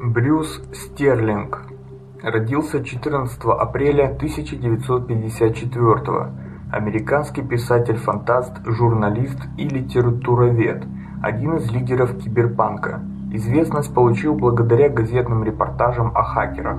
Брюс Стерлинг родился 14 апреля 1954 Американский писатель-фантаст, журналист и литературовед, один из лидеров киберпанка. Известность получил благодаря газетным репортажам о хакерах.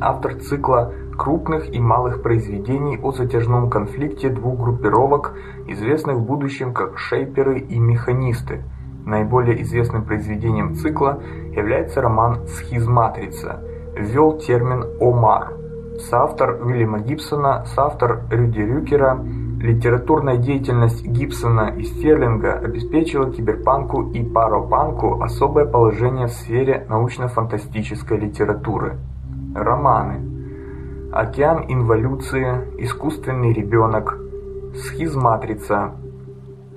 Автор цикла крупных и малых произведений о затяжном конфликте двух группировок, известных в будущем как шейперы и механисты. Наиболее известным произведением цикла является роман «Схизматрица», ввел термин «омар». Соавтор Уильяма Гибсона, соавтор Рюди Рюкера, литературная деятельность Гибсона и Стерлинга обеспечила киберпанку и паропанку особое положение в сфере научно-фантастической литературы. Романы Океан инволюции, Искусственный ребенок, Схизматрица,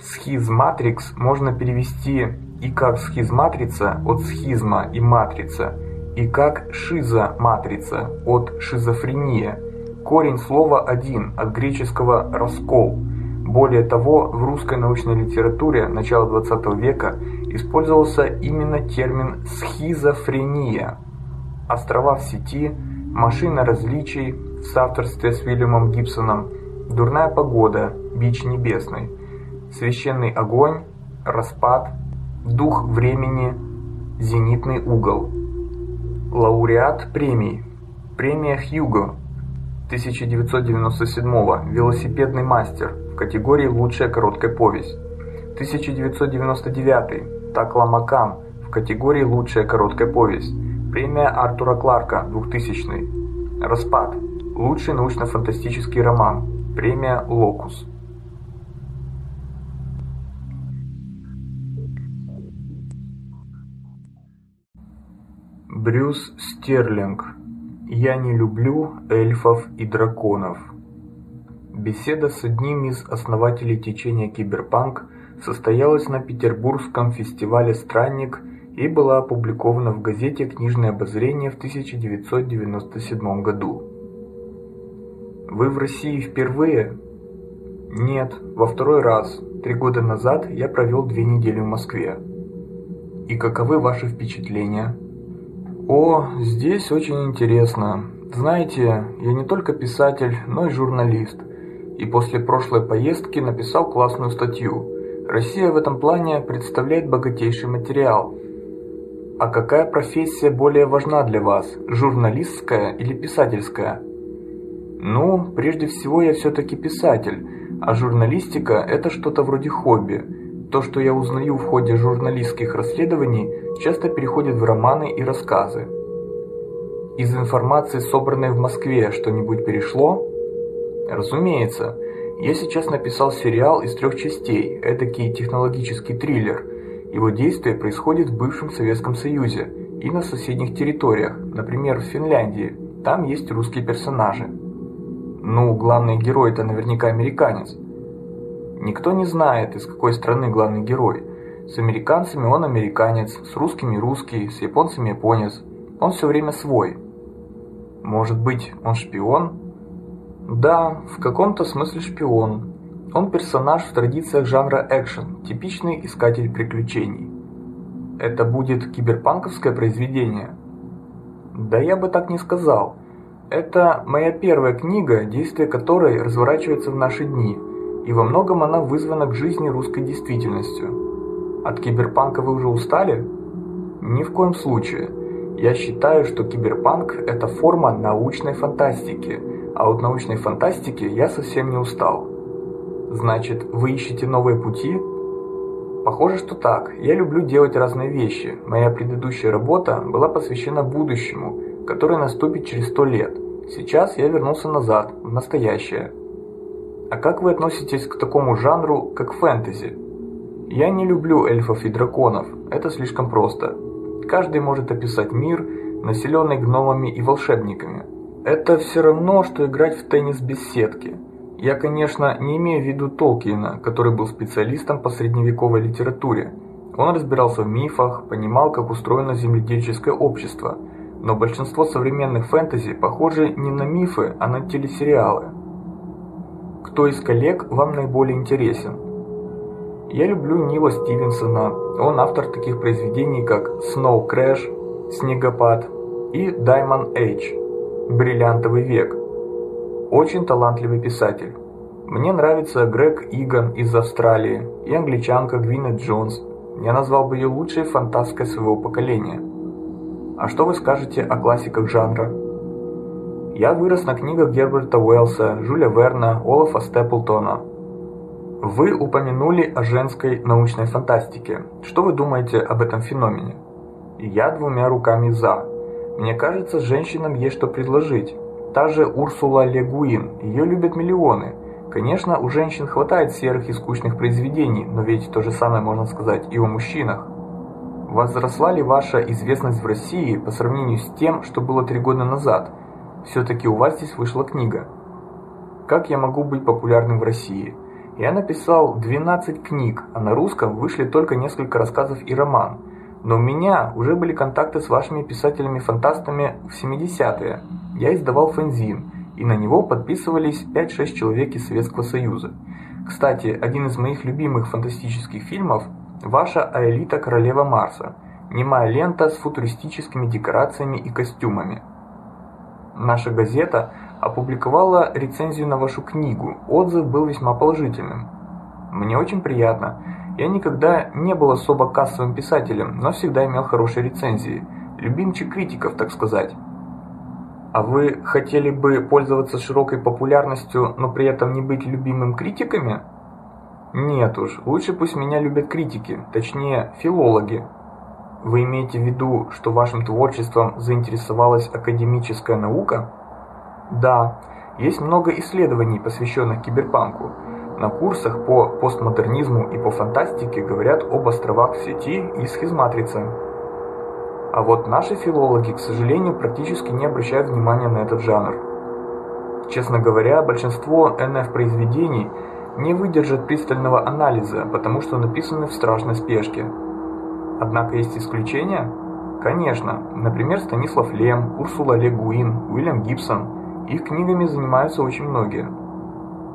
Схизматрикс можно перевести и как схизматрица от схизма и матрица, и как шизоматрица от шизофрения. Корень слова один от греческого раскол. Более того, в русской научной литературе начала XX века использовался именно термин схизофрения. Острова в сети, машина различий в соавторстве с Уильямом Гибсоном, дурная погода, бич небесный священный огонь, распад, дух времени, зенитный угол. Лауреат премий. Премия Хьюго 1997 велосипедный мастер в категории лучшая короткая повесть. 1999 Такламакам в категории лучшая короткая повесть. Премия Артура Кларка 2000 Распад. Лучший научно-фантастический роман. Премия Локус. Брюс Стерлинг. Я не люблю эльфов и драконов. Беседа с одним из основателей течения киберпанк состоялась на Петербургском фестивале Странник и была опубликована в газете Книжное обозрение в 1997 году. Вы в России впервые? Нет, во второй раз. Три года назад я провел две недели в Москве. И каковы ваши впечатления? О, здесь очень интересно. Знаете, я не только писатель, но и журналист. И после прошлой поездки написал классную статью. Россия в этом плане представляет богатейший материал. А какая профессия более важна для вас, журналистская или писательская? Ну, прежде всего я все-таки писатель, а журналистика – это что-то вроде хобби. То, что я узнаю в ходе журналистских расследований, часто переходит в романы и рассказы. Из информации, собранной в Москве, что-нибудь перешло? Разумеется. Я сейчас написал сериал из трех частей, этакий технологический триллер. Его действие происходит в бывшем Советском Союзе и на соседних территориях, например, в Финляндии. Там есть русские персонажи. Ну, главный герой-то наверняка американец. Никто не знает, из какой страны главный герой. С американцами он американец, с русскими русский, с японцами японец. Он все время свой. Может быть, он шпион? Да, в каком-то смысле шпион. Он персонаж в традициях жанра экшен, типичный искатель приключений. Это будет киберпанковское произведение? Да я бы так не сказал. Это моя первая книга, действие которой разворачивается в наши дни – и во многом она вызвана к жизни русской действительностью. От киберпанка вы уже устали? Ни в коем случае. Я считаю, что киберпанк – это форма научной фантастики, а от научной фантастики я совсем не устал. Значит, вы ищете новые пути? Похоже, что так. Я люблю делать разные вещи. Моя предыдущая работа была посвящена будущему, которое наступит через сто лет. Сейчас я вернулся назад, в настоящее. А как вы относитесь к такому жанру, как фэнтези? Я не люблю эльфов и драконов, это слишком просто. Каждый может описать мир, населенный гномами и волшебниками. Это все равно, что играть в теннис без сетки. Я, конечно, не имею в виду Толкиена, который был специалистом по средневековой литературе. Он разбирался в мифах, понимал, как устроено земледельческое общество. Но большинство современных фэнтези похожи не на мифы, а на телесериалы. Кто из коллег вам наиболее интересен? Я люблю Нила Стивенсона. Он автор таких произведений, как Snow Crash, Снегопад и Diamond Age, Бриллиантовый век. Очень талантливый писатель. Мне нравится Грег Иган из Австралии и англичанка Гвинет Джонс. Я назвал бы ее лучшей фантасткой своего поколения. А что вы скажете о классиках жанра? Я вырос на книгах Герберта Уэллса, Жюля Верна, Олафа Степлтона. Вы упомянули о женской научной фантастике. Что вы думаете об этом феномене? Я двумя руками за. Мне кажется, женщинам есть что предложить. Та же Урсула Ле Гуин, ее любят миллионы. Конечно, у женщин хватает серых и скучных произведений, но ведь то же самое можно сказать и о мужчинах. Возросла ли ваша известность в России по сравнению с тем, что было три года назад? Все таки у вас здесь вышла книга. Как я могу быть популярным в России? Я написал 12 книг, а на русском вышли только несколько рассказов и роман. Но у меня уже были контакты с вашими писателями-фантастами в 70-е. Я издавал фэнзин и на него подписывались 5-6 человек из Советского Союза. Кстати, один из моих любимых фантастических фильмов Ваша Аэлита Королева Марса. Немая лента с футуристическими декорациями и костюмами. Наша газета опубликовала рецензию на вашу книгу. Отзыв был весьма положительным. Мне очень приятно. Я никогда не был особо кассовым писателем, но всегда имел хорошие рецензии. Любимчик критиков, так сказать. А вы хотели бы пользоваться широкой популярностью, но при этом не быть любимым критиками? Нет уж, лучше пусть меня любят критики, точнее, филологи. Вы имеете в виду, что вашим творчеством заинтересовалась академическая наука? Да, есть много исследований, посвященных киберпанку. На курсах по постмодернизму и по фантастике говорят об островах в сети и схизматрице. А вот наши филологи, к сожалению, практически не обращают внимания на этот жанр. Честно говоря, большинство НФ-произведений не выдержат пристального анализа, потому что написаны в страшной спешке. Однако есть исключения? Конечно, например, Станислав Лем, Урсула Ле Гуин, Уильям Гибсон. Их книгами занимаются очень многие.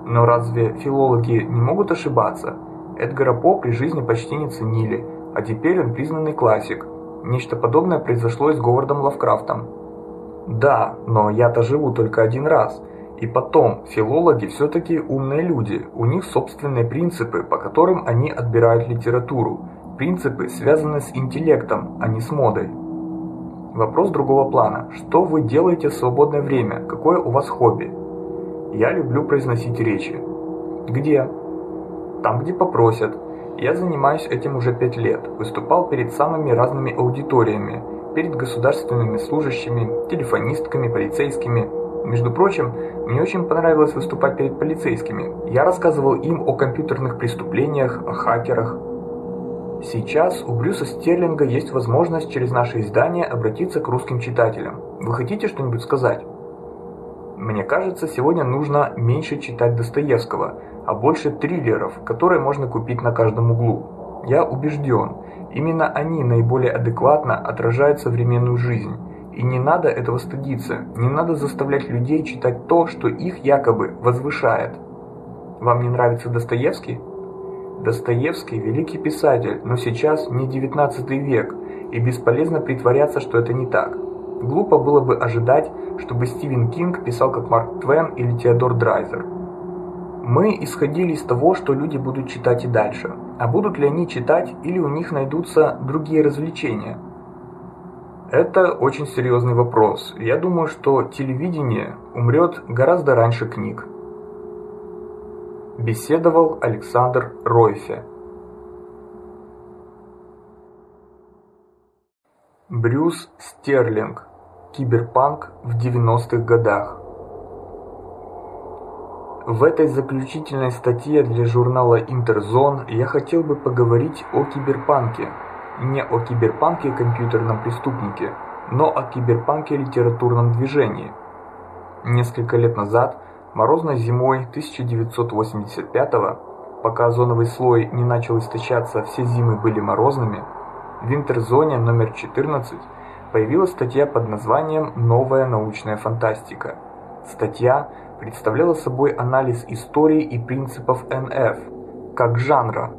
Но разве филологи не могут ошибаться? Эдгара По при жизни почти не ценили, а теперь он признанный классик – Нечто подобное произошло и с Говардом Лавкрафтом. Да, но я-то живу только один раз. И потом, филологи все-таки умные люди, у них собственные принципы, по которым они отбирают литературу. Принципы, связанные с интеллектом, а не с модой. Вопрос другого плана. Что вы делаете в свободное время? Какое у вас хобби? Я люблю произносить речи. Где? Там, где попросят. Я занимаюсь этим уже пять лет. Выступал перед самыми разными аудиториями, перед государственными служащими, телефонистками, полицейскими. Между прочим, мне очень понравилось выступать перед полицейскими. Я рассказывал им о компьютерных преступлениях, о хакерах. Сейчас у Брюса Стерлинга есть возможность через наше издание обратиться к русским читателям. Вы хотите что-нибудь сказать? Мне кажется, сегодня нужно меньше читать Достоевского, а больше триллеров, которые можно купить на каждом углу. Я убежден, именно они наиболее адекватно отражают современную жизнь. И не надо этого стыдиться, не надо заставлять людей читать то, что их якобы возвышает. Вам не нравится Достоевский? Достоевский великий писатель, но сейчас не XIX век, и бесполезно притворяться, что это не так. Глупо было бы ожидать, чтобы Стивен Кинг писал как Марк Твен или Теодор Драйзер. Мы исходили из того, что люди будут читать и дальше. А будут ли они читать или у них найдутся другие развлечения? Это очень серьезный вопрос. Я думаю, что телевидение умрет гораздо раньше книг. Беседовал Александр Ройфе. Брюс Стерлинг. Киберпанк в 90-х годах. В этой заключительной статье для журнала Интерзон я хотел бы поговорить о киберпанке. Не о киберпанке компьютерном преступнике, но о киберпанке литературном движении. Несколько лет назад, морозной зимой 1985-го, пока озоновый слой не начал истощаться, все зимы были морозными, в Интерзоне номер 14 появилась статья под названием «Новая научная фантастика». Статья представляла собой анализ истории и принципов НФ как жанра.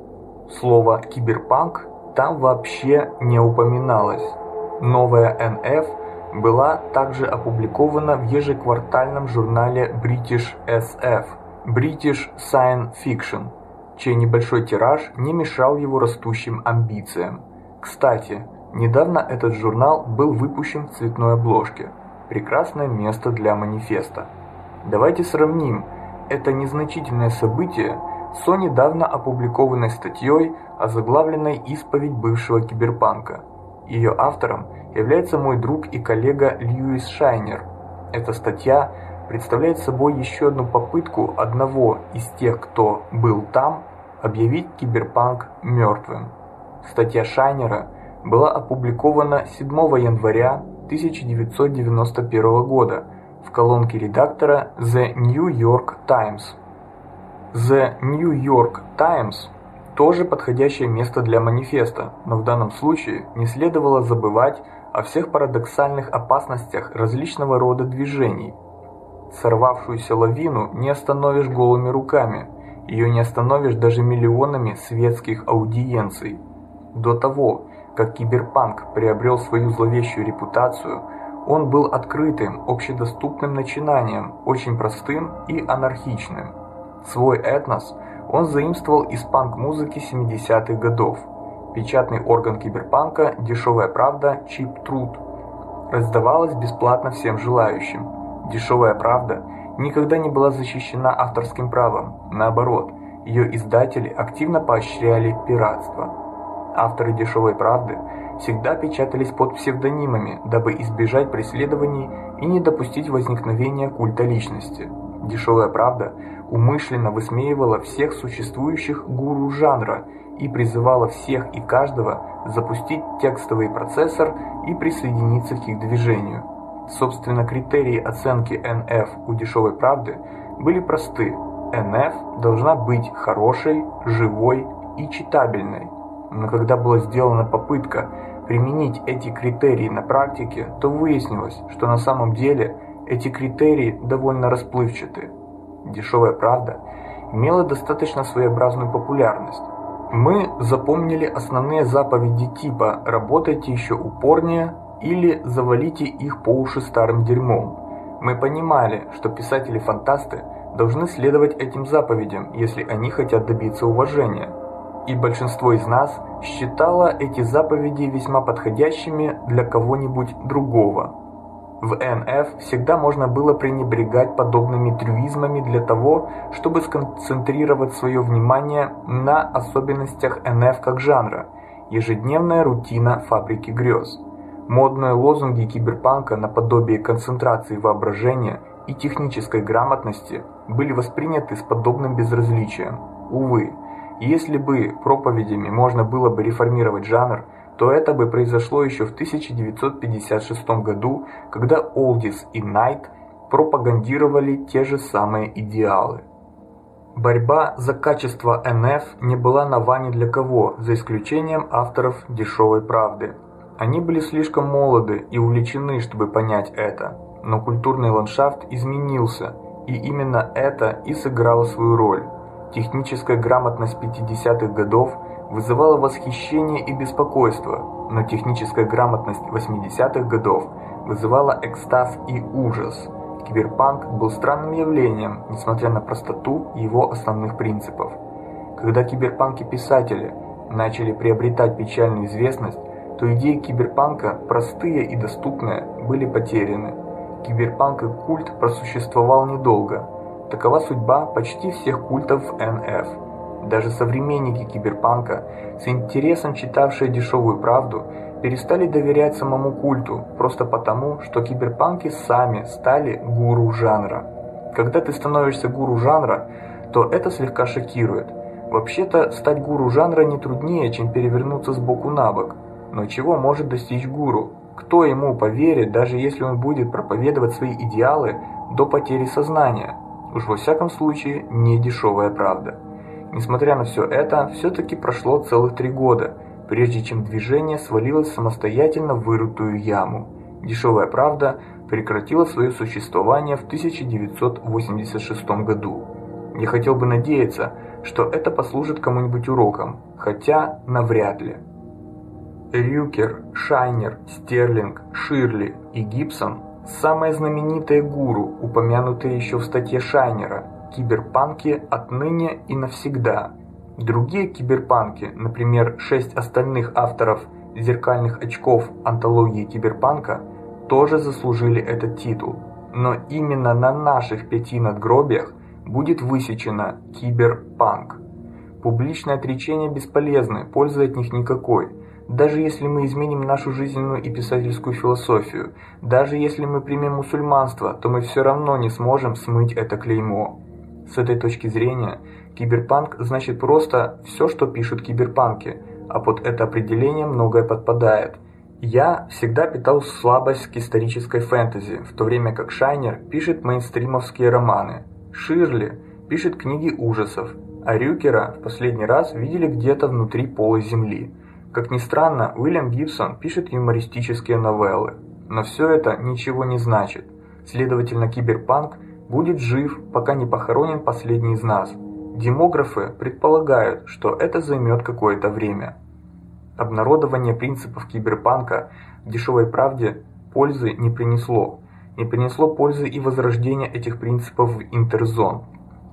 Слово киберпанк там вообще не упоминалось. Новая НФ была также опубликована в ежеквартальном журнале British SF British Science Fiction, чей небольшой тираж не мешал его растущим амбициям. Кстати, недавно этот журнал был выпущен в цветной обложке. Прекрасное место для манифеста. Давайте сравним это незначительное событие с недавно опубликованной статьей, озаглавленной «Исповедь бывшего киберпанка». Ее автором является мой друг и коллега Льюис Шайнер. Эта статья представляет собой еще одну попытку одного из тех, кто был там, объявить киберпанк мертвым. Статья Шайнера была опубликована 7 января 1991 года в колонке редактора The New York Times. The New York Times тоже подходящее место для манифеста, но в данном случае не следовало забывать о всех парадоксальных опасностях различного рода движений. Сорвавшуюся лавину не остановишь голыми руками, ее не остановишь даже миллионами светских аудиенций. До того, как киберпанк приобрел свою зловещую репутацию, он был открытым, общедоступным начинанием, очень простым и анархичным. Свой этнос он заимствовал из панк-музыки 70-х годов. Печатный орган киберпанка «Дешевая правда» Cheap Truth раздавалась бесплатно всем желающим. «Дешевая правда» никогда не была защищена авторским правом, наоборот, ее издатели активно поощряли пиратство. Авторы «Дешевой правды» всегда печатались под псевдонимами, дабы избежать преследований и не допустить возникновения культа личности. Дешевая правда умышленно высмеивала всех существующих гуру жанра и призывала всех и каждого запустить текстовый процессор и присоединиться к их движению. Собственно, критерии оценки NF у дешевой правды были просты. NF должна быть хорошей, живой и читабельной. Но когда была сделана попытка применить эти критерии на практике, то выяснилось, что на самом деле эти критерии довольно расплывчаты. Дешевая правда имела достаточно своеобразную популярность. Мы запомнили основные заповеди типа «работайте еще упорнее» или «завалите их по уши старым дерьмом». Мы понимали, что писатели-фантасты должны следовать этим заповедям, если они хотят добиться уважения. И большинство из нас считало эти заповеди весьма подходящими для кого-нибудь другого. В НФ всегда можно было пренебрегать подобными трюизмами для того, чтобы сконцентрировать свое внимание на особенностях НФ как жанра. Ежедневная рутина фабрики грез. Модные лозунги киберпанка наподобие концентрации воображения и технической грамотности были восприняты с подобным безразличием. Увы, если бы проповедями можно было бы реформировать жанр, то это бы произошло еще в 1956 году, когда Олдис и Найт пропагандировали те же самые идеалы. Борьба за качество НФ не была нова ни для кого, за исключением авторов «Дешевой правды». Они были слишком молоды и увлечены, чтобы понять это. Но культурный ландшафт изменился, и именно это и сыграло свою роль. Техническая грамотность 50-х годов – вызывала восхищение и беспокойство, но техническая грамотность 80-х годов вызывала экстаз и ужас. Киберпанк был странным явлением, несмотря на простоту его основных принципов. Когда киберпанки-писатели начали приобретать печальную известность, то идеи киберпанка, простые и доступные, были потеряны. Киберпанк и культ просуществовал недолго. Такова судьба почти всех культов НФ. Даже современники киберпанка, с интересом читавшие дешевую правду, перестали доверять самому культу, просто потому, что киберпанки сами стали гуру жанра. Когда ты становишься гуру жанра, то это слегка шокирует. Вообще-то, стать гуру жанра не труднее, чем перевернуться с боку на бок. Но чего может достичь гуру? Кто ему поверит, даже если он будет проповедовать свои идеалы до потери сознания? Уж во всяком случае, не дешевая правда. Несмотря на все это, все-таки прошло целых три года, прежде чем движение свалилось в самостоятельно вырытую яму. Дешевая правда прекратила свое существование в 1986 году. Я хотел бы надеяться, что это послужит кому-нибудь уроком, хотя навряд ли. Рюкер, Шайнер, Стерлинг, Ширли и Гибсон – самые знаменитые гуру, упомянутые еще в статье Шайнера «Киберпанки отныне и навсегда». Другие киберпанки, например, шесть остальных авторов «Зеркальных очков. Антологии киберпанка», тоже заслужили этот титул. Но именно на наших пяти надгробиях будет высечено киберпанк. Публичное отречение бесполезны, пользы от них никакой. Даже если мы изменим нашу жизненную и писательскую философию, даже если мы примем мусульманство, то мы все равно не сможем смыть это клеймо. С этой точки зрения, киберпанк значит просто все, что пишут киберпанки, а под это определение многое подпадает. Я всегда питал слабость к исторической фэнтези, в то время как Шайнер пишет мейнстримовские романы. Ширли пишет книги ужасов, а Рюкера в последний раз видели где-то внутри полой земли. Как ни странно, Уильям Гибсон пишет юмористические новеллы. Но все это ничего не значит. Следовательно, киберпанк будет жив, пока не похоронен последний из нас. Демографы предполагают, что это займет какое-то время. Обнародование принципов киберпанка в дешевой правде пользы не принесло. Не принесло пользы и возрождение этих принципов в интерзон.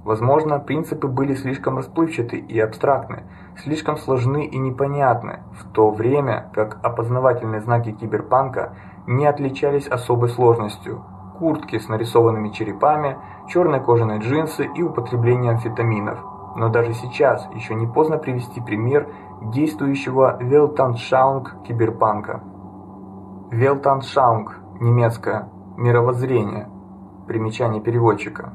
Возможно, принципы были слишком расплывчаты и абстрактны, слишком сложны и непонятны, в то время как опознавательные знаки киберпанка не отличались особой сложностью. Куртки с нарисованными черепами, черные кожаные джинсы и употребление амфетаминов. Но даже сейчас еще не поздно привести пример действующего Weltanschauung киберпанка. Weltanschauung немецкое мировоззрение. Примечание переводчика.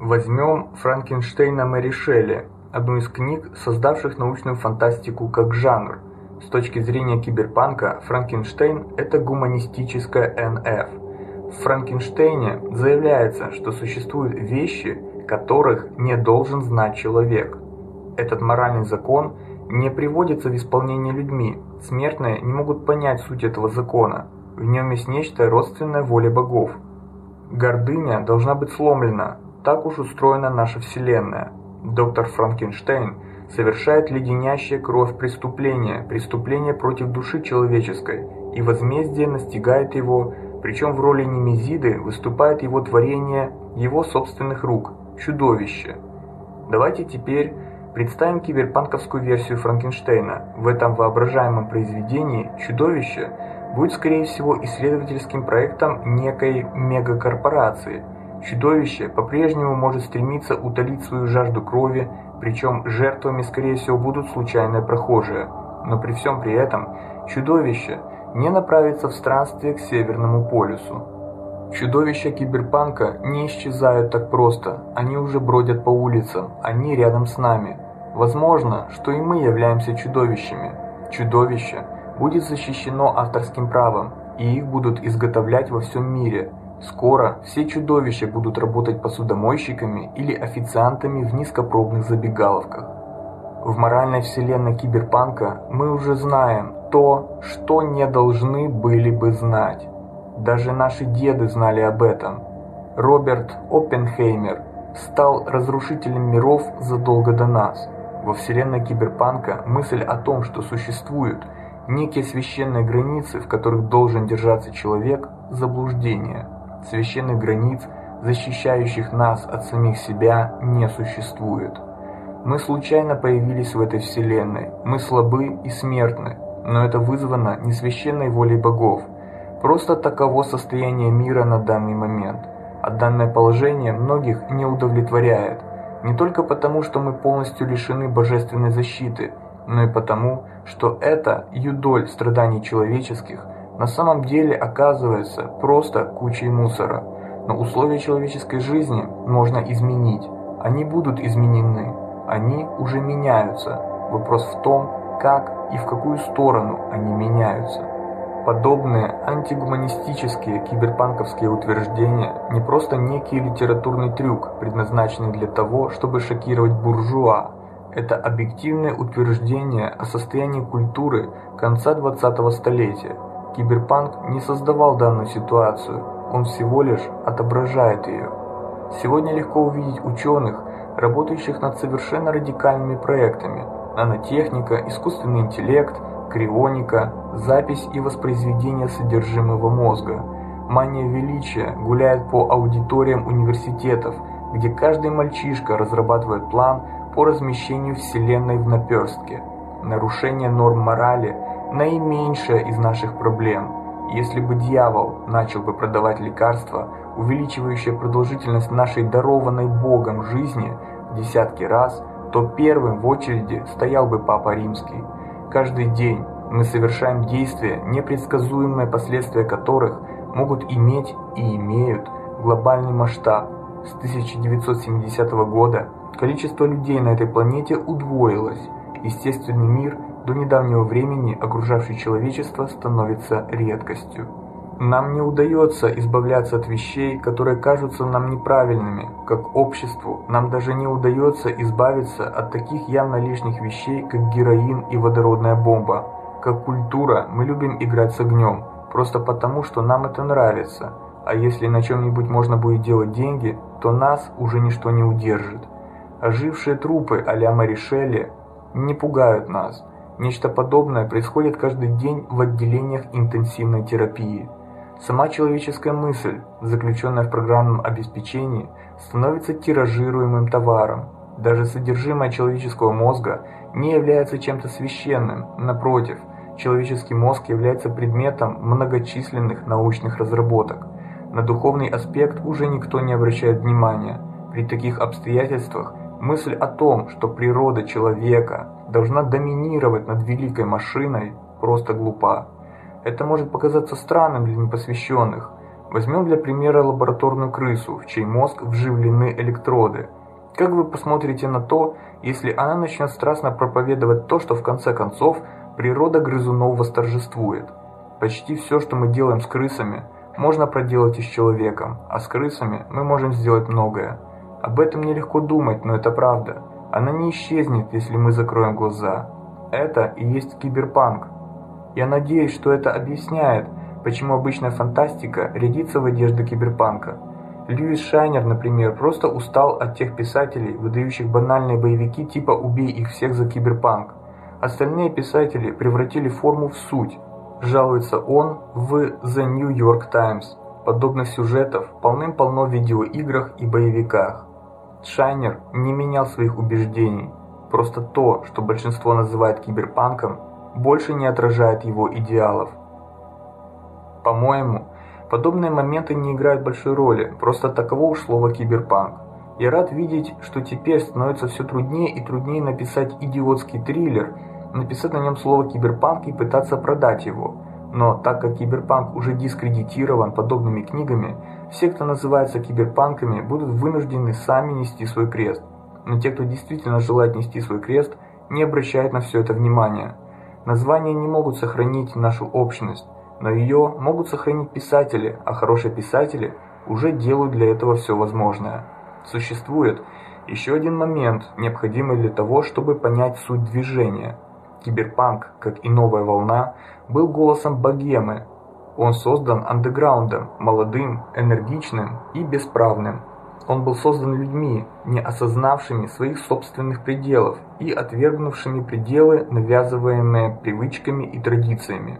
Возьмем Франкенштейна Мэри Шелли, одну из книг, создавших научную фантастику как жанр. С точки зрения киберпанка, Франкенштейн это гуманистическая НФ. В Франкенштейне заявляется, что существуют вещи, которых не должен знать человек. Этот моральный закон не приводится в исполнение людьми. Смертные не могут понять суть этого закона. В нем есть нечто родственное воле богов. Гордыня должна быть сломлена, так уж устроена наша Вселенная. Доктор Франкенштейн совершает леденящее кровь преступление, преступление против души человеческой, и возмездие настигает его, причем в роли Немезиды выступает его творение его собственных рук чудовище. Давайте теперь представим киберпанковскую версию Франкенштейна. В этом воображаемом произведении чудовище будет скорее всего исследовательским проектом некой мегакорпорации – Чудовище по-прежнему может стремиться утолить свою жажду крови, причем жертвами, скорее всего, будут случайные прохожие. Но при всем при этом чудовище не направится в странствие к Северному полюсу. Чудовища киберпанка не исчезают так просто, они уже бродят по улицам, они рядом с нами. Возможно, что и мы являемся чудовищами. Чудовище будет защищено авторским правом, и их будут изготовлять во всем мире – Скоро все чудовища будут работать посудомойщиками или официантами в низкопробных забегаловках. В моральной вселенной киберпанка мы уже знаем то, что не должны были бы знать. Даже наши деды знали об этом. Роберт Оппенхеймер стал разрушителем миров задолго до нас. Во вселенной киберпанка мысль о том, что существуют некие священные границы, в которых должен держаться человек, заблуждение священных границ, защищающих нас от самих себя, не существует. Мы случайно появились в этой вселенной. Мы слабы и смертны, но это вызвано не священной волей богов. Просто таково состояние мира на данный момент. А данное положение многих не удовлетворяет. Не только потому, что мы полностью лишены божественной защиты, но и потому, что это юдоль страданий человеческих – на самом деле оказывается просто кучей мусора. Но условия человеческой жизни можно изменить. Они будут изменены. Они уже меняются. Вопрос в том, как и в какую сторону они меняются. Подобные антигуманистические киберпанковские утверждения не просто некий литературный трюк, предназначенный для того, чтобы шокировать буржуа. Это объективное утверждение о состоянии культуры конца 20-го столетия, Киберпанк не создавал данную ситуацию, он всего лишь отображает ее. Сегодня легко увидеть ученых, работающих над совершенно радикальными проектами: нанотехника, искусственный интеллект, крионика, запись и воспроизведение содержимого мозга. Мания величия гуляет по аудиториям университетов, где каждый мальчишка разрабатывает план по размещению вселенной в наперстке. Нарушение норм морали наименьшая из наших проблем. Если бы дьявол начал бы продавать лекарства, увеличивающие продолжительность нашей дарованной Богом жизни в десятки раз, то первым в очереди стоял бы Папа Римский. Каждый день мы совершаем действия, непредсказуемые последствия которых могут иметь и имеют глобальный масштаб. С 1970 года количество людей на этой планете удвоилось. Естественный мир, до недавнего времени окружавший человечество, становится редкостью. Нам не удается избавляться от вещей, которые кажутся нам неправильными, как обществу. Нам даже не удается избавиться от таких явно лишних вещей, как героин и водородная бомба. Как культура мы любим играть с огнем, просто потому, что нам это нравится. А если на чем-нибудь можно будет делать деньги, то нас уже ничто не удержит. Ожившие трупы а-ля Маришелли не пугают нас. Нечто подобное происходит каждый день в отделениях интенсивной терапии. Сама человеческая мысль, заключенная в программном обеспечении, становится тиражируемым товаром. Даже содержимое человеческого мозга не является чем-то священным, напротив, человеческий мозг является предметом многочисленных научных разработок. На духовный аспект уже никто не обращает внимания. При таких обстоятельствах мысль о том, что природа человека должна доминировать над великой машиной, просто глупа. Это может показаться странным для непосвященных. Возьмем для примера лабораторную крысу, в чей мозг вживлены электроды. Как вы посмотрите на то, если она начнет страстно проповедовать то, что в конце концов природа грызунов восторжествует? Почти все, что мы делаем с крысами, можно проделать и с человеком, а с крысами мы можем сделать многое. Об этом нелегко думать, но это правда. Она не исчезнет, если мы закроем глаза. Это и есть киберпанк. Я надеюсь, что это объясняет, почему обычная фантастика рядится в одежды киберпанка. Льюис Шайнер, например, просто устал от тех писателей, выдающих банальные боевики типа «убей их всех за киберпанк». Остальные писатели превратили форму в суть. Жалуется он в The New York Times. Подобных сюжетов полным-полно в видеоиграх и боевиках. Шайнер не менял своих убеждений. Просто то, что большинство называет киберпанком, больше не отражает его идеалов. По-моему, подобные моменты не играют большой роли, просто таково уж слово киберпанк. Я рад видеть, что теперь становится все труднее и труднее написать идиотский триллер, написать на нем слово киберпанк и пытаться продать его. Но так как киберпанк уже дискредитирован подобными книгами, все, кто называется киберпанками, будут вынуждены сами нести свой крест. Но те, кто действительно желает нести свой крест, не обращают на все это внимания. Названия не могут сохранить нашу общность, но ее могут сохранить писатели, а хорошие писатели уже делают для этого все возможное. Существует еще один момент, необходимый для того, чтобы понять суть движения. Киберпанк, как и новая волна, был голосом богемы. Он создан андеграундом, молодым, энергичным и бесправным. Он был создан людьми, не осознавшими своих собственных пределов и отвергнувшими пределы, навязываемые привычками и традициями.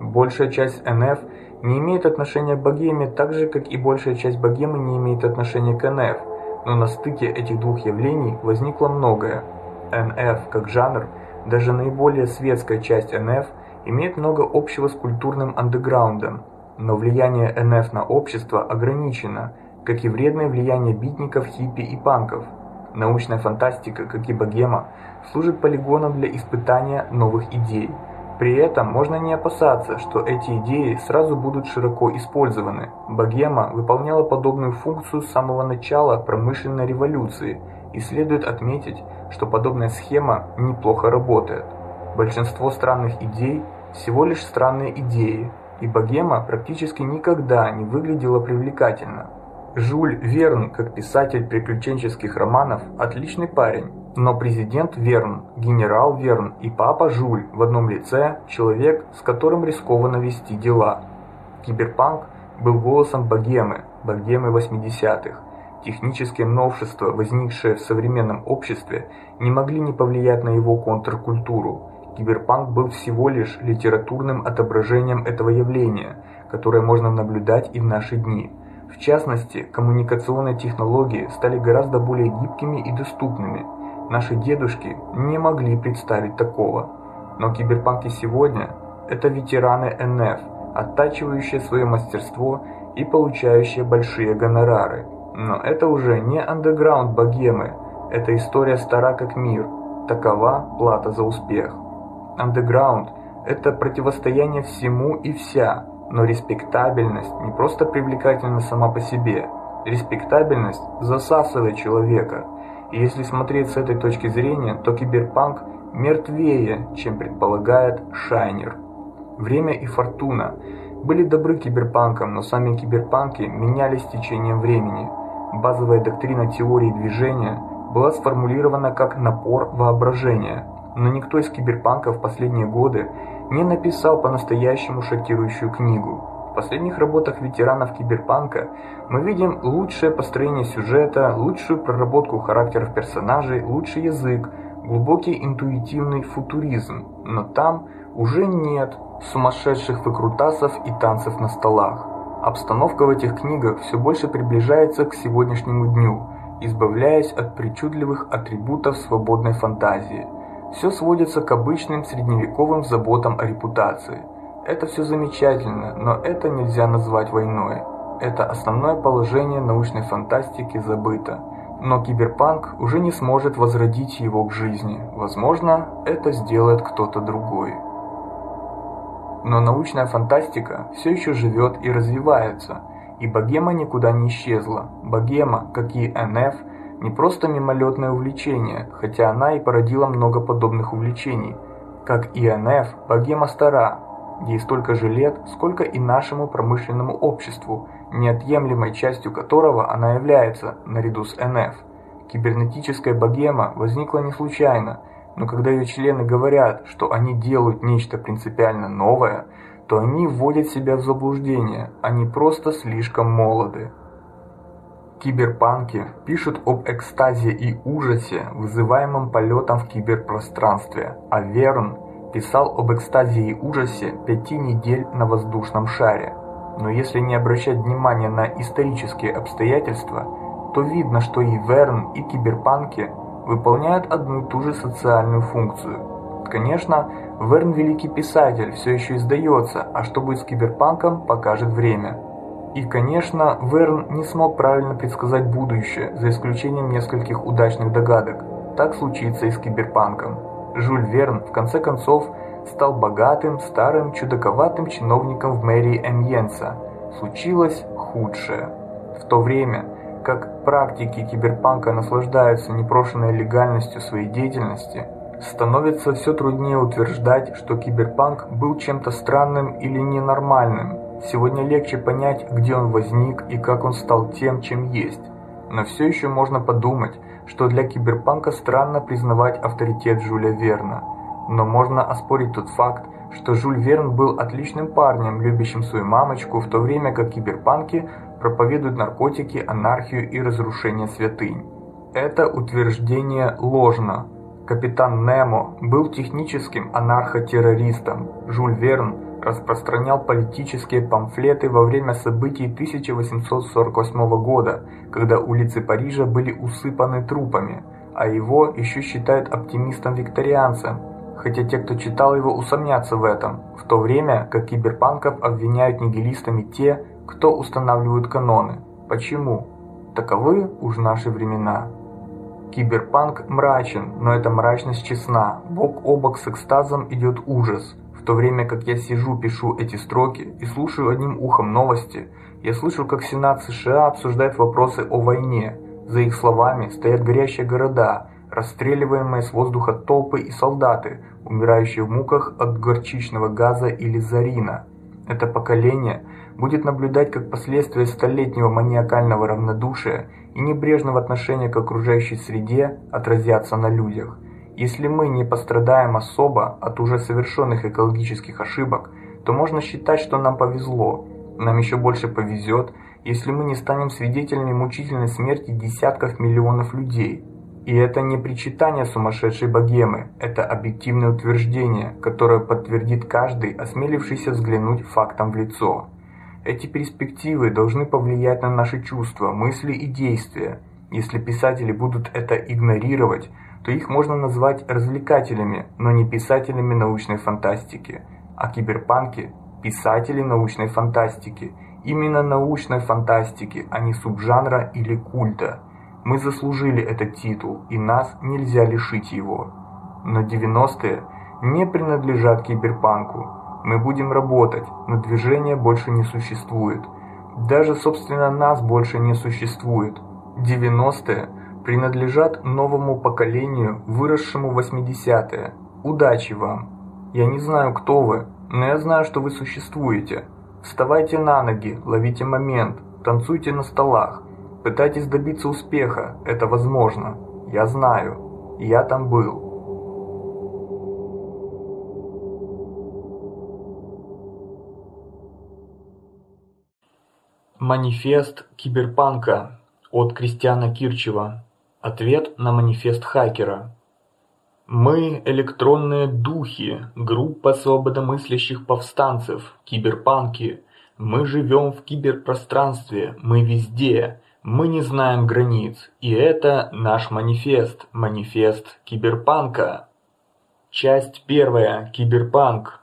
Большая часть НФ не имеет отношения к богеме, так же как и большая часть богемы не имеет отношения к НФ, но на стыке этих двух явлений возникло многое. НФ как жанр, даже наиболее светская часть НФ имеет много общего с культурным андеграундом, но влияние НФ на общество ограничено как и вредное влияние битников, хиппи и панков. Научная фантастика, как и богема, служит полигоном для испытания новых идей. При этом можно не опасаться, что эти идеи сразу будут широко использованы. Богема выполняла подобную функцию с самого начала промышленной революции, и следует отметить, что подобная схема неплохо работает. Большинство странных идей всего лишь странные идеи, и богема практически никогда не выглядела привлекательно. Жюль Верн, как писатель приключенческих романов, отличный парень, но президент Верн, генерал Верн и папа Жюль в одном лице человек, с которым рискованно вести дела. Киберпанк был голосом богемы, богемы 80-х. Технические новшества, возникшие в современном обществе, не могли не повлиять на его контркультуру. Киберпанк был всего лишь литературным отображением этого явления, которое можно наблюдать и в наши дни. В частности, коммуникационные технологии стали гораздо более гибкими и доступными. Наши дедушки не могли представить такого. Но киберпанки сегодня это ветераны НФ, оттачивающие свое мастерство и получающие большие гонорары. Но это уже не андеграунд богемы, это история стара как мир. Такова плата за успех. Андеграунд это противостояние всему и вся, но респектабельность не просто привлекательна сама по себе. Респектабельность засасывает человека. И если смотреть с этой точки зрения, то киберпанк мертвее, чем предполагает Шайнер. Время и фортуна были добры киберпанкам, но сами киберпанки менялись с течением времени. Базовая доктрина теории движения была сформулирована как напор воображения, но никто из киберпанков в последние годы не написал по-настоящему шокирующую книгу. В последних работах ветеранов киберпанка мы видим лучшее построение сюжета, лучшую проработку характеров персонажей, лучший язык, глубокий интуитивный футуризм, но там уже нет сумасшедших выкрутасов и танцев на столах. Обстановка в этих книгах все больше приближается к сегодняшнему дню, избавляясь от причудливых атрибутов свободной фантазии. Все сводится к обычным средневековым заботам о репутации. Это все замечательно, но это нельзя назвать войной. Это основное положение научной фантастики забыто. Но киберпанк уже не сможет возродить его к жизни. Возможно, это сделает кто-то другой. Но научная фантастика все еще живет и развивается, и богема никуда не исчезла. Богема, как и НФ, не просто мимолетное увлечение, хотя она и породила много подобных увлечений. Как и НФ, богема стара, ей столько же лет, сколько и нашему промышленному обществу, неотъемлемой частью которого она является, наряду с НФ. Кибернетическая богема возникла не случайно – но когда ее члены говорят, что они делают нечто принципиально новое, то они вводят себя в заблуждение, они просто слишком молоды. Киберпанки пишут об экстазе и ужасе, вызываемом полетом в киберпространстве, а Верн писал об экстазе и ужасе пяти недель на воздушном шаре. Но если не обращать внимания на исторические обстоятельства, то видно, что и Верн, и киберпанки – выполняют одну и ту же социальную функцию. Конечно, Верн великий писатель, все еще издается, а что будет с киберпанком, покажет время. И, конечно, Верн не смог правильно предсказать будущее, за исключением нескольких удачных догадок. Так случится и с киберпанком. Жюль Верн в конце концов стал богатым, старым, чудаковатым чиновником в мэрии Эмьенса. Случилось худшее. В то время, как практики киберпанка наслаждаются непрошенной легальностью своей деятельности, становится все труднее утверждать, что киберпанк был чем-то странным или ненормальным. Сегодня легче понять, где он возник и как он стал тем, чем есть. Но все еще можно подумать, что для киберпанка странно признавать авторитет Жюля Верна. Но можно оспорить тот факт, что Жюль Верн был отличным парнем, любящим свою мамочку, в то время как киберпанки проповедуют наркотики, анархию и разрушение святынь. Это утверждение ложно. Капитан Немо был техническим анархотеррористом. Жюль Верн распространял политические памфлеты во время событий 1848 года, когда улицы Парижа были усыпаны трупами, а его еще считают оптимистом-викторианцем, хотя те, кто читал его, усомнятся в этом, в то время как киберпанков обвиняют нигилистами те, кто устанавливают каноны. Почему? Таковы уж наши времена. Киберпанк мрачен, но эта мрачность честна. Бок о бок с экстазом идет ужас. В то время как я сижу, пишу эти строки и слушаю одним ухом новости, я слышу, как Сенат США обсуждает вопросы о войне. За их словами стоят горящие города, расстреливаемые с воздуха толпы и солдаты, умирающие в муках от горчичного газа или зарина. Это поколение будет наблюдать, как последствия столетнего маниакального равнодушия и небрежного отношения к окружающей среде отразятся на людях. Если мы не пострадаем особо от уже совершенных экологических ошибок, то можно считать, что нам повезло. Нам еще больше повезет, если мы не станем свидетелями мучительной смерти десятков миллионов людей. И это не причитание сумасшедшей богемы, это объективное утверждение, которое подтвердит каждый, осмелившийся взглянуть фактам в лицо. Эти перспективы должны повлиять на наши чувства, мысли и действия. Если писатели будут это игнорировать, то их можно назвать развлекателями, но не писателями научной фантастики. А киберпанки – писатели научной фантастики. Именно научной фантастики, а не субжанра или культа. Мы заслужили этот титул, и нас нельзя лишить его. Но 90-е не принадлежат киберпанку. Мы будем работать, но движения больше не существует. Даже собственно нас больше не существует. 90-е принадлежат новому поколению, выросшему в 80-е. Удачи вам. Я не знаю, кто вы, но я знаю, что вы существуете. Вставайте на ноги, ловите момент, танцуйте на столах, пытайтесь добиться успеха. Это возможно. Я знаю. Я там был. Манифест киберпанка от Кристиана Кирчева. Ответ на манифест хакера. Мы электронные духи, группа свободомыслящих повстанцев, киберпанки. Мы живем в киберпространстве, мы везде. Мы не знаем границ, и это наш манифест, манифест киберпанка. Часть первая. Киберпанк.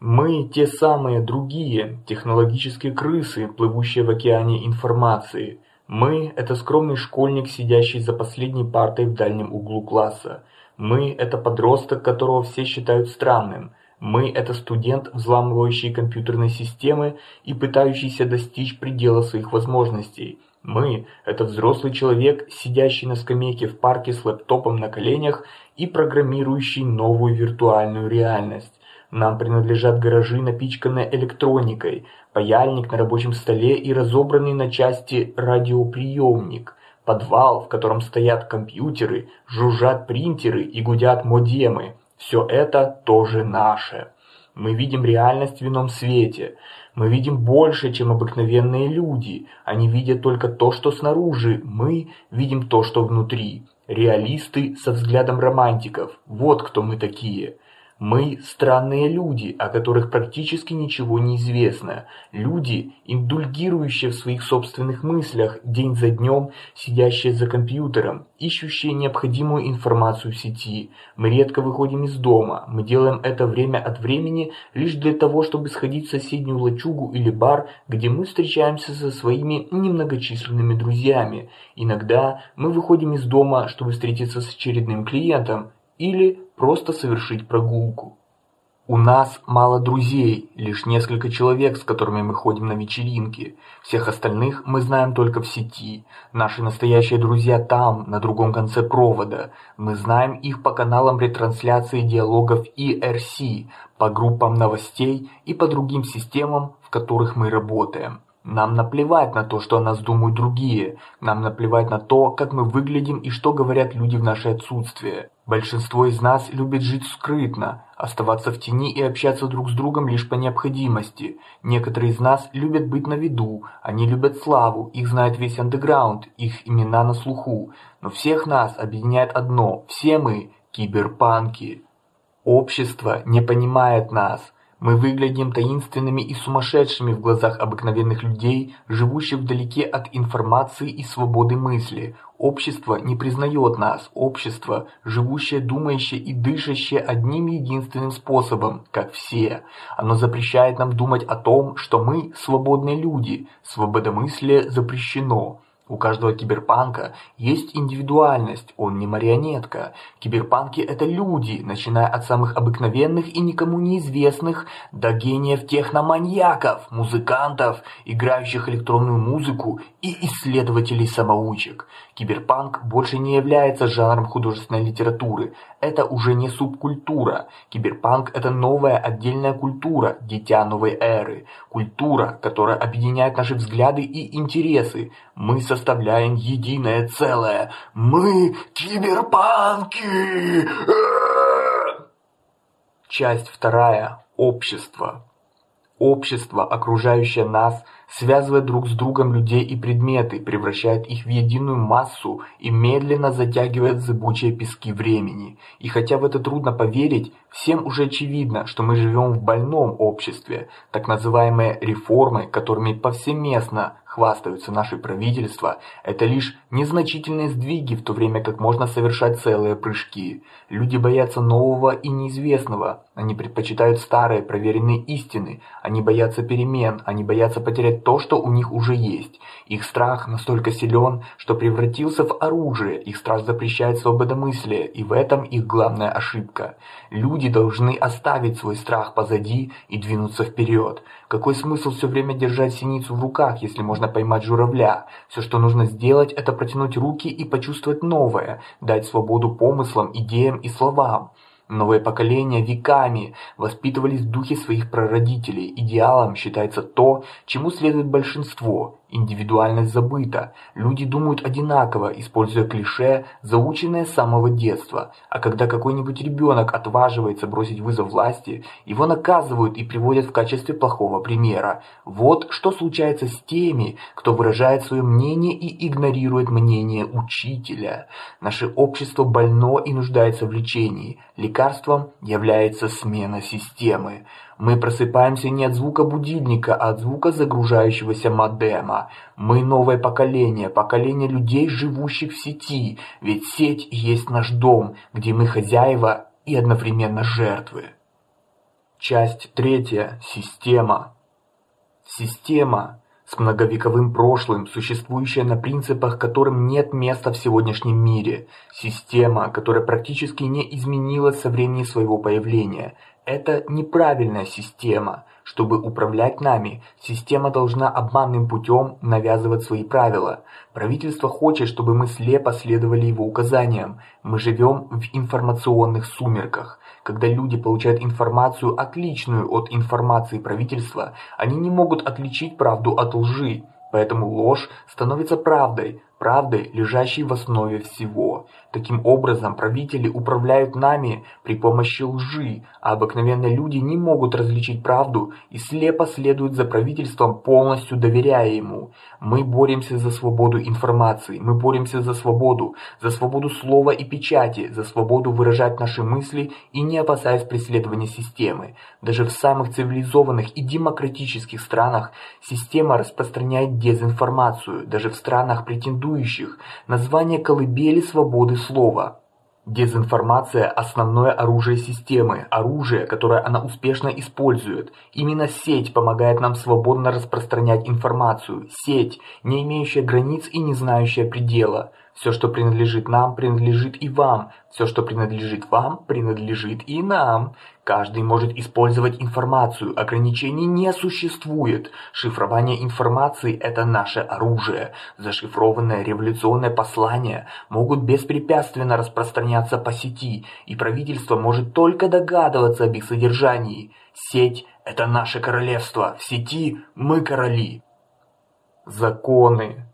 Мы те самые другие технологические крысы, плывущие в океане информации. Мы – это скромный школьник, сидящий за последней партой в дальнем углу класса. Мы – это подросток, которого все считают странным. Мы – это студент, взламывающий компьютерные системы и пытающийся достичь предела своих возможностей. Мы – это взрослый человек, сидящий на скамейке в парке с лэптопом на коленях и программирующий новую виртуальную реальность. Нам принадлежат гаражи, напичканные электроникой, паяльник на рабочем столе и разобранный на части радиоприемник, подвал, в котором стоят компьютеры, жужжат принтеры и гудят модемы. Все это тоже наше. Мы видим реальность в ином свете. Мы видим больше, чем обыкновенные люди. Они видят только то, что снаружи. Мы видим то, что внутри. Реалисты со взглядом романтиков. Вот кто мы такие. Мы странные люди, о которых практически ничего не известно. Люди, индульгирующие в своих собственных мыслях, день за днем, сидящие за компьютером, ищущие необходимую информацию в сети. Мы редко выходим из дома. Мы делаем это время от времени лишь для того, чтобы сходить в соседнюю лачугу или бар, где мы встречаемся со своими немногочисленными друзьями. Иногда мы выходим из дома, чтобы встретиться с очередным клиентом или просто совершить прогулку. У нас мало друзей, лишь несколько человек, с которыми мы ходим на вечеринки. Всех остальных мы знаем только в сети. Наши настоящие друзья там, на другом конце провода. Мы знаем их по каналам ретрансляции диалогов ERC, по группам новостей и по другим системам, в которых мы работаем. Нам наплевать на то, что о нас думают другие. Нам наплевать на то, как мы выглядим и что говорят люди в наше отсутствие. Большинство из нас любит жить скрытно, оставаться в тени и общаться друг с другом лишь по необходимости. Некоторые из нас любят быть на виду, они любят славу, их знает весь андеграунд, их имена на слуху. Но всех нас объединяет одно: все мы киберпанки. Общество не понимает нас. Мы выглядим таинственными и сумасшедшими в глазах обыкновенных людей, живущих вдалеке от информации и свободы мысли. Общество не признает нас. Общество, живущее, думающее и дышащее одним единственным способом, как все. Оно запрещает нам думать о том, что мы свободные люди. Свободомыслие запрещено. У каждого киберпанка есть индивидуальность, он не марионетка. Киберпанки это люди, начиная от самых обыкновенных и никому неизвестных до гениев техноманьяков, музыкантов, играющих электронную музыку и исследователей самоучек. Киберпанк больше не является жанром художественной литературы. Это уже не субкультура. Киберпанк это новая отдельная культура, дитя новой эры, культура, которая объединяет наши взгляды и интересы. Мы составляем единое целое. Мы киберпанки. Часть вторая. Общество. Общество, окружающее нас, связывает друг с другом людей и предметы, превращает их в единую массу и медленно затягивает зыбучие пески времени. И хотя в это трудно поверить, всем уже очевидно, что мы живем в больном обществе. Так называемые реформы, которыми повсеместно хвастаются наши правительства, это лишь незначительные сдвиги, в то время как можно совершать целые прыжки. Люди боятся нового и неизвестного. Они предпочитают старые проверенные истины. Они боятся перемен. Они боятся потерять то, что у них уже есть. Их страх настолько силен, что превратился в оружие. Их страх запрещает свободомыслие, и в этом их главная ошибка. Люди должны оставить свой страх позади и двинуться вперед. Какой смысл все время держать синицу в руках, если можно поймать журавля? Все, что нужно сделать, это протянуть руки и почувствовать новое, дать свободу помыслам, идеям и словам. Новые поколения веками воспитывались в духе своих прародителей. Идеалом считается то, чему следует большинство. Индивидуальность забыта. Люди думают одинаково, используя клише, заученные с самого детства. А когда какой-нибудь ребенок отваживается бросить вызов власти, его наказывают и приводят в качестве плохого примера. Вот что случается с теми, кто выражает свое мнение и игнорирует мнение учителя. Наше общество больно и нуждается в лечении. Лекарством является смена системы. Мы просыпаемся не от звука будильника, а от звука загружающегося модема. Мы новое поколение, поколение людей, живущих в сети, ведь сеть есть наш дом, где мы хозяева и одновременно жертвы. Часть третья. Система. Система с многовековым прошлым, существующая на принципах, которым нет места в сегодняшнем мире. Система, которая практически не изменилась со времени своего появления. Это неправильная система. Чтобы управлять нами, система должна обманным путем навязывать свои правила. Правительство хочет, чтобы мы слепо следовали его указаниям. Мы живем в информационных сумерках. Когда люди получают информацию отличную от информации правительства, они не могут отличить правду от лжи. Поэтому ложь становится правдой, правдой, лежащей в основе всего. Таким образом, правители управляют нами при помощи лжи, а обыкновенные люди не могут различить правду и слепо следуют за правительством, полностью доверяя ему. Мы боремся за свободу информации, мы боремся за свободу, за свободу слова и печати, за свободу выражать наши мысли и не опасаясь преследования системы. Даже в самых цивилизованных и демократических странах система распространяет дезинформацию, даже в странах претендующих на звание колыбели свободы слова. Дезинформация – основное оружие системы, оружие, которое она успешно использует. Именно сеть помогает нам свободно распространять информацию. Сеть, не имеющая границ и не знающая предела. Все, что принадлежит нам, принадлежит и вам. Все, что принадлежит вам, принадлежит и нам. Каждый может использовать информацию, ограничений не существует. Шифрование информации – это наше оружие. Зашифрованные революционные послания могут беспрепятственно распространяться по сети, и правительство может только догадываться об их содержании. Сеть – это наше королевство, в сети мы короли. Законы.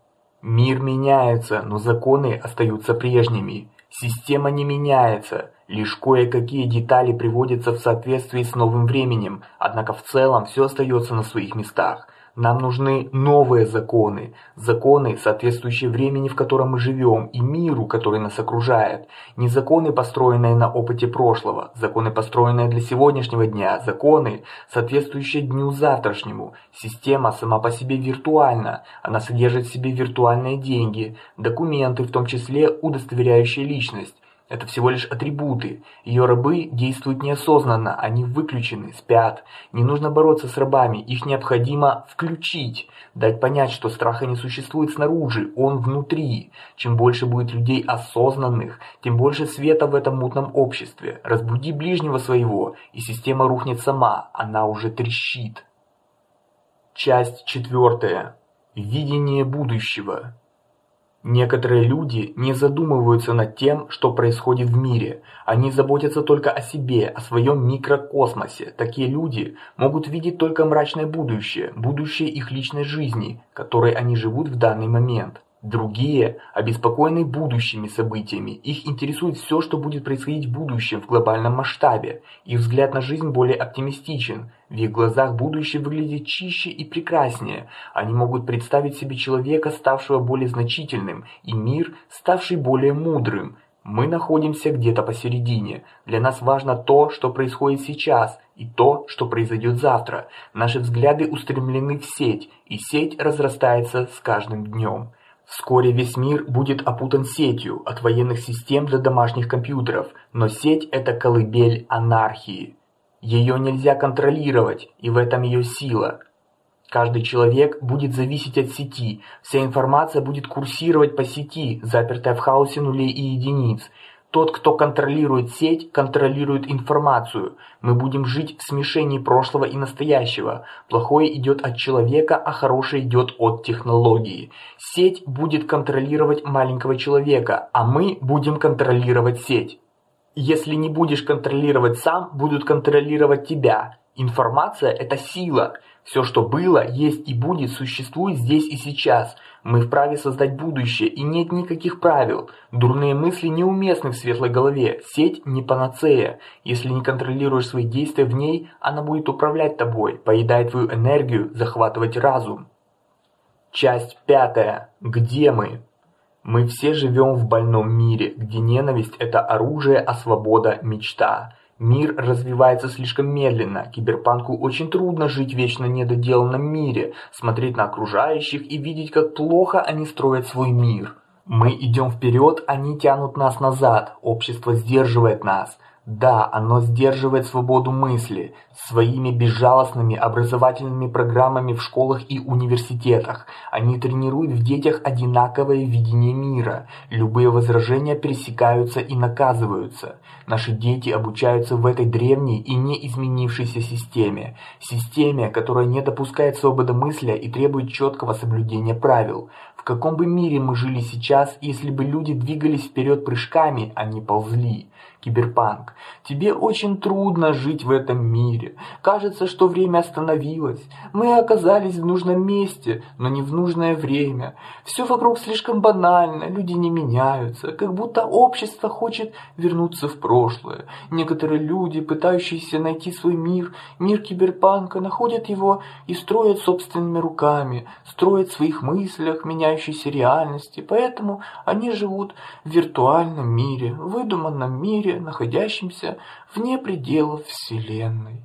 Мир меняется, но законы остаются прежними. Система не меняется, лишь кое-какие детали приводятся в соответствии с новым временем, однако в целом все остается на своих местах. Нам нужны новые законы, законы, соответствующие времени, в котором мы живем, и миру, который нас окружает. Не законы, построенные на опыте прошлого, законы, построенные для сегодняшнего дня, законы, соответствующие дню завтрашнему. Система сама по себе виртуальна, она содержит в себе виртуальные деньги, документы, в том числе удостоверяющие личность. Это всего лишь атрибуты. Ее рабы действуют неосознанно, они выключены, спят. Не нужно бороться с рабами, их необходимо включить, дать понять, что страха не существует снаружи, он внутри. Чем больше будет людей осознанных, тем больше света в этом мутном обществе. Разбуди ближнего своего, и система рухнет сама, она уже трещит. Часть четвертая. Видение будущего. Некоторые люди не задумываются над тем, что происходит в мире. Они заботятся только о себе, о своем микрокосмосе. Такие люди могут видеть только мрачное будущее, будущее их личной жизни, которой они живут в данный момент. Другие обеспокоены будущими событиями. Их интересует все, что будет происходить в будущем в глобальном масштабе. Их взгляд на жизнь более оптимистичен. В их глазах будущее выглядит чище и прекраснее. Они могут представить себе человека, ставшего более значительным, и мир, ставший более мудрым. Мы находимся где-то посередине. Для нас важно то, что происходит сейчас, и то, что произойдет завтра. Наши взгляды устремлены в сеть, и сеть разрастается с каждым днем. Вскоре весь мир будет опутан сетью, от военных систем до домашних компьютеров, но сеть – это колыбель анархии. Ее нельзя контролировать, и в этом ее сила. Каждый человек будет зависеть от сети, вся информация будет курсировать по сети, запертая в хаосе нулей и единиц, тот, кто контролирует сеть, контролирует информацию. Мы будем жить в смешении прошлого и настоящего. Плохое идет от человека, а хорошее идет от технологии. Сеть будет контролировать маленького человека, а мы будем контролировать сеть. Если не будешь контролировать сам, будут контролировать тебя. Информация – это сила. Все, что было, есть и будет, существует здесь и сейчас. Мы вправе создать будущее, и нет никаких правил. Дурные мысли неуместны в светлой голове. Сеть не панацея. Если не контролируешь свои действия в ней, она будет управлять тобой, поедать твою энергию, захватывать разум. Часть пятая. Где мы? Мы все живем в больном мире, где ненависть – это оружие, а свобода – мечта. Мир развивается слишком медленно. Киберпанку очень трудно жить в вечно недоделанном мире, смотреть на окружающих и видеть, как плохо они строят свой мир. Мы идем вперед, они тянут нас назад. Общество сдерживает нас. Да, оно сдерживает свободу мысли своими безжалостными образовательными программами в школах и университетах. Они тренируют в детях одинаковое видение мира. Любые возражения пересекаются и наказываются. Наши дети обучаются в этой древней и не изменившейся системе, системе, которая не допускает свободы мысли и требует четкого соблюдения правил. В каком бы мире мы жили сейчас, если бы люди двигались вперед прыжками, а не ползли? Киберпанк. Тебе очень трудно жить в этом мире. Кажется, что время остановилось. Мы оказались в нужном месте, но не в нужное время. Все вокруг слишком банально, люди не меняются, как будто общество хочет вернуться в прошлое. Некоторые люди, пытающиеся найти свой мир, мир киберпанка, находят его и строят собственными руками, строят в своих мыслях меняющейся реальности. Поэтому они живут в виртуальном мире, выдуманном мире, мире, находящемся вне пределов Вселенной.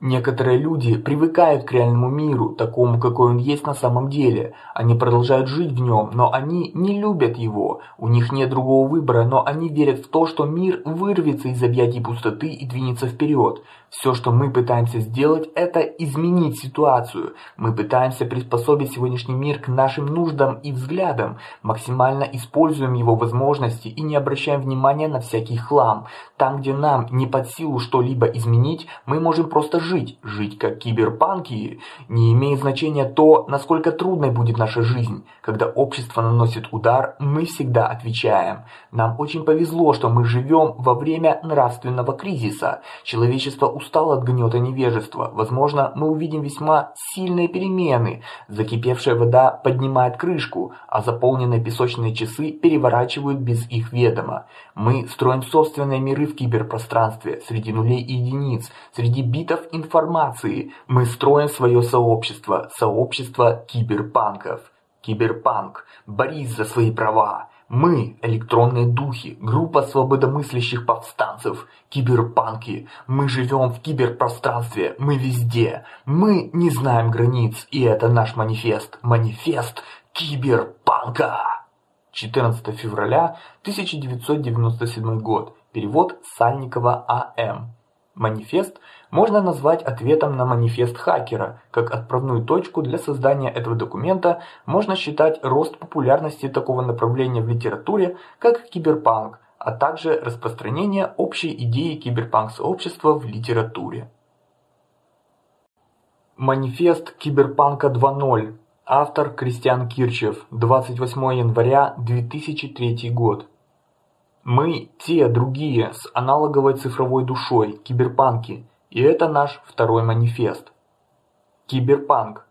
Некоторые люди привыкают к реальному миру, такому, какой он есть на самом деле. Они продолжают жить в нем, но они не любят его. У них нет другого выбора, но они верят в то, что мир вырвется из объятий пустоты и двинется вперед. Все, что мы пытаемся сделать, это изменить ситуацию. Мы пытаемся приспособить сегодняшний мир к нашим нуждам и взглядам, максимально используем его возможности и не обращаем внимания на всякий хлам. Там, где нам не под силу что-либо изменить, мы можем просто жить, жить как киберпанки. Не имеет значения то, насколько трудной будет наша жизнь. Когда общество наносит удар, мы всегда отвечаем. Нам очень повезло, что мы живем во время нравственного кризиса. Человечество устал от гнета невежества. Возможно, мы увидим весьма сильные перемены. Закипевшая вода поднимает крышку, а заполненные песочные часы переворачивают без их ведома. Мы строим собственные миры в киберпространстве, среди нулей и единиц, среди битов информации. Мы строим свое сообщество, сообщество киберпанков. Киберпанк, борись за свои права. Мы, электронные духи, группа свободомыслящих повстанцев, киберпанки. Мы живем в киберпространстве, мы везде. Мы не знаем границ, и это наш манифест. Манифест киберпанка. 14 февраля 1997 год. Перевод Сальникова А.М. Манифест можно назвать ответом на манифест хакера. Как отправную точку для создания этого документа можно считать рост популярности такого направления в литературе, как киберпанк, а также распространение общей идеи киберпанк-сообщества в литературе. Манифест Киберпанка 2.0. Автор Кристиан Кирчев. 28 января 2003 год. Мы те другие с аналоговой цифровой душой, киберпанки, и это наш второй манифест. Киберпанк.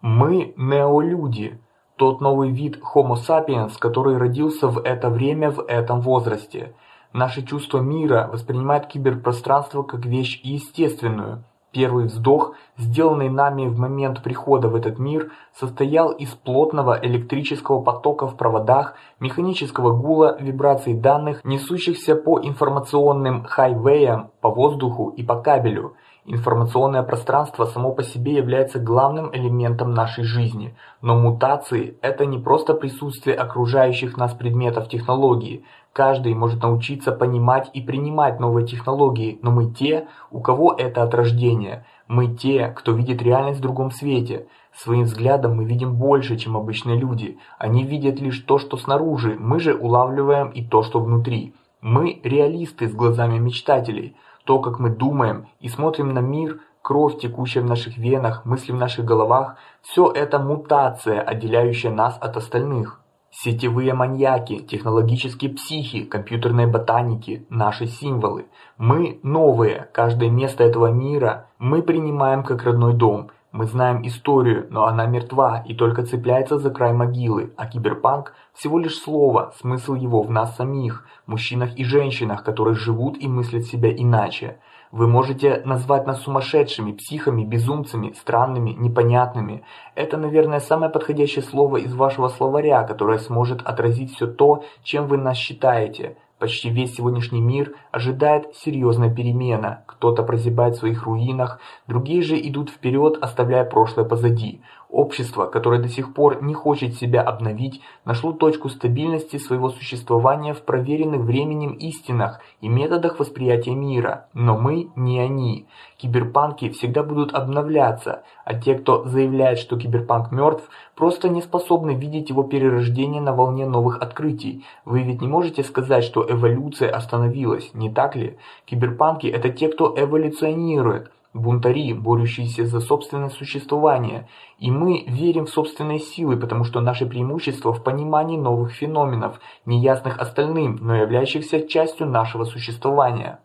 Мы неолюди, тот новый вид Homo sapiens, который родился в это время в этом возрасте. Наше чувство мира воспринимает киберпространство как вещь естественную. Первый вздох, сделанный нами в момент прихода в этот мир, состоял из плотного электрического потока в проводах, механического гула, вибраций данных, несущихся по информационным хайвеям, по воздуху и по кабелю. Информационное пространство само по себе является главным элементом нашей жизни, но мутации – это не просто присутствие окружающих нас предметов технологии. Каждый может научиться понимать и принимать новые технологии, но мы те, у кого это от рождения. Мы те, кто видит реальность в другом свете. Своим взглядом мы видим больше, чем обычные люди. Они видят лишь то, что снаружи, мы же улавливаем и то, что внутри. Мы реалисты с глазами мечтателей – то, как мы думаем и смотрим на мир, кровь, текущая в наших венах, мысли в наших головах, все это мутация, отделяющая нас от остальных. Сетевые маньяки, технологические психи, компьютерные ботаники, наши символы. Мы новые, каждое место этого мира мы принимаем как родной дом. Мы знаем историю, но она мертва и только цепляется за край могилы, а киберпанк всего лишь слово, смысл его в нас самих, мужчинах и женщинах, которые живут и мыслят себя иначе. Вы можете назвать нас сумасшедшими, психами, безумцами, странными, непонятными. Это, наверное, самое подходящее слово из вашего словаря, которое сможет отразить все то, чем вы нас считаете. Почти весь сегодняшний мир ожидает серьезная перемена. Кто-то прозябает в своих руинах, другие же идут вперед, оставляя прошлое позади. Общество, которое до сих пор не хочет себя обновить, нашло точку стабильности своего существования в проверенных временем истинах и методах восприятия мира. Но мы не они. Киберпанки всегда будут обновляться, а те, кто заявляет, что киберпанк мертв, просто не способны видеть его перерождение на волне новых открытий. Вы ведь не можете сказать, что эволюция остановилась, не так ли? Киберпанки – это те, кто эволюционирует бунтари, борющиеся за собственное существование, и мы верим в собственные силы, потому что наше преимущество в понимании новых феноменов, неясных остальным, но являющихся частью нашего существования.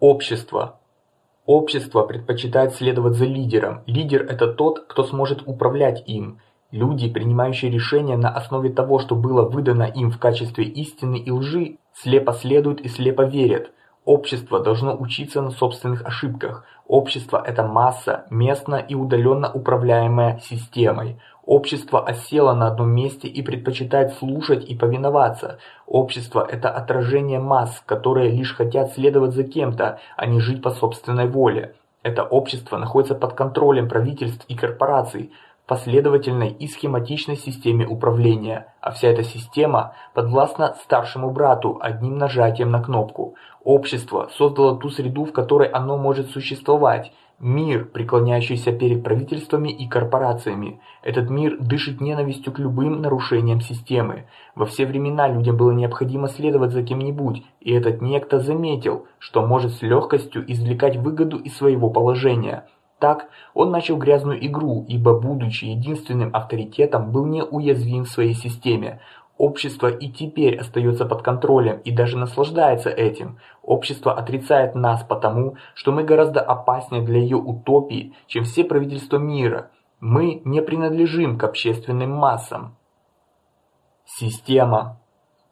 Общество. Общество предпочитает следовать за лидером. Лидер – это тот, кто сможет управлять им. Люди, принимающие решения на основе того, что было выдано им в качестве истины и лжи, слепо следуют и слепо верят. Общество должно учиться на собственных ошибках. Общество – это масса, местно и удаленно управляемая системой. Общество осело на одном месте и предпочитает слушать и повиноваться. Общество – это отражение масс, которые лишь хотят следовать за кем-то, а не жить по собственной воле. Это общество находится под контролем правительств и корпораций, последовательной и схематичной системе управления, а вся эта система подвластна старшему брату одним нажатием на кнопку. Общество создало ту среду, в которой оно может существовать. Мир, преклоняющийся перед правительствами и корпорациями. Этот мир дышит ненавистью к любым нарушениям системы. Во все времена людям было необходимо следовать за кем-нибудь, и этот некто заметил, что может с легкостью извлекать выгоду из своего положения. Так он начал грязную игру, ибо будучи единственным авторитетом, был неуязвим в своей системе. Общество и теперь остается под контролем и даже наслаждается этим. Общество отрицает нас потому, что мы гораздо опаснее для ее утопии, чем все правительства мира. Мы не принадлежим к общественным массам. Система.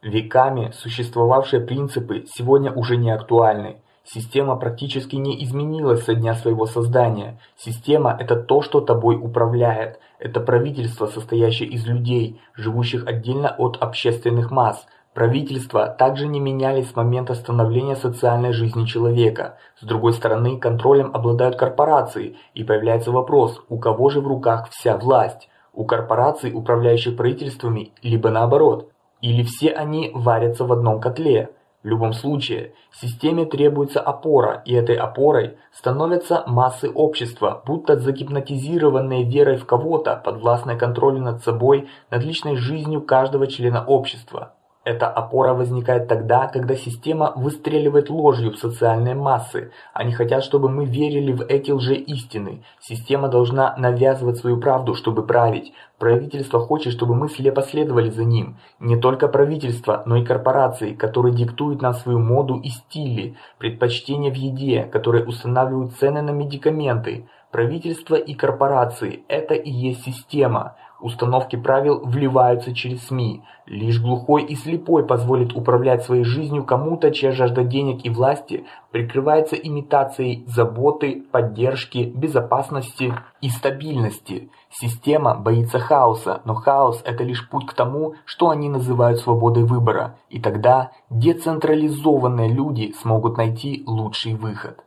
Веками существовавшие принципы сегодня уже не актуальны. Система практически не изменилась со дня своего создания. Система – это то, что тобой управляет. Это правительство, состоящее из людей, живущих отдельно от общественных масс. Правительства также не менялись с момента становления социальной жизни человека. С другой стороны, контролем обладают корпорации, и появляется вопрос, у кого же в руках вся власть? У корпораций, управляющих правительствами, либо наоборот? Или все они варятся в одном котле? В любом случае, системе требуется опора, и этой опорой становятся массы общества, будто загипнотизированные верой в кого-то, подвластной контролю над собой, над личной жизнью каждого члена общества. Эта опора возникает тогда, когда система выстреливает ложью в социальные массы. Они хотят, чтобы мы верили в эти лжеистины. Система должна навязывать свою правду, чтобы править. Правительство хочет, чтобы мы слепо следовали за ним. Не только правительство, но и корпорации, которые диктуют нам свою моду и стили, предпочтения в еде, которые устанавливают цены на медикаменты. Правительство и корпорации – это и есть система. Установки правил вливаются через СМИ. Лишь глухой и слепой позволит управлять своей жизнью кому-то, чья жажда денег и власти прикрывается имитацией заботы, поддержки, безопасности и стабильности. Система боится хаоса, но хаос – это лишь путь к тому, что они называют свободой выбора, и тогда децентрализованные люди смогут найти лучший выход.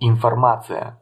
Информация.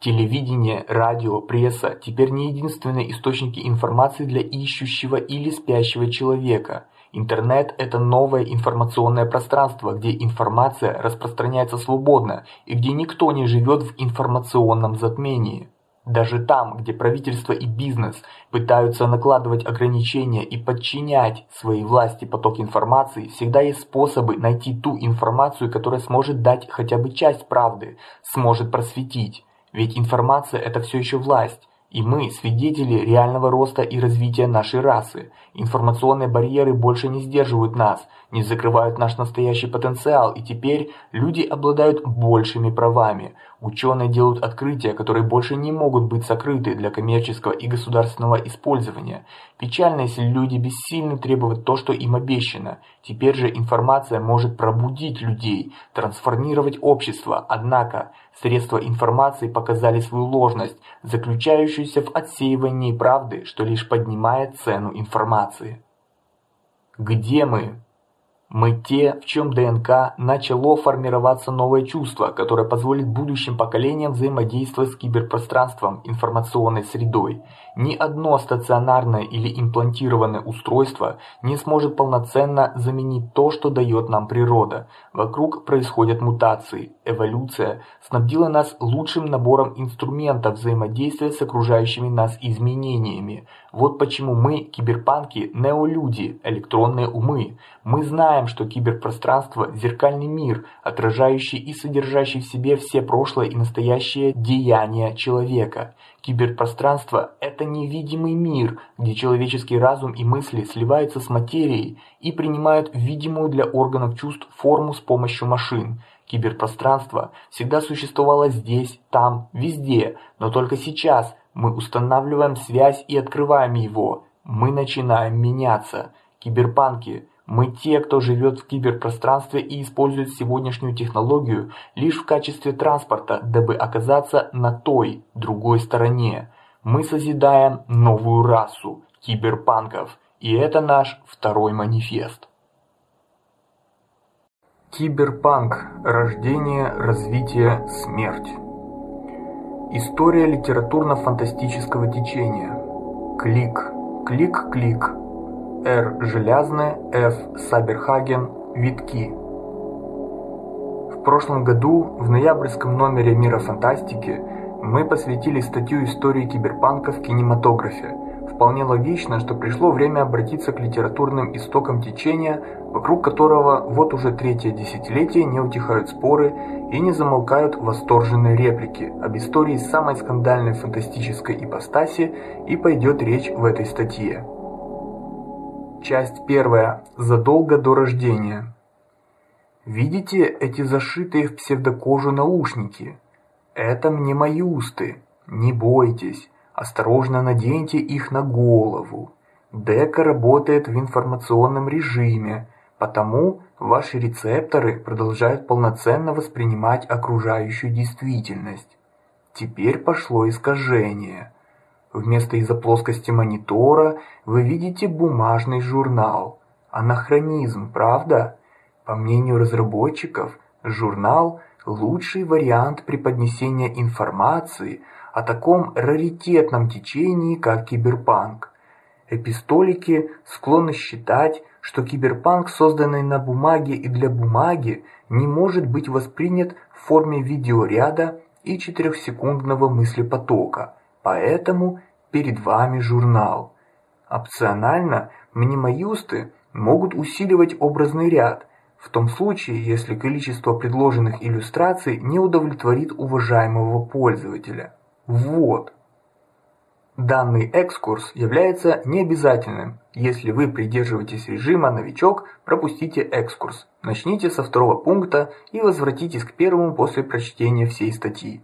Телевидение, радио, пресса теперь не единственные источники информации для ищущего или спящего человека. Интернет – это новое информационное пространство, где информация распространяется свободно и где никто не живет в информационном затмении. Даже там, где правительство и бизнес пытаются накладывать ограничения и подчинять своей власти поток информации, всегда есть способы найти ту информацию, которая сможет дать хотя бы часть правды, сможет просветить. Ведь информация – это все еще власть, и мы свидетели реального роста и развития нашей расы. Информационные барьеры больше не сдерживают нас, не закрывают наш настоящий потенциал, и теперь люди обладают большими правами. Ученые делают открытия, которые больше не могут быть сокрыты для коммерческого и государственного использования. Печально, если люди бессильны требовать то, что им обещано. Теперь же информация может пробудить людей, трансформировать общество. Однако средства информации показали свою ложность, заключающуюся в отсеивании правды, что лишь поднимает цену информации. Где мы? Мы те, в чем ДНК начало формироваться новое чувство, которое позволит будущим поколениям взаимодействовать с киберпространством, информационной средой. Ни одно стационарное или имплантированное устройство не сможет полноценно заменить то, что дает нам природа. Вокруг происходят мутации. Эволюция снабдила нас лучшим набором инструментов взаимодействия с окружающими нас изменениями. Вот почему мы, киберпанки, неолюди, электронные умы. Мы знаем, что киберпространство – зеркальный мир, отражающий и содержащий в себе все прошлое и настоящее деяния человека. Киберпространство – это невидимый мир, где человеческий разум и мысли сливаются с материей и принимают видимую для органов чувств форму с помощью машин. Киберпространство всегда существовало здесь, там, везде, но только сейчас мы устанавливаем связь и открываем его. Мы начинаем меняться. Киберпанки. Мы те, кто живет в киберпространстве и использует сегодняшнюю технологию лишь в качестве транспорта, дабы оказаться на той, другой стороне. Мы созидаем новую расу киберпанков, и это наш второй манифест. Киберпанк. Рождение, развитие, смерть. История литературно-фантастического течения. Клик, клик-клик. Р. Желязная, Ф. Саберхаген, Витки. В прошлом году в ноябрьском номере Мира фантастики мы посвятили статью истории киберпанка в кинематографе – Вполне логично, что пришло время обратиться к литературным истокам течения, вокруг которого вот уже третье десятилетие не утихают споры и не замолкают восторженные реплики. Об истории самой скандальной фантастической ипостаси и пойдет речь в этой статье. Часть первая. Задолго до рождения. Видите эти зашитые в псевдокожу наушники? Это мне мои усты. Не бойтесь. Осторожно наденьте их на голову. Дека работает в информационном режиме, потому ваши рецепторы продолжают полноценно воспринимать окружающую действительность. Теперь пошло искажение. Вместо из-за плоскости монитора вы видите бумажный журнал. Анахронизм, правда? По мнению разработчиков, журнал лучший вариант преподнесения информации о таком раритетном течении, как киберпанк. Эпистолики склонны считать, что киберпанк, созданный на бумаге и для бумаги, не может быть воспринят в форме видеоряда и четырехсекундного мыслепотока. Поэтому перед вами журнал. Опционально мнемоюсты могут усиливать образный ряд, в том случае, если количество предложенных иллюстраций не удовлетворит уважаемого пользователя. Вот. Данный экскурс является необязательным. Если вы придерживаетесь режима новичок, пропустите экскурс. Начните со второго пункта и возвратитесь к первому после прочтения всей статьи.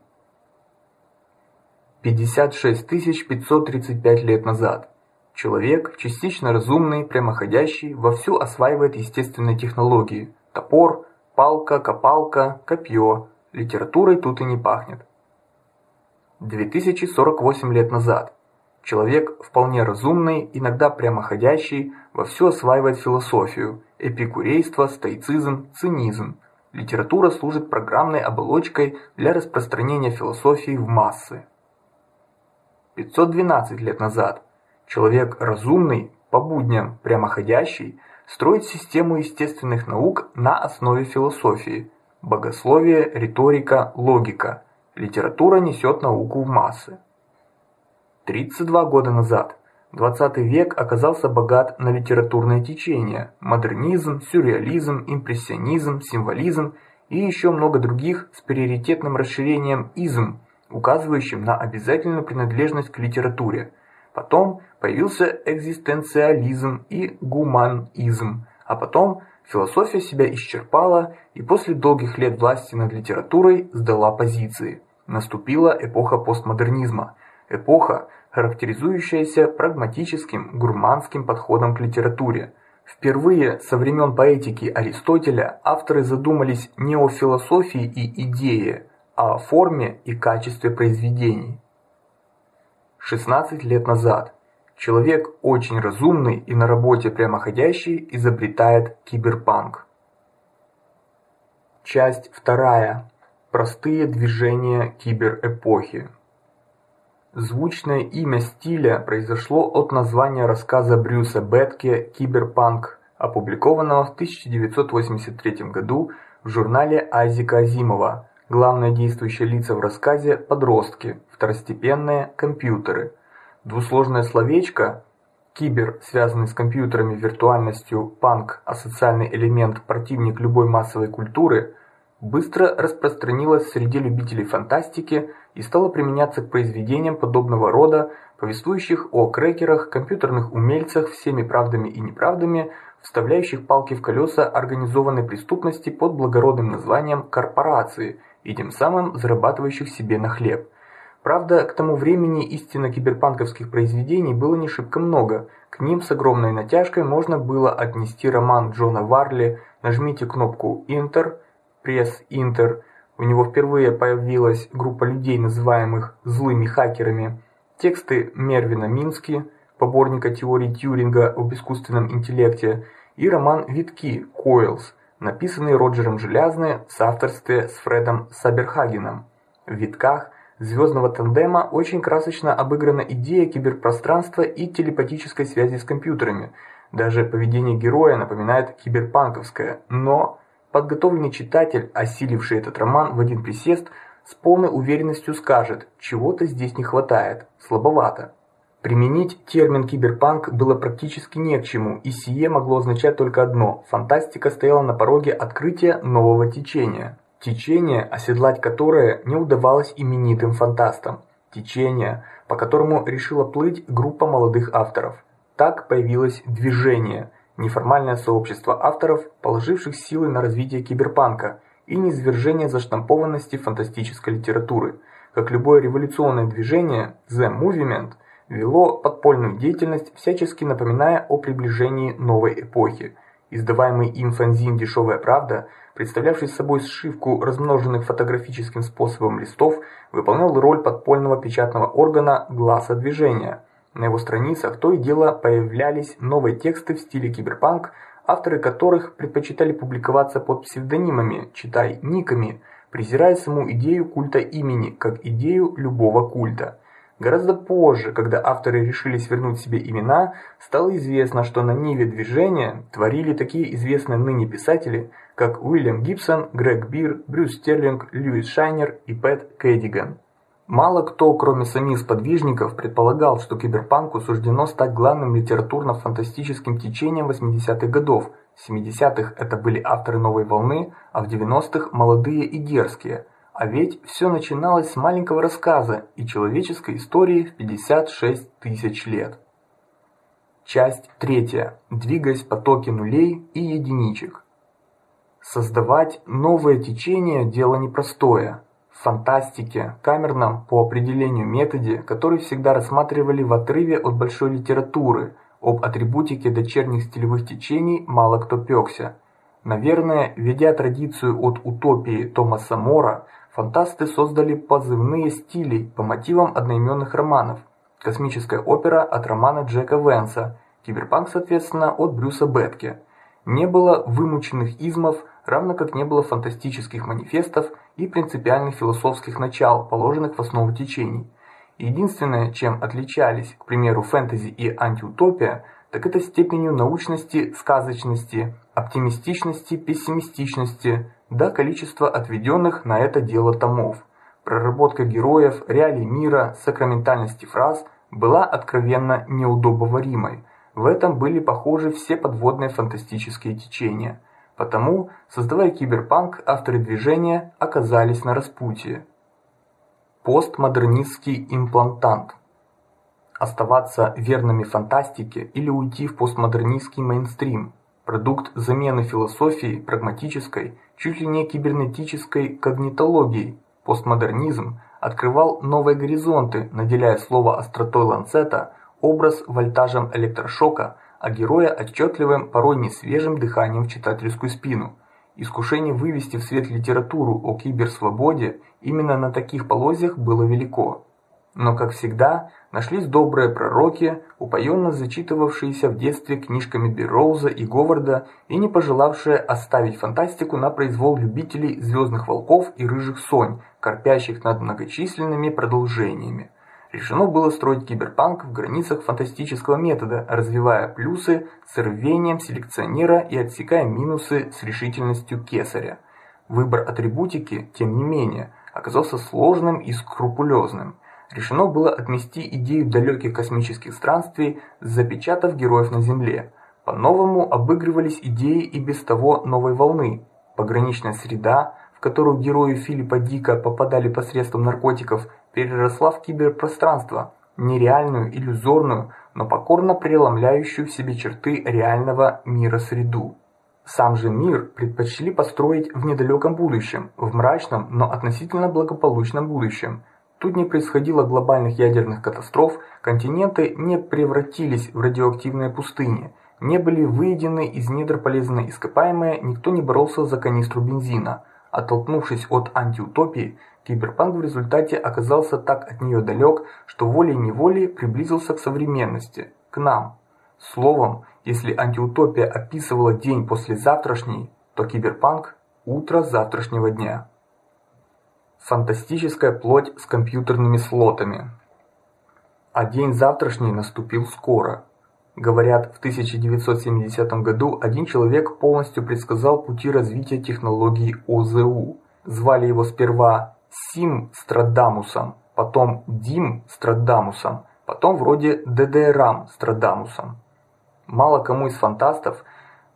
56 535 лет назад. Человек, частично разумный, прямоходящий, вовсю осваивает естественные технологии: топор, палка, копалка, копье. Литературой тут и не пахнет. 2048 лет назад. Человек вполне разумный, иногда прямоходящий, вовсю осваивает философию, эпикурейство, стоицизм, цинизм. Литература служит программной оболочкой для распространения философии в массы. 512 лет назад человек разумный, по будням прямоходящий, строит систему естественных наук на основе философии. Богословие, риторика, логика. Литература несет науку в массы. 32 года назад 20 век оказался богат на литературные течения: модернизм, сюрреализм, импрессионизм, символизм и еще много других с приоритетным расширением изм, указывающим на обязательную принадлежность к литературе. Потом появился экзистенциализм и гуманизм, а потом философия себя исчерпала и после долгих лет власти над литературой сдала позиции. Наступила эпоха постмодернизма, эпоха, характеризующаяся прагматическим, гурманским подходом к литературе. Впервые со времен поэтики Аристотеля авторы задумались не о философии и идее, а о форме и качестве произведений. 16 лет назад человек очень разумный и на работе прямоходящий изобретает киберпанк. Часть вторая. Простые движения киберэпохи. Звучное имя стиля произошло от названия рассказа Брюса Бетке Киберпанк, опубликованного в 1983 году в журнале Айзека Азимова. Главные действующие лица в рассказе подростки, второстепенные компьютеры. Двусложное словечко кибер, связанный с компьютерами, виртуальностью, панк, асоциальный элемент, противник любой массовой культуры, быстро распространилось среди любителей фантастики и стало применяться к произведениям подобного рода, повествующих о крекерах, компьютерных умельцах всеми правдами и неправдами, вставляющих палки в колеса организованной преступности под благородным названием корпорации и тем самым зарабатывающих себе на хлеб. Правда, к тому времени истинно киберпанковских произведений было не шибко много. К ним с огромной натяжкой можно было отнести роман Джона Варли «Нажмите кнопку Enter», «Пресс Enter», у него впервые появилась группа людей, называемых злыми хакерами. Тексты Мервина Мински, поборника теории Тьюринга об искусственном интеллекте, и роман Витки Койлс, написанный Роджером Желязны в соавторстве с Фредом Саберхагеном. В Витках звездного тандема очень красочно обыграна идея киберпространства и телепатической связи с компьютерами. Даже поведение героя напоминает киберпанковское, но Подготовленный читатель, осиливший этот роман в один присест, с полной уверенностью скажет: чего-то здесь не хватает, слабовато. Применить термин киберпанк было практически не к чему, и сие могло означать только одно: фантастика стояла на пороге открытия нового течения, течение, оседлать которое не удавалось именитым фантастам, течение, по которому решила плыть группа молодых авторов. Так появилось движение, неформальное сообщество авторов, положивших силы на развитие киберпанка и низвержение заштампованности фантастической литературы. Как любое революционное движение, The Movement вело подпольную деятельность, всячески напоминая о приближении новой эпохи. Издаваемый им фанзин Дешевая правда, представлявший собой сшивку размноженных фотографическим способом листов, выполнял роль подпольного печатного органа глаза движения. На его страницах то и дело появлялись новые тексты в стиле киберпанк, авторы которых предпочитали публиковаться под псевдонимами, читай никами, презирая саму идею культа имени как идею любого культа. Гораздо позже, когда авторы решили свернуть себе имена, стало известно, что на ниве движения творили такие известные ныне писатели, как Уильям Гибсон, Грег Бир, Брюс Стерлинг, Льюис Шайнер и Пэт Кэдиган. Мало кто, кроме самих сподвижников, предполагал, что киберпанку суждено стать главным литературно-фантастическим течением 80-х годов. В 70-х это были авторы новой волны, а в 90-х молодые и дерзкие. А ведь все начиналось с маленького рассказа и человеческой истории в 56 тысяч лет. Часть третья. Двигаясь по токе нулей и единичек. Создавать новое течение дело непростое. Фантастике, камерном по определению методе, который всегда рассматривали в отрыве от большой литературы, об атрибутике дочерних стилевых течений мало кто пёкся. Наверное, ведя традицию от утопии Томаса Мора, фантасты создали позывные стили по мотивам одноименных романов. Космическая опера от романа Джека Венса, киберпанк, соответственно, от Брюса Бетке. Не было вымученных измов, равно как не было фантастических манифестов и принципиальных философских начал, положенных в основу течений. Единственное, чем отличались, к примеру, фэнтези и антиутопия, так это степенью научности, сказочности, оптимистичности, пессимистичности, да количество отведенных на это дело томов. Проработка героев, реалий мира, сакраментальности фраз была откровенно неудобоваримой. В этом были похожи все подводные фантастические течения. Потому, создавая киберпанк, авторы движения оказались на распутье. Постмодернистский имплантант. Оставаться верными фантастике или уйти в постмодернистский мейнстрим продукт замены философии прагматической, чуть ли не кибернетической когнитологией. Постмодернизм открывал новые горизонты, наделяя слово остротой ланцета, образ вольтажем электрошока, а героя отчетливым, порой не свежим дыханием в читательскую спину. Искушение вывести в свет литературу о киберсвободе именно на таких полозьях было велико. Но, как всегда, нашлись добрые пророки, упоенно зачитывавшиеся в детстве книжками Берроуза и Говарда и не пожелавшие оставить фантастику на произвол любителей звездных волков и рыжих сонь, корпящих над многочисленными продолжениями. Решено было строить киберпанк в границах фантастического метода, развивая плюсы с рвением селекционера и отсекая минусы с решительностью кесаря. Выбор атрибутики, тем не менее, оказался сложным и скрупулезным решено было отмести идею далеких космических странствий, запечатав героев на Земле. По-новому обыгрывались идеи и без того новой волны. Пограничная среда, в которую герои Филиппа Дика попадали посредством наркотиков, переросла в киберпространство, нереальную, иллюзорную, но покорно преломляющую в себе черты реального мира среду. Сам же мир предпочли построить в недалеком будущем, в мрачном, но относительно благополучном будущем – Тут не происходило глобальных ядерных катастроф, континенты не превратились в радиоактивные пустыни, не были выедены из недр полезные ископаемые, никто не боролся за канистру бензина. Оттолкнувшись от антиутопии, киберпанк в результате оказался так от нее далек, что волей-неволей приблизился к современности, к нам. Словом, если антиутопия описывала день после завтрашней, то киберпанк утро завтрашнего дня. Фантастическая плоть с компьютерными слотами. А день завтрашний наступил скоро. Говорят, в 1970 году один человек полностью предсказал пути развития технологий ОЗУ. Звали его сперва Сим Страдамусом, потом Дим Страдамусом, потом вроде ДДРам Страдамусом. Мало кому из фантастов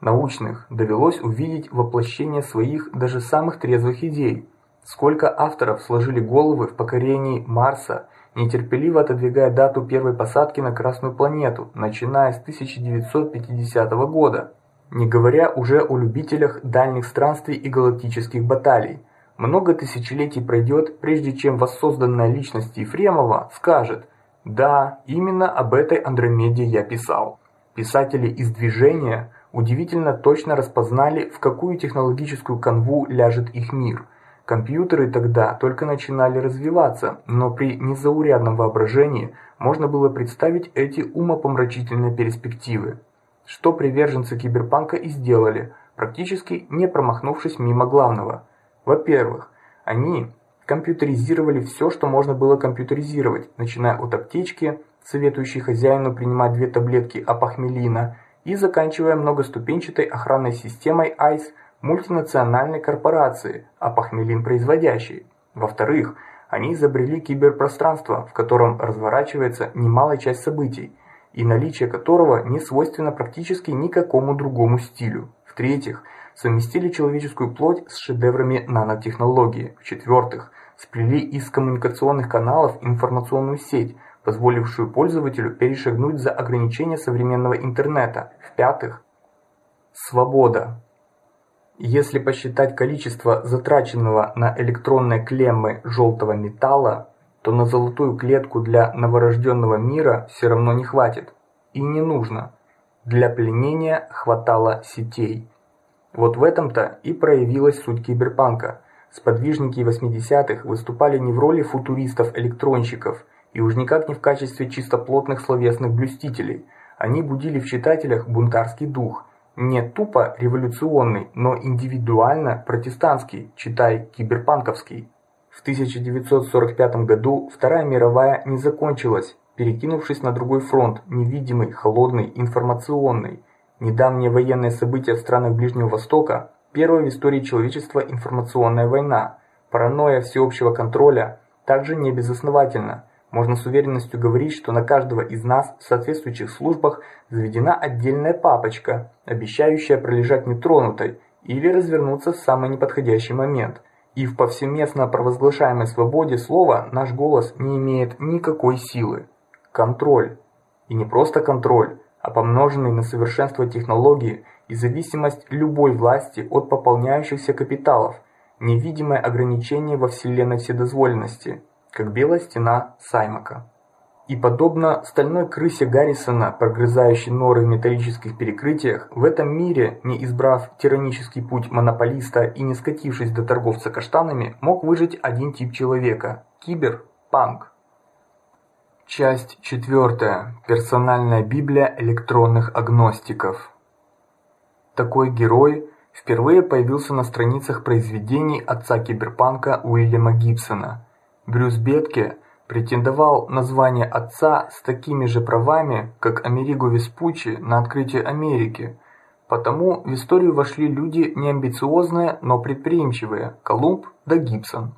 научных довелось увидеть воплощение своих даже самых трезвых идей. Сколько авторов сложили головы в покорении Марса, нетерпеливо отодвигая дату первой посадки на Красную планету, начиная с 1950 года, не говоря уже о любителях дальних странствий и галактических баталий. Много тысячелетий пройдет, прежде чем воссозданная личность Ефремова скажет: "Да, именно об этой Андромеде я писал". Писатели из движения удивительно точно распознали, в какую технологическую канву ляжет их мир – Компьютеры тогда только начинали развиваться, но при незаурядном воображении можно было представить эти умопомрачительные перспективы. Что приверженцы киберпанка и сделали, практически не промахнувшись мимо главного. Во-первых, они компьютеризировали все, что можно было компьютеризировать, начиная от аптечки, советующей хозяину принимать две таблетки апохмелина, и заканчивая многоступенчатой охранной системой ICE мультинациональной корпорации, а похмелин производящей. Во-вторых, они изобрели киберпространство, в котором разворачивается немалая часть событий, и наличие которого не свойственно практически никакому другому стилю. В-третьих, совместили человеческую плоть с шедеврами нанотехнологии. В-четвертых, сплели из коммуникационных каналов информационную сеть, позволившую пользователю перешагнуть за ограничения современного интернета. В-пятых, свобода Если посчитать количество затраченного на электронные клеммы желтого металла, то на золотую клетку для новорожденного мира все равно не хватит. И не нужно. Для пленения хватало сетей. Вот в этом-то и проявилась суть киберпанка. Сподвижники 80-х выступали не в роли футуристов-электронщиков и уж никак не в качестве чистоплотных словесных блюстителей. Они будили в читателях бунтарский дух, не тупо революционный, но индивидуально протестантский, читай киберпанковский. В 1945 году Вторая мировая не закончилась, перекинувшись на другой фронт, невидимый, холодный, информационный. Недавние военные события в странах Ближнего Востока первая в истории человечества информационная война. Паранойя всеобщего контроля также не безосновательна. Можно с уверенностью говорить, что на каждого из нас в соответствующих службах заведена отдельная папочка, обещающая пролежать нетронутой или развернуться в самый неподходящий момент. И в повсеместно провозглашаемой свободе слова наш голос не имеет никакой силы. Контроль. И не просто контроль, а помноженный на совершенство технологии и зависимость любой власти от пополняющихся капиталов, невидимое ограничение во вселенной вседозволенности – как белая стена Саймака. И подобно стальной крысе Гаррисона, прогрызающей норы в металлических перекрытиях, в этом мире, не избрав тиранический путь монополиста и не скатившись до торговца каштанами, мог выжить один тип человека киберпанк. Часть четвертая. Персональная Библия электронных агностиков. Такой герой впервые появился на страницах произведений отца киберпанка Уильяма Гибсона. Брюс Бетке претендовал на звание отца с такими же правами, как Америго Веспуччи на открытие Америки. Потому в историю вошли люди не амбициозные, но предприимчивые Колумб да Гибсон.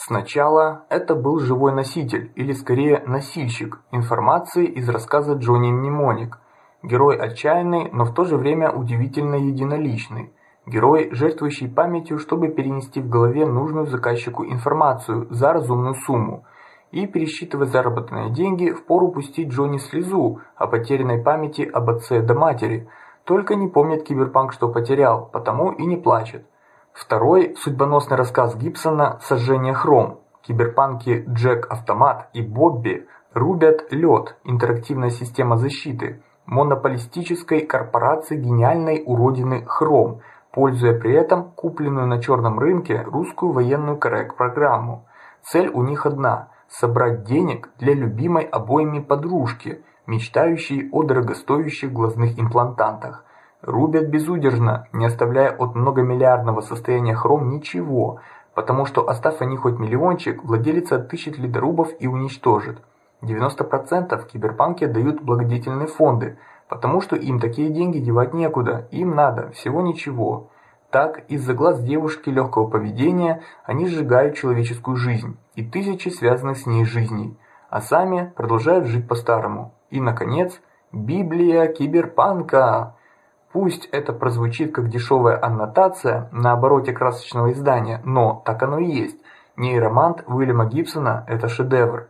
Сначала это был живой носитель, или скорее носильщик информации из рассказа Джонни Мнемоник. Герой отчаянный, но в то же время удивительно единоличный. Герой, жертвующий памятью, чтобы перенести в голове нужную заказчику информацию за разумную сумму. И пересчитывая заработанные деньги, впору пустить Джонни слезу о потерянной памяти об отце да матери. Только не помнит киберпанк, что потерял, потому и не плачет. Второй судьбоносный рассказ Гибсона «Сожжение хром». Киберпанки Джек Автомат и Бобби рубят лед, интерактивная система защиты, монополистической корпорации гениальной уродины Хром – пользуя при этом купленную на черном рынке русскую военную коррект-программу. Цель у них одна – собрать денег для любимой обоими подружки, мечтающей о дорогостоящих глазных имплантантах. Рубят безудержно, не оставляя от многомиллиардного состояния хром ничего, потому что оставь они хоть миллиончик, владелец отыщет ледорубов и уничтожит. 90% киберпанки дают благодетельные фонды, потому что им такие деньги девать некуда, им надо всего ничего. Так, из-за глаз девушки легкого поведения они сжигают человеческую жизнь и тысячи связанных с ней жизней, а сами продолжают жить по-старому. И наконец, Библия киберпанка. Пусть это прозвучит как дешевая аннотация на обороте красочного издания, но так оно и есть. Нейромант Уильяма Гибсона это шедевр.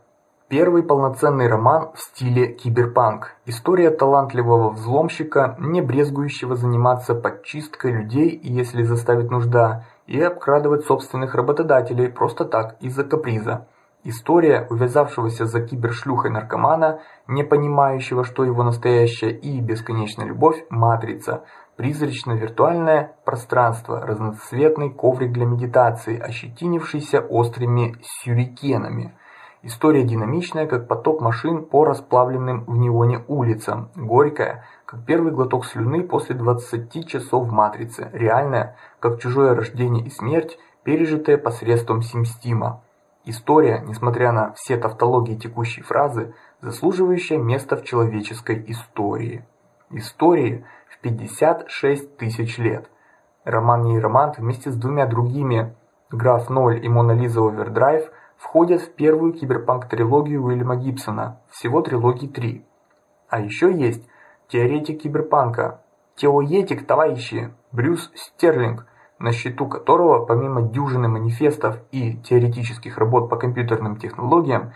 Первый полноценный роман в стиле киберпанк. История талантливого взломщика, не брезгующего заниматься подчисткой людей, если заставит нужда, и обкрадывать собственных работодателей просто так из-за каприза. История увязавшегося за кибершлюхой наркомана, не понимающего, что его настоящая и бесконечная любовь матрица, призрачно-виртуальное пространство, разноцветный коврик для медитации, ощетинившийся острыми сюрикенами. История динамичная, как поток машин по расплавленным в неоне улицам, горькая, как первый глоток слюны после 20 часов в матрице, реальная, как чужое рождение и смерть, пережитая посредством симстима. История, несмотря на все тавтологии текущей фразы, заслуживающая места в человеческой истории. Истории в 56 тысяч лет. Роман Нейромант вместе с двумя другими Граф Ноль и Мона Лиза Овердрайв входят в первую киберпанк-трилогию Уильяма Гибсона, всего трилогии три. А еще есть теоретик киберпанка, теоетик, товарищи, Брюс Стерлинг, на счету которого помимо дюжины манифестов и теоретических работ по компьютерным технологиям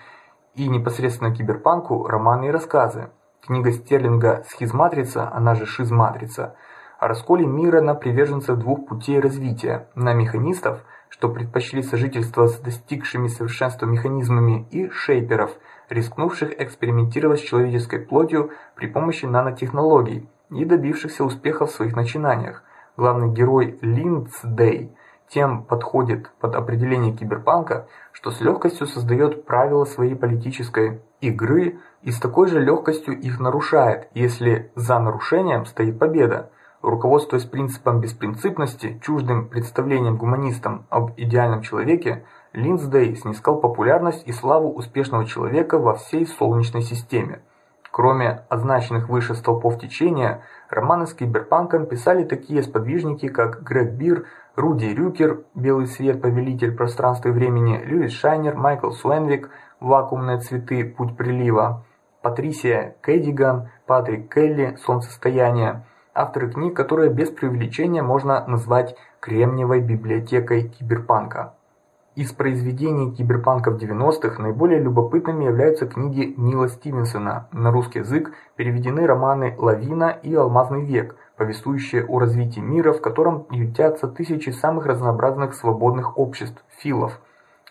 и непосредственно киберпанку романы и рассказы. Книга Стерлинга «Схизматрица», она же «Шизматрица», о расколе мира на приверженцев двух путей развития, на механистов, что предпочли сожительство с достигшими совершенства механизмами, и шейперов, рискнувших экспериментировать с человеческой плотью при помощи нанотехнологий и добившихся успеха в своих начинаниях. Главный герой Линдсдей тем подходит под определение киберпанка, что с легкостью создает правила своей политической игры и с такой же легкостью их нарушает, если за нарушением стоит победа. Руководствуясь принципом беспринципности, чуждым представлением гуманистам об идеальном человеке, Линсдей снискал популярность и славу успешного человека во всей Солнечной системе. Кроме означенных выше столпов течения, романы с киберпанком писали такие сподвижники, как Грег Бир, Руди Рюкер, Белый свет, Повелитель пространства и времени, Льюис Шайнер, Майкл Суэнвик, Вакуумные цветы, Путь прилива, Патрисия Кэдиган, Патрик Келли, Солнцестояние авторы книг, которые без преувеличения можно назвать кремниевой библиотекой киберпанка. Из произведений киберпанков 90-х наиболее любопытными являются книги Нила Стивенсона. На русский язык переведены романы Лавина и Алмазный век, повествующие о развитии мира, в котором ютятся тысячи самых разнообразных свободных обществ, филов,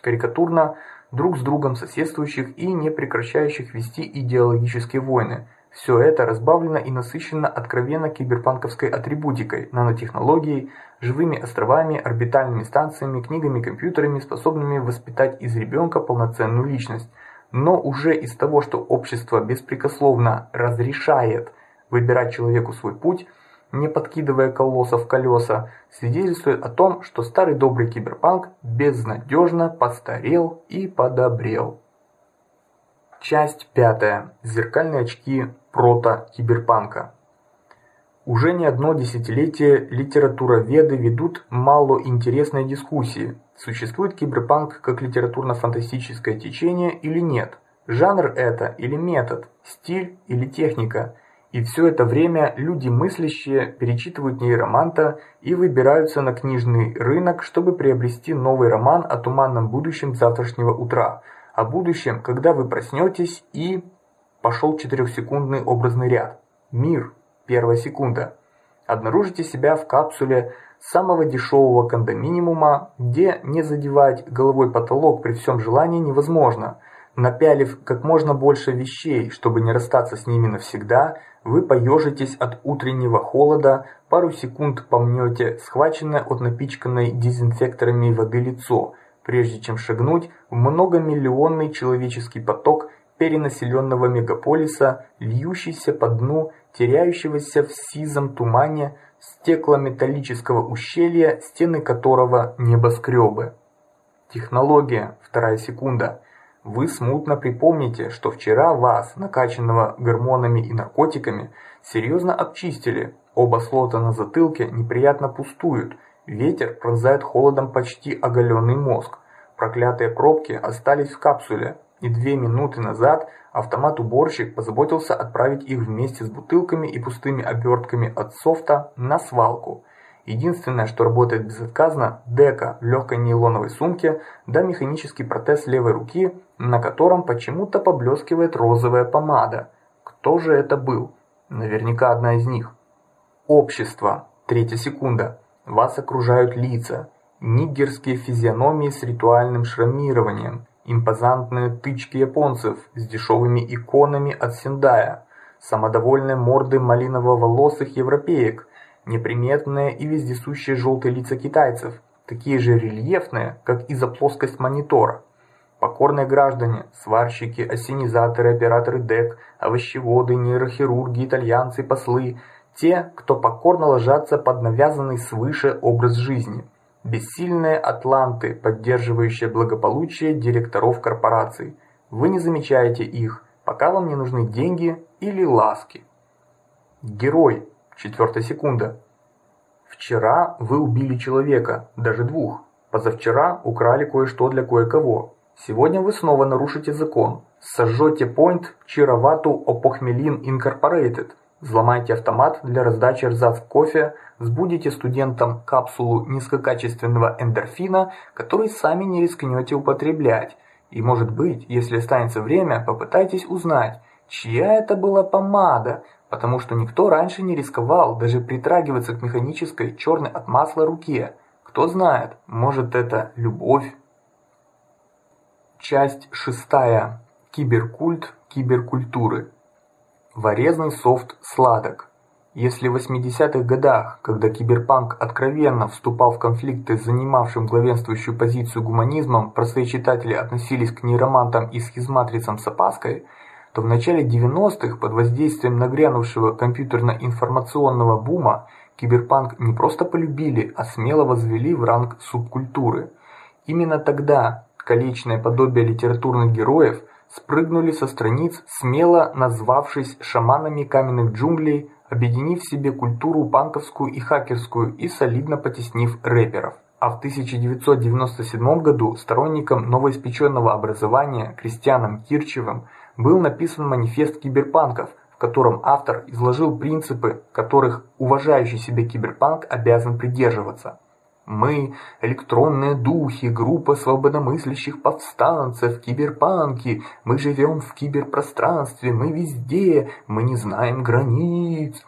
карикатурно друг с другом соседствующих и не прекращающих вести идеологические войны. Все это разбавлено и насыщено откровенно киберпанковской атрибутикой, нанотехнологией, живыми островами, орбитальными станциями, книгами-компьютерами, способными воспитать из ребенка полноценную личность. Но уже из того, что общество беспрекословно разрешает выбирать человеку свой путь, не подкидывая колоссов в колеса, свидетельствует о том, что старый добрый киберпанк безнадежно постарел и подобрел. Часть пятая. Зеркальные очки прото-киберпанка. Уже не одно десятилетие литературоведы ведут малоинтересные дискуссии. Существует киберпанк как литературно-фантастическое течение или нет? Жанр это или метод, стиль или техника? И все это время люди мыслящие перечитывают нейроманта и выбираются на книжный рынок, чтобы приобрести новый роман о туманном будущем завтрашнего утра – о будущем, когда вы проснетесь и пошел четырехсекундный образный ряд. Мир. Первая секунда. Обнаружите себя в капсуле самого дешевого кондоминиума, где не задевать головой потолок при всем желании невозможно. Напялив как можно больше вещей, чтобы не расстаться с ними навсегда, вы поежитесь от утреннего холода, пару секунд помнете схваченное от напичканной дезинфекторами воды лицо прежде чем шагнуть многомиллионный человеческий поток перенаселенного мегаполиса, льющийся по дну теряющегося в сизом тумане стеклометаллического ущелья, стены которого небоскребы. Технология. Вторая секунда. Вы смутно припомните, что вчера вас, накачанного гормонами и наркотиками, серьезно обчистили. Оба слота на затылке неприятно пустуют, Ветер пронзает холодом почти оголенный мозг. Проклятые пробки остались в капсуле, и две минуты назад автомат-уборщик позаботился отправить их вместе с бутылками и пустыми обертками от софта на свалку. Единственное, что работает безотказно, дека в легкой нейлоновой сумке, да механический протез левой руки, на котором почему-то поблескивает розовая помада. Кто же это был? Наверняка одна из них. Общество. Третья секунда. Вас окружают лица, нигерские физиономии с ритуальным шрамированием, импозантные тычки японцев с дешевыми иконами от Сендая, самодовольные морды малиново-волосых европеек, неприметные и вездесущие желтые лица китайцев, такие же рельефные, как и за плоскость монитора. Покорные граждане, сварщики, осенизаторы, операторы ДЭК, овощеводы, нейрохирурги, итальянцы, послы – те, кто покорно ложатся под навязанный свыше образ жизни, бессильные атланты, поддерживающие благополучие директоров корпораций. Вы не замечаете их, пока вам не нужны деньги или ласки. Герой. Четвертая секунда. Вчера вы убили человека, даже двух. Позавчера украли кое-что для кое-кого. Сегодня вы снова нарушите закон. Сожжете Point Чировату Опохмелин Incorporated – Взломайте автомат для раздачи эрзац кофе, сбудите студентам капсулу низкокачественного эндорфина, который сами не рискнете употреблять. И может быть, если останется время, попытайтесь узнать, чья это была помада, потому что никто раньше не рисковал даже притрагиваться к механической черной от масла руке. Кто знает, может это любовь. Часть шестая. Киберкульт киберкультуры. Ворезный софт сладок. Если в 80-х годах, когда киберпанк откровенно вступал в конфликты с занимавшим главенствующую позицию гуманизмом, простые читатели относились к нейромантам и схизматрицам с опаской, то в начале 90-х под воздействием нагрянувшего компьютерно-информационного бума киберпанк не просто полюбили, а смело возвели в ранг субкультуры. Именно тогда количественное подобие литературных героев спрыгнули со страниц, смело назвавшись шаманами каменных джунглей, объединив в себе культуру панковскую и хакерскую и солидно потеснив рэперов. А в 1997 году сторонником новоиспеченного образования Кристианом Кирчевым был написан манифест киберпанков, в котором автор изложил принципы, которых уважающий себя киберпанк обязан придерживаться. Мы электронные духи, группа свободомыслящих повстанцев, киберпанки. Мы живем в киберпространстве, мы везде, мы не знаем границ.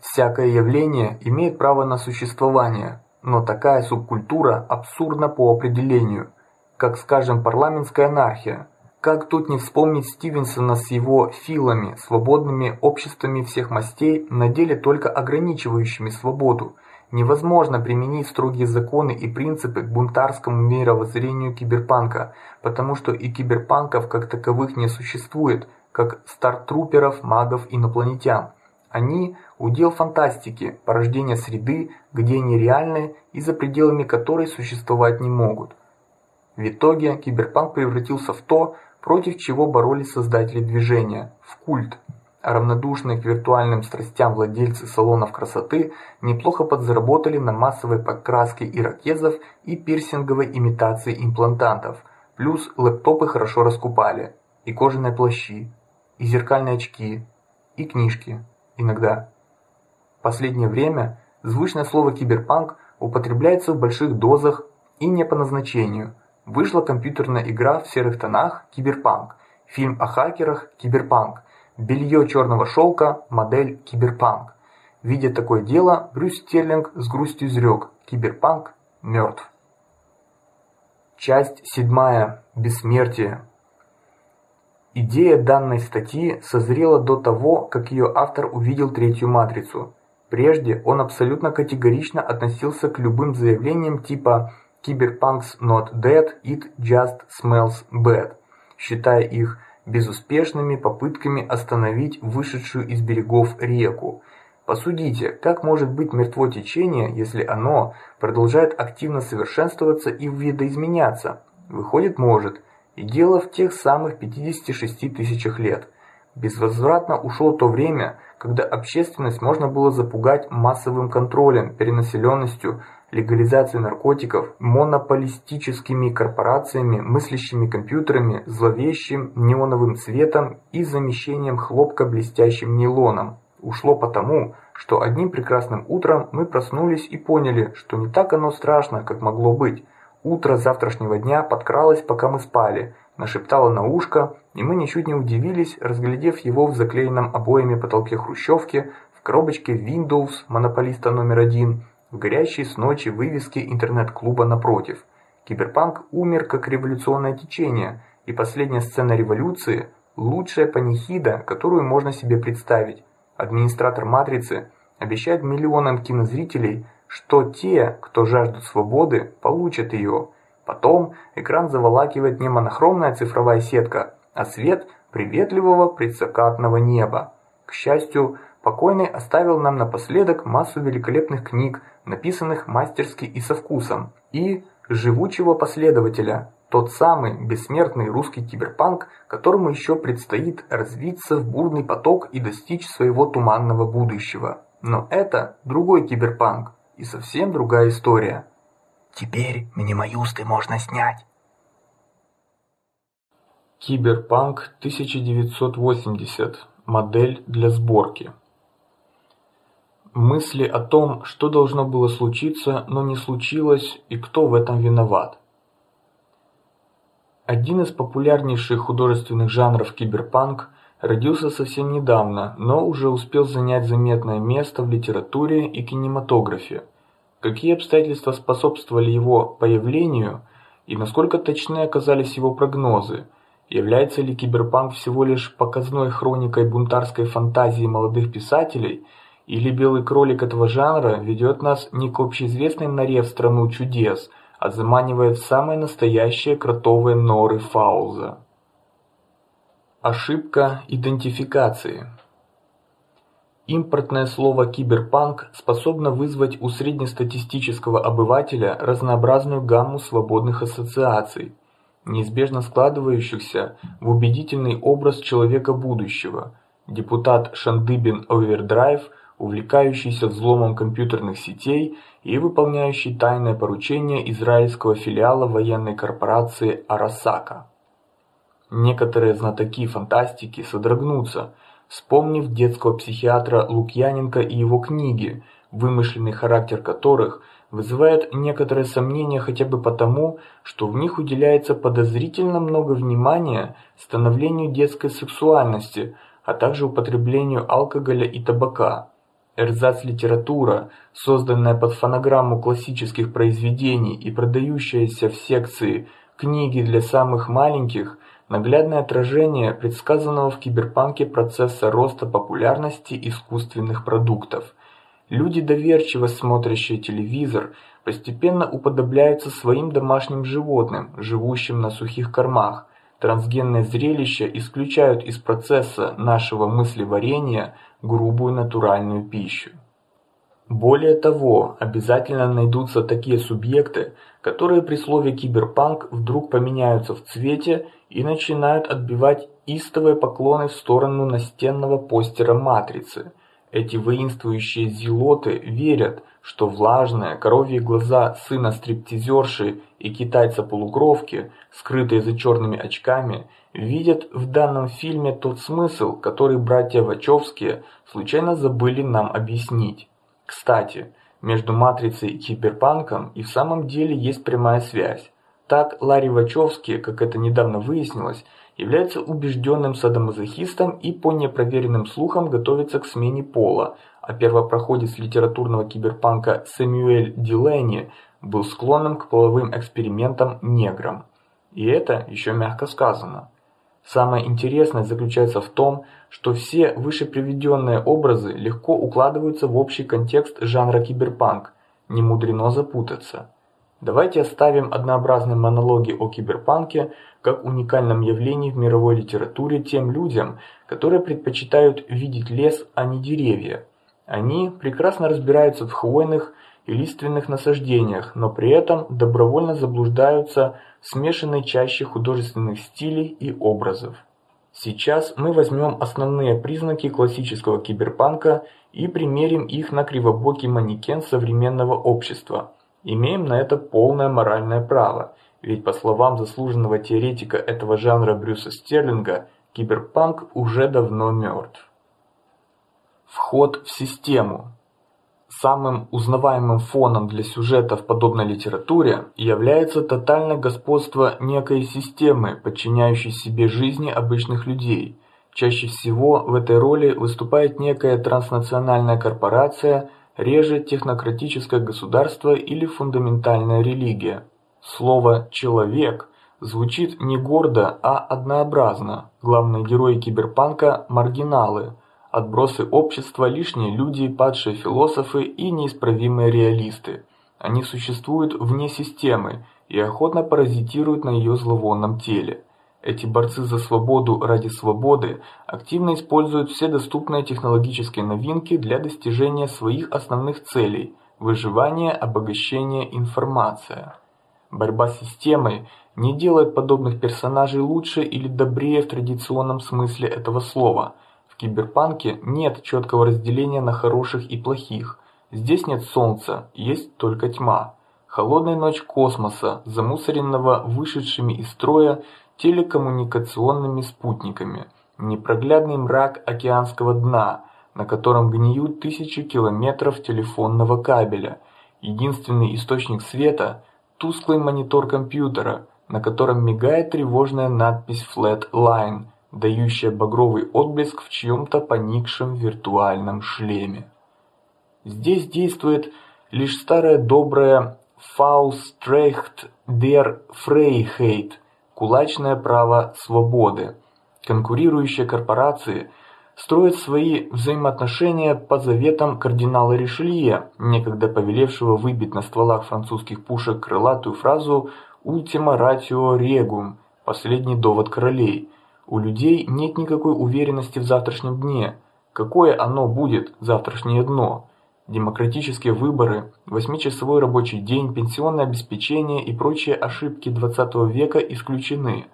Всякое явление имеет право на существование, но такая субкультура абсурдна по определению, как, скажем, парламентская анархия. Как тут не вспомнить Стивенсона с его филами, свободными обществами всех мастей, на деле только ограничивающими свободу Невозможно применить строгие законы и принципы к бунтарскому мировоззрению киберпанка, потому что и киберпанков как таковых не существует, как стартруперов, магов, инопланетян. Они удел фантастики, порождение среды, где они реальны и за пределами которой существовать не могут. В итоге киберпанк превратился в то, против чего боролись создатели движения, в культ равнодушные к виртуальным страстям владельцы салонов красоты неплохо подзаработали на массовой покраске ирокезов и пирсинговой имитации имплантантов. Плюс лэптопы хорошо раскупали, и кожаные плащи, и зеркальные очки, и книжки иногда. Последнее время звучное слово киберпанк употребляется в больших дозах и не по назначению. Вышла компьютерная игра в серых тонах Киберпанк, фильм о хакерах Киберпанк, Белье черного шелка, модель киберпанк. Видя такое дело, Брюс Стерлинг с грустью изрек: киберпанк мертв. Часть седьмая. Бессмертие. Идея данной статьи созрела до того, как ее автор увидел третью матрицу. Прежде он абсолютно категорично относился к любым заявлениям типа "Cyberpunk's not dead, it just smells bad", считая их безуспешными попытками остановить вышедшую из берегов реку. Посудите, как может быть мертво течение, если оно продолжает активно совершенствоваться и видоизменяться? Выходит, может. И дело в тех самых 56 тысячах лет. Безвозвратно ушло то время, когда общественность можно было запугать массовым контролем, перенаселенностью, легализацией наркотиков, монополистическими корпорациями, мыслящими компьютерами, зловещим неоновым цветом и замещением хлопка блестящим нейлоном. Ушло потому, что одним прекрасным утром мы проснулись и поняли, что не так оно страшно, как могло быть. Утро завтрашнего дня подкралось, пока мы спали, нашептало на ушко, и мы ничуть не удивились, разглядев его в заклеенном обоями потолке хрущевки, в коробочке Windows монополиста номер один в горящей с ночи вывеске интернет-клуба напротив. Киберпанк умер как революционное течение, и последняя сцена революции лучшая панихида, которую можно себе представить. Администратор Матрицы обещает миллионам кинозрителей, что те, кто жаждут свободы, получат ее. Потом экран заволакивает не монохромная цифровая сетка, а свет приветливого предзакатного неба. К счастью, покойный оставил нам напоследок массу великолепных книг, написанных мастерски и со вкусом, и живучего последователя, тот самый бессмертный русский киберпанк, которому еще предстоит развиться в бурный поток и достичь своего туманного будущего. Но это другой киберпанк и совсем другая история. Теперь минимаюсты можно снять. Киберпанк 1980. Модель для сборки. Мысли о том, что должно было случиться, но не случилось, и кто в этом виноват. Один из популярнейших художественных жанров киберпанк родился совсем недавно, но уже успел занять заметное место в литературе и кинематографе. Какие обстоятельства способствовали его появлению и насколько точны оказались его прогнозы? Является ли киберпанк всего лишь показной хроникой бунтарской фантазии молодых писателей, или белый кролик этого жанра ведет нас не к общеизвестной норе в страну чудес, а заманивает в самые настоящие кротовые норы Фауза? Ошибка идентификации. Импортное слово киберпанк способно вызвать у среднестатистического обывателя разнообразную гамму свободных ассоциаций, неизбежно складывающихся в убедительный образ человека будущего. Депутат Шандыбин Овердрайв, увлекающийся взломом компьютерных сетей и выполняющий тайное поручение израильского филиала военной корпорации Арасака. Некоторые знатоки фантастики содрогнутся, вспомнив детского психиатра Лукьяненко и его книги, вымышленный характер которых вызывает некоторое сомнение хотя бы потому, что в них уделяется подозрительно много внимания становлению детской сексуальности, а также употреблению алкоголя и табака. Эрзац-литература, созданная под фонограмму классических произведений и продающаяся в секции книги для самых маленьких, наглядное отражение предсказанного в киберпанке процесса роста популярности искусственных продуктов. Люди, доверчиво смотрящие телевизор, постепенно уподобляются своим домашним животным, живущим на сухих кормах. Трансгенные зрелища исключают из процесса нашего мыслеварения грубую натуральную пищу. Более того, обязательно найдутся такие субъекты, которые при слове киберпанк вдруг поменяются в цвете и начинают отбивать истовые поклоны в сторону настенного постера матрицы. Эти воинствующие зелоты верят, что влажные коровьи глаза сына стриптизерши и китайца-полукровки, скрытые за черными очками, видят в данном фильме тот смысл, который братья Вачовские случайно забыли нам объяснить. Кстати, между матрицей и киберпанком и в самом деле есть прямая связь. Так Ларри Вачовски, как это недавно выяснилось, является убежденным садомазохистом и по непроверенным слухам готовится к смене пола, а первопроходец литературного киберпанка Сэмюэль Дилейни был склонным к половым экспериментам неграм. И это еще мягко сказано. Самое интересное заключается в том, что все выше приведенные образы легко укладываются в общий контекст жанра киберпанк. Не мудрено запутаться. Давайте оставим однообразные монологи о киберпанке как уникальном явлении в мировой литературе тем людям, которые предпочитают видеть лес, а не деревья. Они прекрасно разбираются в хвойных и лиственных насаждениях, но при этом добровольно заблуждаются смешанной чаще художественных стилей и образов. Сейчас мы возьмем основные признаки классического киберпанка и примерим их на кривобокий манекен современного общества. Имеем на это полное моральное право, ведь по словам заслуженного теоретика этого жанра Брюса Стерлинга, киберпанк уже давно мертв. Вход в систему. Самым узнаваемым фоном для сюжета в подобной литературе является тотальное господство некой системы, подчиняющей себе жизни обычных людей. Чаще всего в этой роли выступает некая транснациональная корпорация, реже технократическое государство или фундаментальная религия. Слово человек звучит не гордо, а однообразно. Главные герои киберпанка маргиналы отбросы общества, лишние люди, падшие философы и неисправимые реалисты. Они существуют вне системы и охотно паразитируют на ее зловонном теле. Эти борцы за свободу ради свободы активно используют все доступные технологические новинки для достижения своих основных целей: выживание, обогащение, информация. Борьба с системой не делает подобных персонажей лучше или добрее в традиционном смысле этого слова. В киберпанке нет четкого разделения на хороших и плохих. Здесь нет солнца, есть только тьма. Холодная ночь космоса, замусоренного вышедшими из строя телекоммуникационными спутниками. Непроглядный мрак океанского дна, на котором гниют тысячи километров телефонного кабеля. Единственный источник света – тусклый монитор компьютера, на котором мигает тревожная надпись Flat Line дающая багровый отблеск в чьем-то поникшем виртуальном шлеме. Здесь действует лишь старая добрая Faustrecht der Freiheit, кулачное право свободы. Конкурирующие корпорации строят свои взаимоотношения по заветам кардинала Ришелье, некогда повелевшего выбить на стволах французских пушек крылатую фразу «Ultima ratio regum» – последний довод королей. У людей нет никакой уверенности в завтрашнем дне. Какое оно будет, завтрашнее дно? Демократические выборы, восьмичасовой рабочий день, пенсионное обеспечение и прочие ошибки XX века исключены.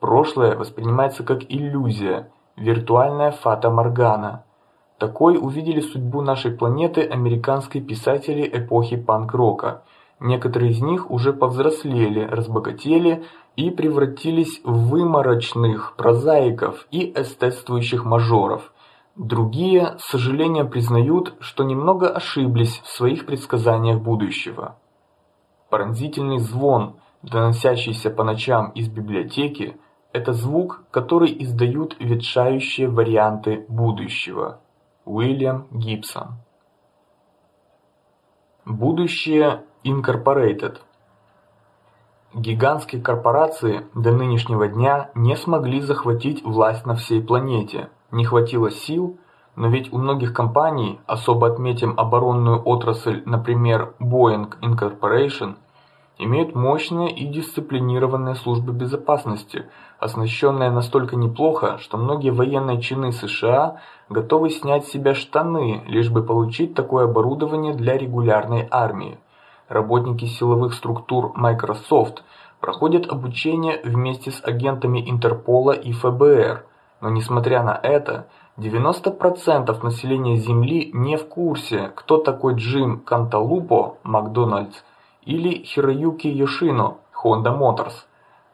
Прошлое воспринимается как иллюзия, виртуальная фата моргана. Такой увидели судьбу нашей планеты американские писатели эпохи панк-рока. Некоторые из них уже повзрослели, разбогатели и превратились в выморочных прозаиков и эстетствующих мажоров. Другие, с сожалением признают, что немного ошиблись в своих предсказаниях будущего. Пронзительный звон, доносящийся по ночам из библиотеки, это звук, который издают ветшающие варианты будущего. Уильям Гибсон. Будущее Incorporated. Гигантские корпорации до нынешнего дня не смогли захватить власть на всей планете не хватило сил, но ведь у многих компаний, особо отметим оборонную отрасль, например, Boeing Incorporation, имеют мощные и дисциплинированные службы безопасности, оснащенные настолько неплохо, что многие военные чины США готовы снять с себя штаны, лишь бы получить такое оборудование для регулярной армии. Работники силовых структур Microsoft проходят обучение вместе с агентами Интерпола и ФБР – но несмотря на это, 90% населения Земли не в курсе, кто такой Джим Канталупо, Макдональдс, или Хироюки Йошино, Honda Motors.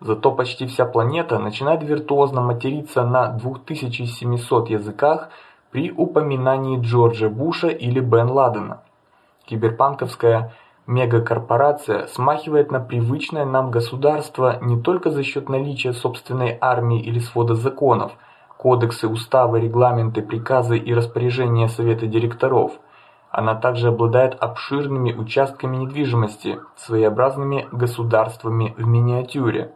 Зато почти вся планета начинает виртуозно материться на 2700 языках при упоминании Джорджа Буша или Бен Ладена. Киберпанковская мегакорпорация смахивает на привычное нам государство не только за счет наличия собственной армии или свода законов – кодексы, уставы, регламенты, приказы и распоряжения совета директоров. Она также обладает обширными участками недвижимости, своеобразными государствами в миниатюре.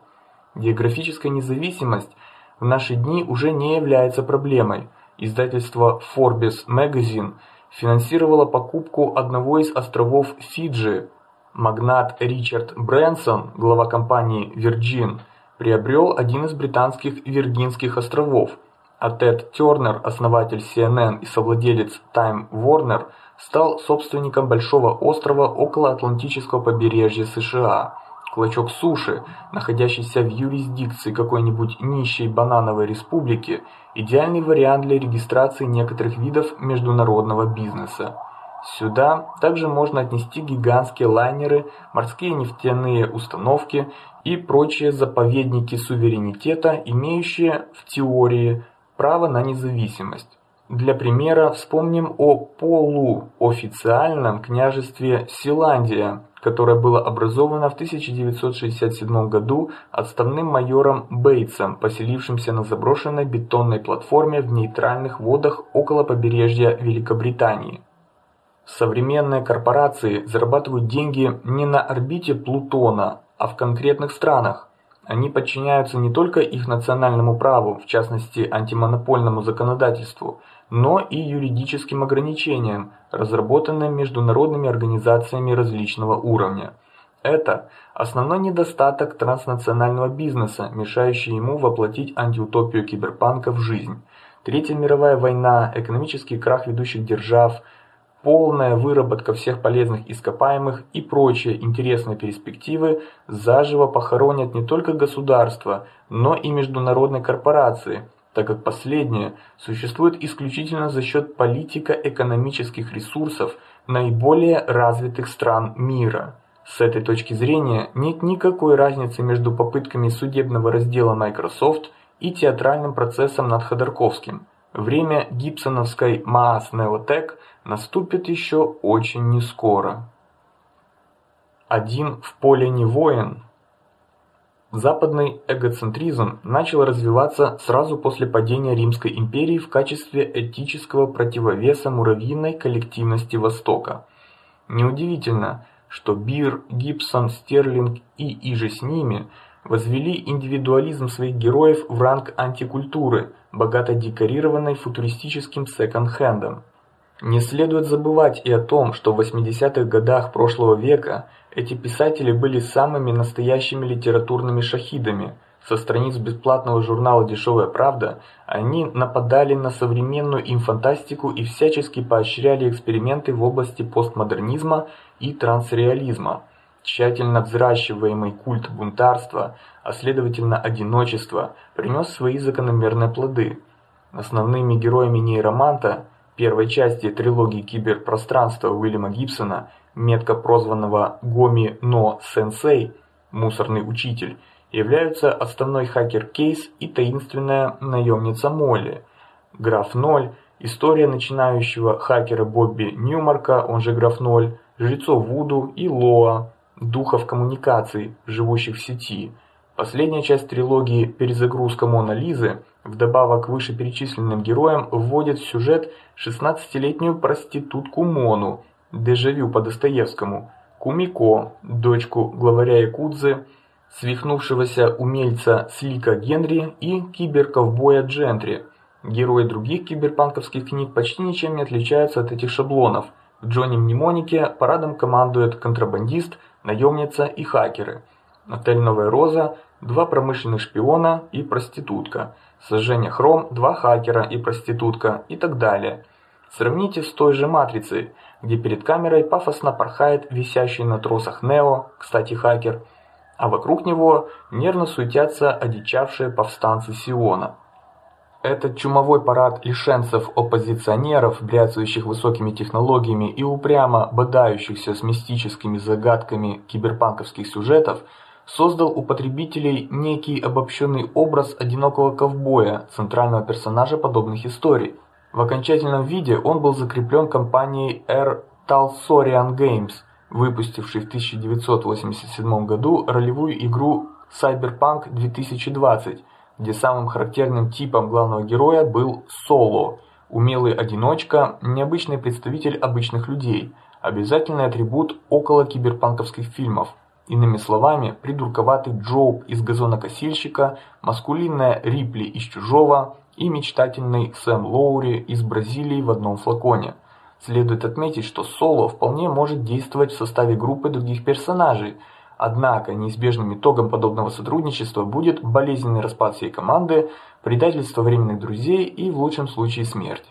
Географическая независимость в наши дни уже не является проблемой. Издательство Forbes Magazine финансировало покупку одного из островов Фиджи. Магнат Ричард Брэнсон, глава компании Virgin, приобрел один из британских Виргинских островов а Тед Тернер, основатель CNN и совладелец Time Warner, стал собственником большого острова около Атлантического побережья США. Клочок суши, находящийся в юрисдикции какой-нибудь нищей банановой республики, идеальный вариант для регистрации некоторых видов международного бизнеса. Сюда также можно отнести гигантские лайнеры, морские нефтяные установки и прочие заповедники суверенитета, имеющие в теории право на независимость. Для примера вспомним о полуофициальном княжестве Силандия, которое было образовано в 1967 году отставным майором Бейтсом, поселившимся на заброшенной бетонной платформе в нейтральных водах около побережья Великобритании. Современные корпорации зарабатывают деньги не на орбите Плутона, а в конкретных странах. Они подчиняются не только их национальному праву, в частности антимонопольному законодательству, но и юридическим ограничениям, разработанным международными организациями различного уровня. Это основной недостаток транснационального бизнеса, мешающий ему воплотить антиутопию киберпанка в жизнь. Третья мировая война, экономический крах ведущих держав – полная выработка всех полезных ископаемых и прочие интересные перспективы заживо похоронят не только государства, но и международные корпорации, так как последние существуют исключительно за счет политико-экономических ресурсов наиболее развитых стран мира. С этой точки зрения нет никакой разницы между попытками судебного раздела Microsoft и театральным процессом над Ходорковским. Время гибсоновской Maas Neotech наступит еще очень нескоро. Один в поле не воин. Западный эгоцентризм начал развиваться сразу после падения Римской империи в качестве этического противовеса муравьиной коллективности Востока. Неудивительно, что Бир, Гибсон, Стерлинг и иже с ними возвели индивидуализм своих героев в ранг антикультуры, богато декорированной футуристическим секонд-хендом. Не следует забывать и о том, что в 80-х годах прошлого века эти писатели были самыми настоящими литературными шахидами. Со страниц бесплатного журнала Дешевая правда они нападали на современную им фантастику и всячески поощряли эксперименты в области постмодернизма и трансреализма. Тщательно взращиваемый культ бунтарства, а следовательно одиночества, принес свои закономерные плоды. Основными героями нейроманта первой части трилогии киберпространства Уильяма Гибсона, метко прозванного Гоми Но Сенсей, мусорный учитель, являются отставной хакер Кейс и таинственная наемница Молли. Граф Ноль, история начинающего хакера Бобби Ньюмарка, он же Граф Ноль, жрецов Вуду и Лоа, духов коммуникаций, живущих в сети. Последняя часть трилогии «Перезагрузка Мона Лизы» вдобавок к вышеперечисленным героям вводит в сюжет 16-летнюю проститутку Мону, дежавю по Достоевскому, Кумико, дочку главаря якудзы, свихнувшегося умельца Слика Генри и киберковбоя Джентри. Герои других киберпанковских книг почти ничем не отличаются от этих шаблонов. В Джонни Мнемонике парадом командует контрабандист, наемница и хакеры. Отель Новая Роза два промышленных шпиона и проститутка. Сожжение Хром два хакера и проститутка и так далее. Сравните с той же матрицей, где перед камерой пафосно порхает висящий на тросах Нео, кстати хакер, а вокруг него нервно суетятся одичавшие повстанцы Сиона. Этот чумовой парад лишенцев-оппозиционеров, бряцающих высокими технологиями и упрямо бодающихся с мистическими загадками киберпанковских сюжетов, создал у потребителей некий обобщенный образ одинокого ковбоя, центрального персонажа подобных историй. В окончательном виде он был закреплен компанией R. Talsorian Games, выпустившей в 1987 году ролевую игру Cyberpunk 2020 где самым характерным типом главного героя был Соло, умелый одиночка, необычный представитель обычных людей, обязательный атрибут околокиберпанковских фильмов. Иными словами, придурковатый Джоб из газонокосильщика, маскулинная Рипли из Чужого и мечтательный Сэм Лоури из Бразилии в одном флаконе. Следует отметить, что Соло вполне может действовать в составе группы других персонажей, Однако неизбежным итогом подобного сотрудничества будет болезненный распад всей команды, предательство временных друзей и в лучшем случае смерть.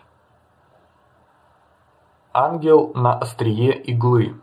Ангел на острие иглы.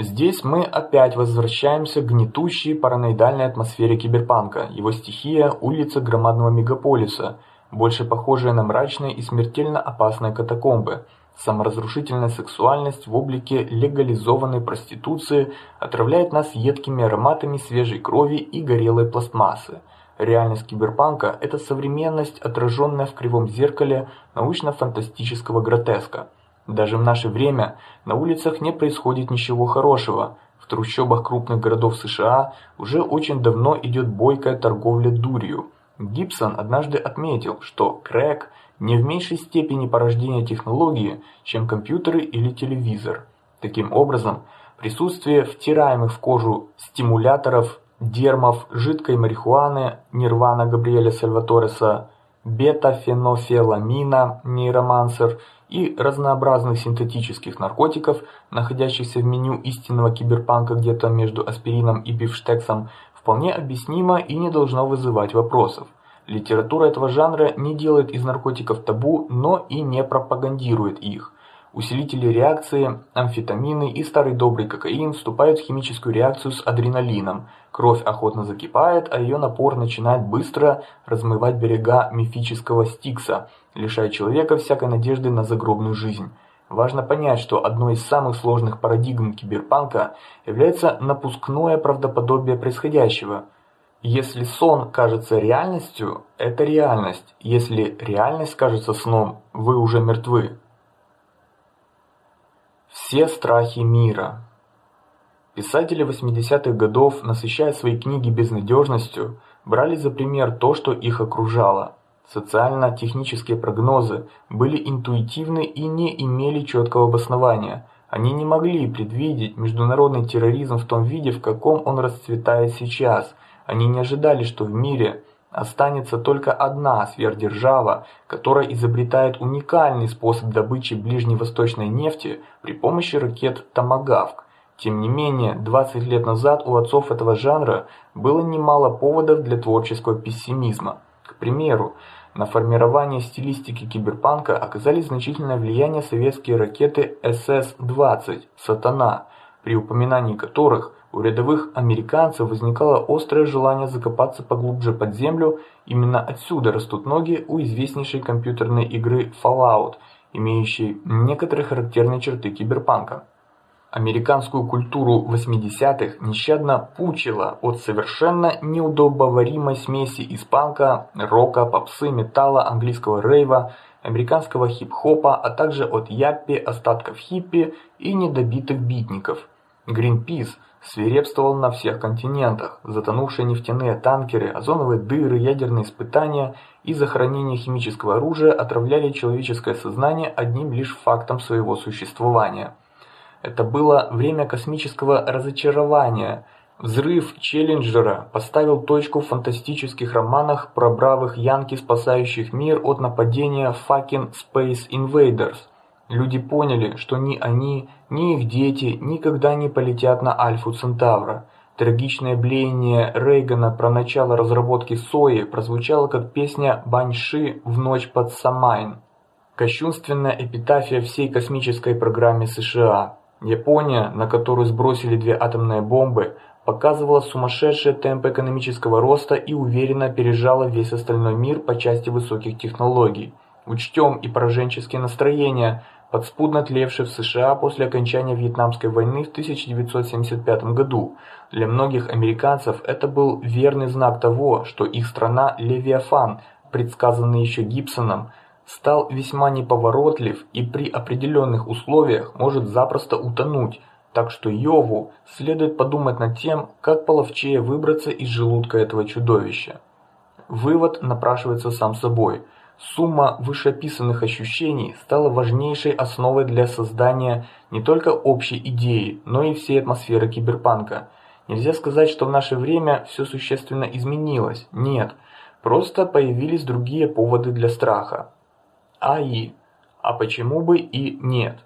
Здесь мы опять возвращаемся к гнетущей параноидальной атмосфере киберпанка. Его стихия улица громадного мегаполиса, больше похожая на мрачные и смертельно опасные катакомбы. Саморазрушительная сексуальность в облике легализованной проституции отравляет нас едкими ароматами свежей крови и горелой пластмассы. Реальность киберпанка – это современность, отраженная в кривом зеркале научно-фантастического гротеска. Даже в наше время на улицах не происходит ничего хорошего. В трущобах крупных городов США уже очень давно идет бойкая торговля дурью. Гибсон однажды отметил, что крэк не в меньшей степени порождение технологии, чем компьютеры или телевизор. Таким образом, присутствие втираемых в кожу стимуляторов, дермов, жидкой марихуаны, нирвана Габриэля Сальватореса, бета-фенофиламина, нейромансер и разнообразных синтетических наркотиков, находящихся в меню истинного киберпанка где-то между аспирином и бифштексом, вполне объяснимо и не должно вызывать вопросов. Литература этого жанра не делает из наркотиков табу, но и не пропагандирует их. Усилители реакции, амфетамины и старый добрый кокаин вступают в химическую реакцию с адреналином. Кровь охотно закипает, а ее напор начинает быстро размывать берега мифического Стикса, лишая человека всякой надежды на загробную жизнь. Важно понять, что одной из самых сложных парадигм киберпанка является напускное правдоподобие происходящего. Если сон кажется реальностью, это реальность. Если реальность кажется сном, вы уже мертвы. Все страхи мира. Писатели 80-х годов, насыщая свои книги безнадежностью, брали за пример то, что их окружало. Социально-технические прогнозы были интуитивны и не имели четкого обоснования. Они не могли предвидеть международный терроризм в том виде, в каком он расцветает сейчас. Они не ожидали, что в мире останется только одна сверхдержава, которая изобретает уникальный способ добычи ближневосточной нефти при помощи ракет Томагавк. Тем не менее, 20 лет назад у отцов этого жанра было немало поводов для творческого пессимизма. К примеру, на формирование стилистики киберпанка оказали значительное влияние советские ракеты СС-20 «Сатана», при упоминании которых у рядовых американцев возникало острое желание закопаться поглубже под землю. Именно отсюда растут ноги у известнейшей компьютерной игры Fallout, имеющей некоторые характерные черты киберпанка. Американскую культуру 80-х нещадно пучило от совершенно неудобоваримой смеси из панка, рока, попсы, металла, английского рейва, американского хип-хопа, а также от яппи, остатков хиппи и недобитых битников. Greenpeace свирепствовал на всех континентах. Затонувшие нефтяные танкеры, озоновые дыры, ядерные испытания и захоронение химического оружия отравляли человеческое сознание одним лишь фактом своего существования. Это было время космического разочарования. Взрыв Челленджера поставил точку в фантастических романах про бравых янки, спасающих мир от нападения fucking Space Invaders. Люди поняли, что ни они, ни их дети никогда не полетят на Альфу Центавра. Трагичное блеяние Рейгана про начало разработки сои прозвучало как песня Баньши в ночь под Самайн. Кощунственная эпитафия всей космической программе США. Япония, на которую сбросили две атомные бомбы, показывала сумасшедшие темпы экономического роста и уверенно опережала весь остальной мир по части высоких технологий. Учтем и пораженческие настроения, подспудно тлевшие в США после окончания Вьетнамской войны в 1975 году. Для многих американцев это был верный знак того, что их страна Левиафан, предсказанный еще Гибсоном, стал весьма неповоротлив и при определенных условиях может запросто утонуть, так что Йову следует подумать над тем, как половчее выбраться из желудка этого чудовища. Вывод напрашивается сам собой. Сумма вышеописанных ощущений стала важнейшей основой для создания не только общей идеи, но и всей атмосферы киберпанка. Нельзя сказать, что в наше время все существенно изменилось. Нет, просто появились другие поводы для страха. АИ. А почему бы и нет?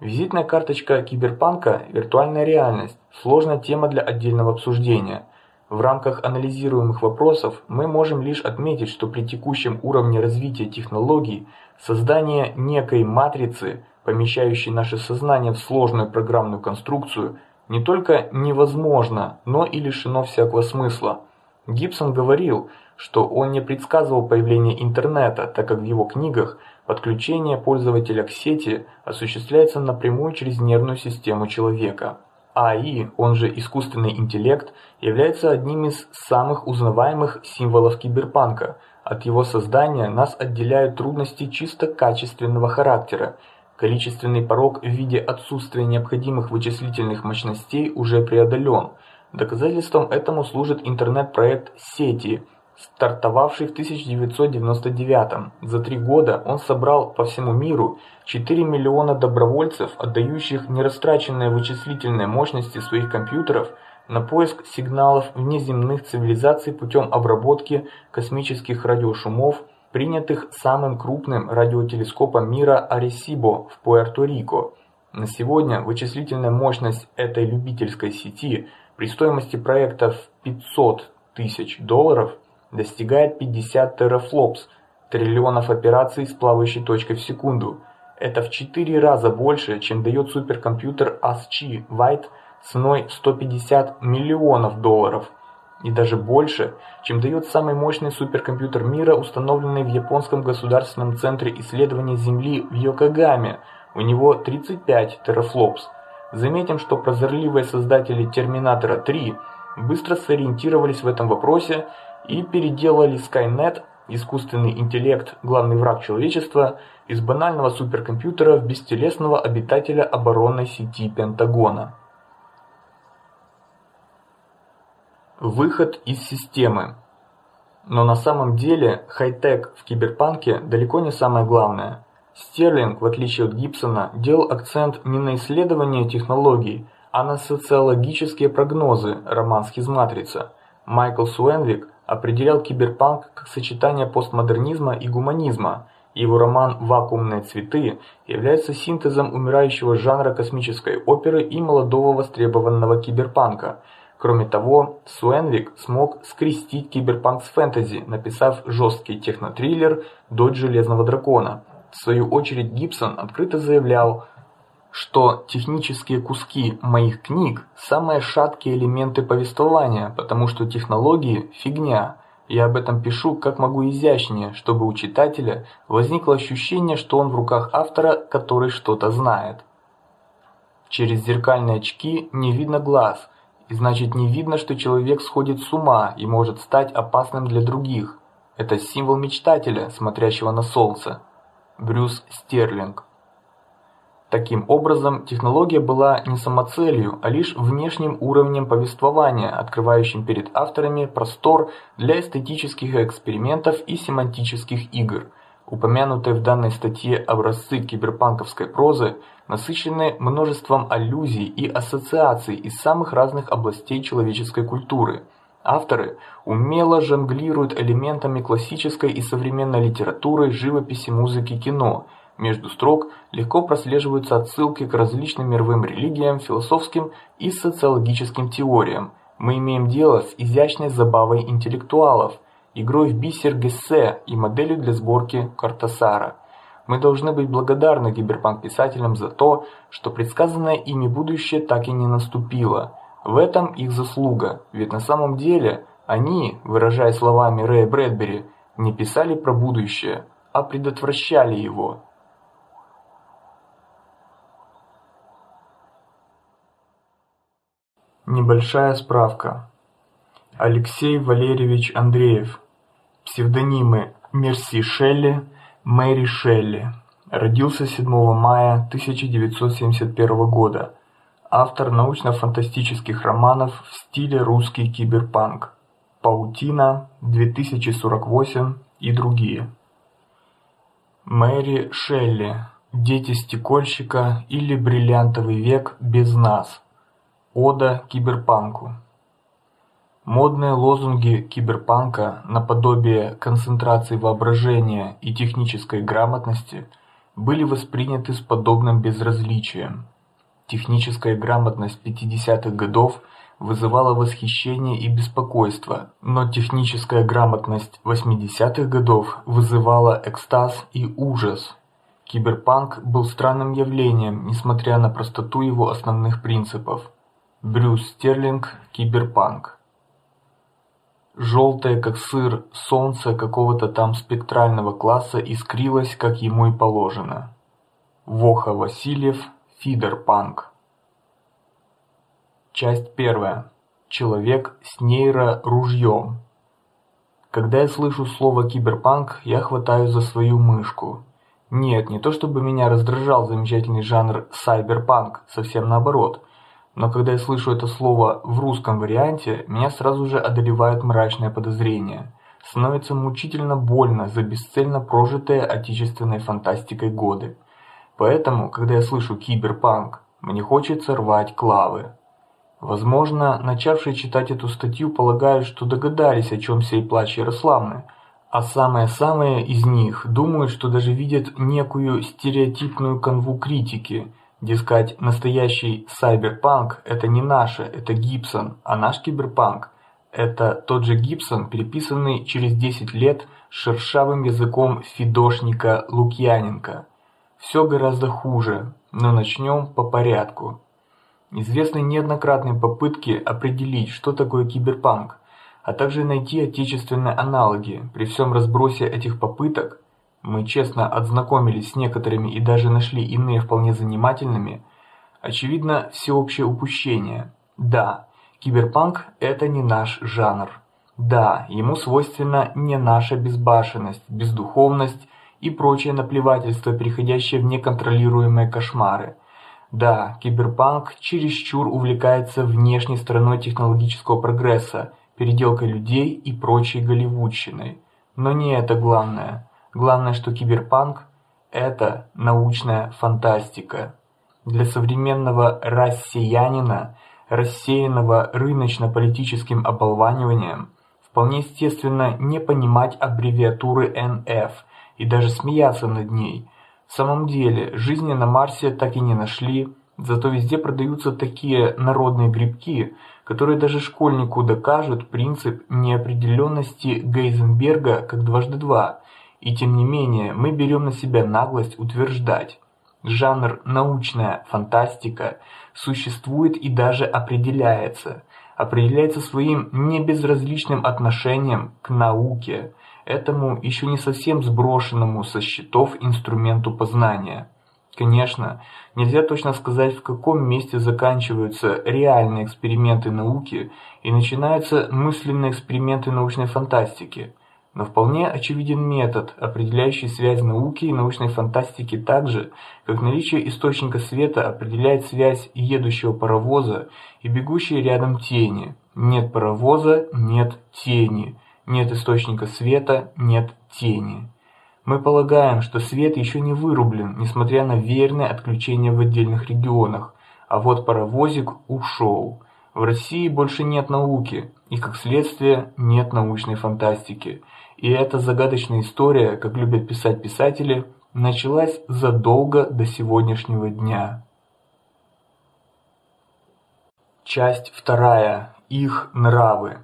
Визитная карточка киберпанка – виртуальная реальность, сложная тема для отдельного обсуждения. В рамках анализируемых вопросов мы можем лишь отметить, что при текущем уровне развития технологий создание некой матрицы, помещающей наше сознание в сложную программную конструкцию, не только невозможно, но и лишено всякого смысла. Гибсон говорил, что он не предсказывал появление интернета, так как в его книгах подключение пользователя к сети осуществляется напрямую через нервную систему человека. АИ, он же искусственный интеллект, является одним из самых узнаваемых символов киберпанка. От его создания нас отделяют трудности чисто качественного характера. Количественный порог в виде отсутствия необходимых вычислительных мощностей уже преодолен. Доказательством этому служит интернет-проект сети, стартовавший в 1999 За три года он собрал по всему миру 4 миллиона добровольцев, отдающих нерастраченные вычислительные мощности своих компьютеров на поиск сигналов внеземных цивилизаций путем обработки космических радиошумов, принятых самым крупным радиотелескопом мира Аресибо в Пуэрто-Рико. На сегодня вычислительная мощность этой любительской сети при стоимости проекта в 500 тысяч долларов достигает 50 терафлопс, триллионов операций с плавающей точкой в секунду. Это в 4 раза больше, чем дает суперкомпьютер ASCII White ценой 150 миллионов долларов. И даже больше, чем дает самый мощный суперкомпьютер мира, установленный в японском государственном центре исследования Земли в Йокогаме. У него 35 терафлопс. Заметим, что прозорливые создатели Терминатора 3 быстро сориентировались в этом вопросе и переделали Skynet, искусственный интеллект, главный враг человечества, из банального суперкомпьютера в бестелесного обитателя оборонной сети Пентагона. Выход из системы. Но на самом деле хай-тек в киберпанке далеко не самое главное. Стерлинг, в отличие от Гибсона, делал акцент не на исследование технологий, а на социологические прогнозы. Роман Схизматрица. Майкл Суэнвик определял киберпанк как сочетание постмодернизма и гуманизма. Его роман «Вакуумные цветы» является синтезом умирающего жанра космической оперы и молодого востребованного киберпанка. Кроме того, Суэнвик смог скрестить киберпанк с фэнтези, написав жесткий технотриллер «Дочь железного дракона». В свою очередь Гибсон открыто заявлял, что технические куски моих книг самые шаткие элементы повествования, потому что технологии фигня. Я об этом пишу как могу изящнее, чтобы у читателя возникло ощущение, что он в руках автора, который что-то знает. Через зеркальные очки не видно глаз, и значит не видно, что человек сходит с ума и может стать опасным для других. Это символ мечтателя, смотрящего на солнце. Брюс Стерлинг. Таким образом, технология была не самоцелью, а лишь внешним уровнем повествования, открывающим перед авторами простор для эстетических экспериментов и семантических игр. Упомянутые в данной статье образцы киберпанковской прозы насыщены множеством аллюзий и ассоциаций из самых разных областей человеческой культуры. Авторы умело жонглируют элементами классической и современной литературы, живописи, музыки, кино – между строк легко прослеживаются отсылки к различным мировым религиям, философским и социологическим теориям. Мы имеем дело с изящной забавой интеллектуалов, игрой в бисер Гессе и моделью для сборки Картасара. Мы должны быть благодарны киберпанк-писателям за то, что предсказанное ими будущее так и не наступило. В этом их заслуга, ведь на самом деле они, выражая словами Рэя Брэдбери, не писали про будущее, а предотвращали его. Небольшая справка. Алексей Валерьевич Андреев. Псевдонимы Мерси Шелли, Мэри Шелли. Родился 7 мая 1971 года. Автор научно-фантастических романов в стиле русский киберпанк. Паутина, 2048 и другие. Мэри Шелли. Дети стекольщика или бриллиантовый век без нас. Ода киберпанку. Модные лозунги киберпанка наподобие концентрации воображения и технической грамотности были восприняты с подобным безразличием. Техническая грамотность 50-х годов вызывала восхищение и беспокойство, но техническая грамотность 80-х годов вызывала экстаз и ужас. Киберпанк был странным явлением, несмотря на простоту его основных принципов. Брюс Стерлинг, Киберпанк. Желтое, как сыр, солнце какого-то там спектрального класса искрилось, как ему и положено. Воха Васильев, Фидопанк. Часть первая. Человек с нейроружьем. Когда я слышу слово киберпанк, я хватаюсь за свою мышку. Нет, не то чтобы меня раздражал замечательный жанр сайберпанк, совсем наоборот. Но когда я слышу это слово в русском варианте, меня сразу же одолевает мрачное подозрение. Становится мучительно больно за бесцельно прожитые отечественной фантастикой годы. Поэтому, когда я слышу киберпанк, мне хочется рвать клавы. Возможно, начавшие читать эту статью полагают, что догадались, о чем сей плач Ярославны, а самые-самые из них думают, что даже видят некую стереотипную канву критики – Дескать, настоящий сайберпанк – это не наше, это Гибсон, а наш киберпанк – это тот же Гибсон, переписанный через 10 лет шершавым языком фидошника Лукьяненко. Все гораздо хуже, но начнем по порядку. Известны неоднократные попытки определить, что такое киберпанк, а также найти отечественные аналоги. При всем разбросе этих попыток мы честно ознакомились с некоторыми и даже нашли иные вполне занимательными, очевидно всеобщее упущение. Да, киберпанк – это не наш жанр. Да, ему свойственна не наша безбашенность, бездуховность и прочее наплевательство, переходящее в неконтролируемые кошмары. Да, киберпанк чересчур увлекается внешней стороной технологического прогресса переделкой людей и прочей голливудщиной. Но не это главное. Главное, что киберпанк – это научная фантастика. Для современного россиянина, рассеянного рыночно-политическим оболваниванием, вполне естественно не понимать аббревиатуры НФ и даже смеяться над ней. В самом деле, жизни на Марсе так и не нашли, зато везде продаются такие народные грибки, которые даже школьнику докажут принцип неопределенности Гейзенберга как дважды два. И тем не менее, мы берем на себя наглость утверждать, жанр научная фантастика существует и даже определяется, определяется своим небезразличным отношением к науке, этому еще не совсем сброшенному со счетов инструменту познания. Конечно, нельзя точно сказать, в каком месте заканчиваются реальные эксперименты науки и начинаются мысленные эксперименты научной фантастики. Но вполне очевиден метод, определяющий связь науки и научной фантастики так же, как наличие источника света определяет связь едущего паровоза и бегущей рядом тени. Нет паровоза нет тени, нет источника света нет тени. Мы полагаем, что свет еще не вырублен, несмотря на верное отключение в отдельных регионах, а вот паровозик ушел. В России больше нет науки, и как следствие нет научной фантастики. И эта загадочная история, как любят писать писатели, началась задолго до сегодняшнего дня. Часть вторая. Их нравы.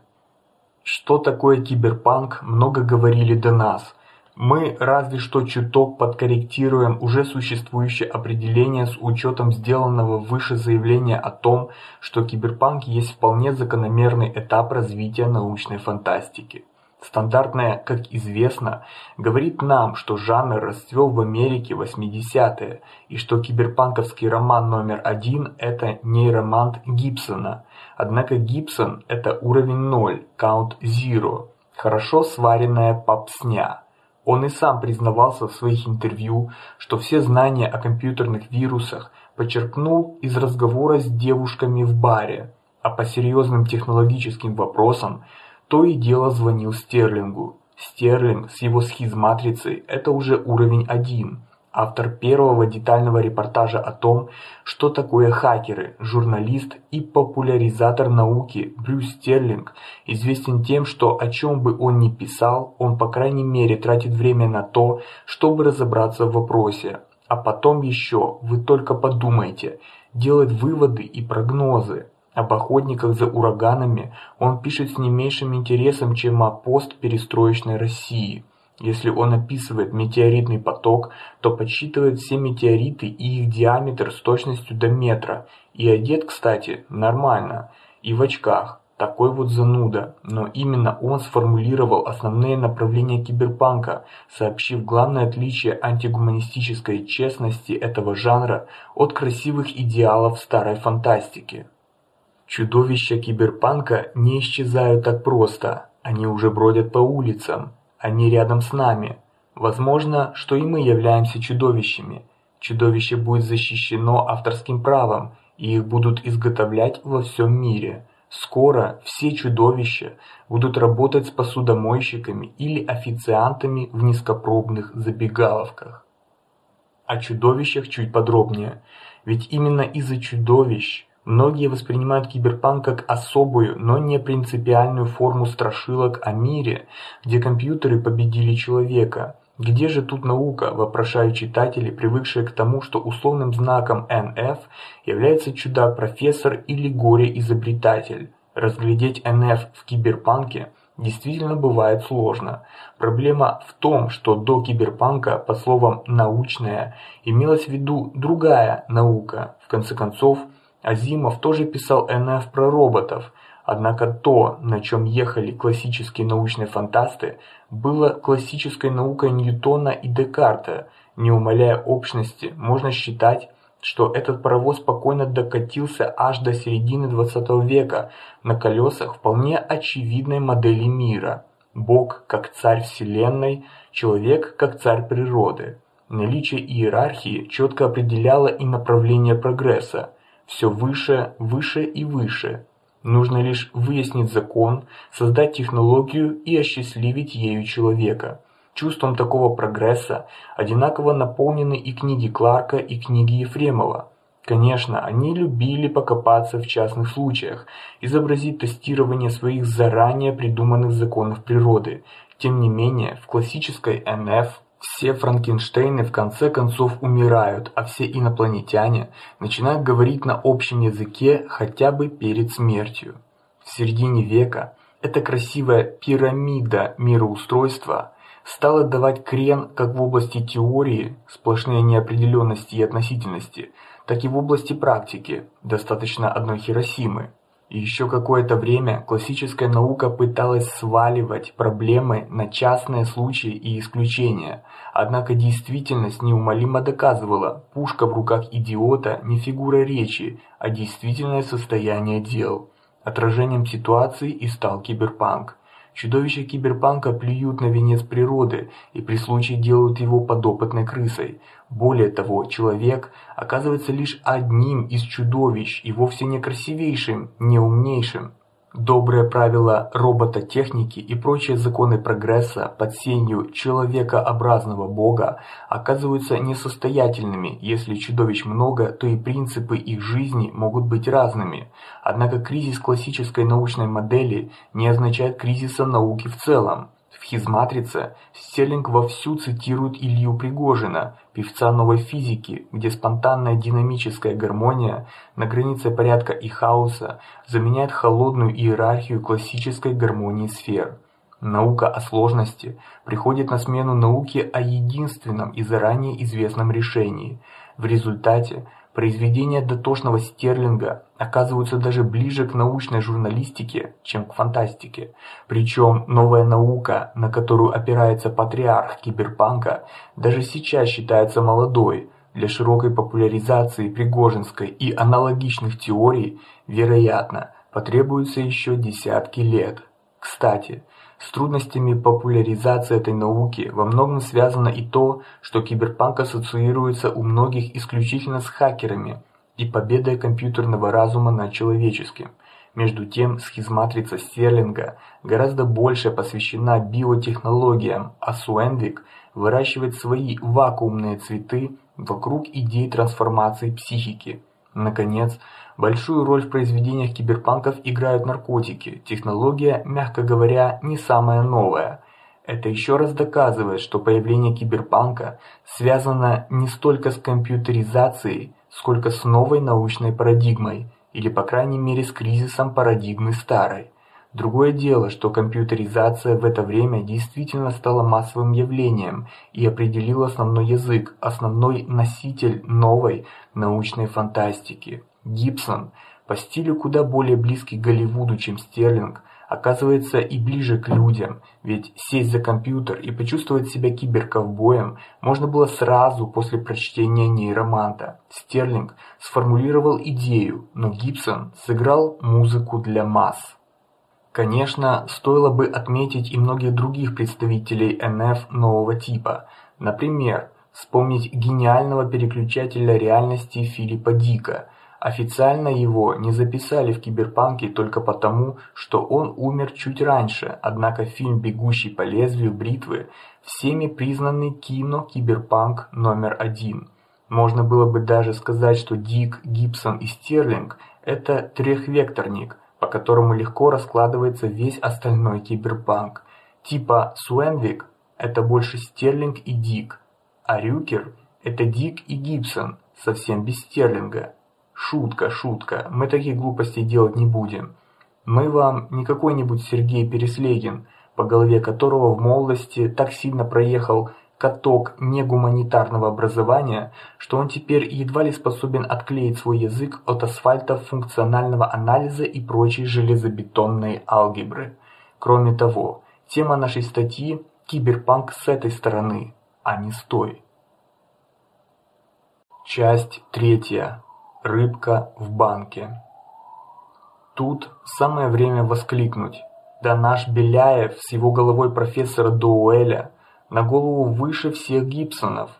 Что такое киберпанк, много говорили до нас. Мы разве что чуток подкорректируем уже существующее определение с учетом сделанного выше заявления о том, что киберпанк есть вполне закономерный этап развития научной фантастики. Стандартная, как известно, говорит нам, что жанр расцвел в Америке в 80-е и что киберпанковский роман номер один – это нейромант Гибсона. Однако Гибсон – это уровень ноль, count zero, хорошо сваренная попсня. Он и сам признавался в своих интервью, что все знания о компьютерных вирусах почерпнул из разговора с девушками в баре, а по серьезным технологическим вопросам то и дело звонил Стерлингу. Стерлинг с его схизматрицей – это уже уровень один автор первого детального репортажа о том, что такое хакеры, журналист и популяризатор науки Брюс Стерлинг известен тем, что о чем бы он ни писал, он по крайней мере тратит время на то, чтобы разобраться в вопросе, а потом еще, вы только подумайте, делать выводы и прогнозы. Об охотниках за ураганами он пишет с не меньшим интересом, чем о постперестроечной России. Если он описывает метеоритный поток, то подсчитывает все метеориты и их диаметр с точностью до метра. И одет, кстати, нормально. И в очках. Такой вот зануда. Но именно он сформулировал основные направления киберпанка, сообщив главное отличие антигуманистической честности этого жанра от красивых идеалов старой фантастики. Чудовища киберпанка не исчезают так просто. Они уже бродят по улицам. Они рядом с нами. Возможно, что и мы являемся чудовищами. Чудовище будет защищено авторским правом, и их будут изготовлять во всем мире. Скоро все чудовища будут работать с посудомойщиками или официантами в низкопробных забегаловках. О чудовищах чуть подробнее, ведь именно из-за чудовищ Многие воспринимают киберпанк как особую, но не принципиальную форму страшилок о мире, где компьютеры победили человека. Где же тут наука, вопрошают читатели, привыкшие к тому, что условным знаком НФ является чудак-профессор или горе-изобретатель. Разглядеть НФ в киберпанке действительно бывает сложно. Проблема в том, что до киберпанка, по словам научная, имелась в виду другая наука. В конце концов, Азимов тоже писал НФ про роботов, однако то, на чем ехали классические научные фантасты, было классической наукой Ньютона и Декарта. Не умаляя общности, можно считать, что этот паровоз спокойно докатился аж до середины 20 века на колесах вполне очевидной модели мира. Бог как царь вселенной, человек как царь природы. Наличие иерархии четко определяло и направление прогресса все выше, выше и выше. Нужно лишь выяснить закон, создать технологию и осчастливить ею человека. Чувством такого прогресса одинаково наполнены и книги Кларка, и книги Ефремова. Конечно, они любили покопаться в частных случаях, изобразить тестирование своих заранее придуманных законов природы. Тем не менее, в классической НФ все Франкенштейны в конце концов умирают, а все инопланетяне начинают говорить на общем языке хотя бы перед смертью. В середине века эта красивая пирамида мироустройства стала давать крен как в области теории, сплошные неопределенности и относительности, так и в области практики, достаточно одной Хиросимы. И еще какое-то время классическая наука пыталась сваливать проблемы на частные случаи и исключения, однако действительность неумолимо доказывала: пушка в руках идиота не фигура речи, а действительное состояние дел. Отражением ситуации и стал киберпанк. Чудовища киберпанка плюют на венец природы и при случае делают его подопытной крысой. Более того, человек оказывается лишь одним из чудовищ и вовсе не красивейшим, не умнейшим. Добрые правила робототехники и прочие законы прогресса под сенью человекообразного бога оказываются несостоятельными. Если чудовищ много, то и принципы их жизни могут быть разными. Однако кризис классической научной модели не означает кризиса науки в целом. В хизматрице Стерлинг вовсю цитирует Илью Пригожина, певца новой физики, где спонтанная динамическая гармония на границе порядка и хаоса заменяет холодную иерархию классической гармонии сфер. Наука о сложности приходит на смену науке о единственном и заранее известном решении. В результате Произведения дотошного Стерлинга оказываются даже ближе к научной журналистике, чем к фантастике. Причем новая наука, на которую опирается патриарх киберпанка, даже сейчас считается молодой. Для широкой популяризации Пригожинской и аналогичных теорий, вероятно, потребуется еще десятки лет. Кстати, с трудностями популяризации этой науки во многом связано и то, что киберпанк ассоциируется у многих исключительно с хакерами и победой компьютерного разума над человеческим. Между тем, схизматрица Стерлинга гораздо больше посвящена биотехнологиям, а Суэнвик выращивает свои вакуумные цветы вокруг идей трансформации психики. Наконец, Большую роль в произведениях киберпанков играют наркотики. Технология, мягко говоря, не самая новая. Это еще раз доказывает, что появление киберпанка связано не столько с компьютеризацией, сколько с новой научной парадигмой, или по крайней мере с кризисом парадигмы старой. Другое дело, что компьютеризация в это время действительно стала массовым явлением и определила основной язык, основной носитель новой научной фантастики. Гибсон, по стилю куда более близкий Голливуду, чем Стерлинг, оказывается и ближе к людям, ведь сесть за компьютер и почувствовать себя киберковбоем можно было сразу после прочтения нейроманта. Стерлинг сформулировал идею, но Гибсон сыграл музыку для масс. Конечно, стоило бы отметить и многих других представителей НФ нового типа. Например, вспомнить гениального переключателя реальности Филиппа Дика – Официально его не записали в Киберпанке только потому, что он умер чуть раньше. Однако фильм "Бегущий по лезвию бритвы" всеми признанный кино-киберпанк номер один. Можно было бы даже сказать, что Дик, Гибсон и Стерлинг это трехвекторник, по которому легко раскладывается весь остальной киберпанк. Типа Суэнвик это больше Стерлинг и Дик, а Рюкер это Дик и Гибсон, совсем без Стерлинга. Шутка, шутка. Мы таких глупостей делать не будем. Мы вам не какой-нибудь Сергей Переслегин, по голове которого в молодости так сильно проехал каток негуманитарного образования, что он теперь едва ли способен отклеить свой язык от асфальта функционального анализа и прочей железобетонной алгебры. Кроме того, тема нашей статьи киберпанк с этой стороны, а не с той. Часть третья. Рыбка в банке. Тут самое время воскликнуть: да наш Беляев с его головой профессора Доуэля на голову выше всех Гибсонов.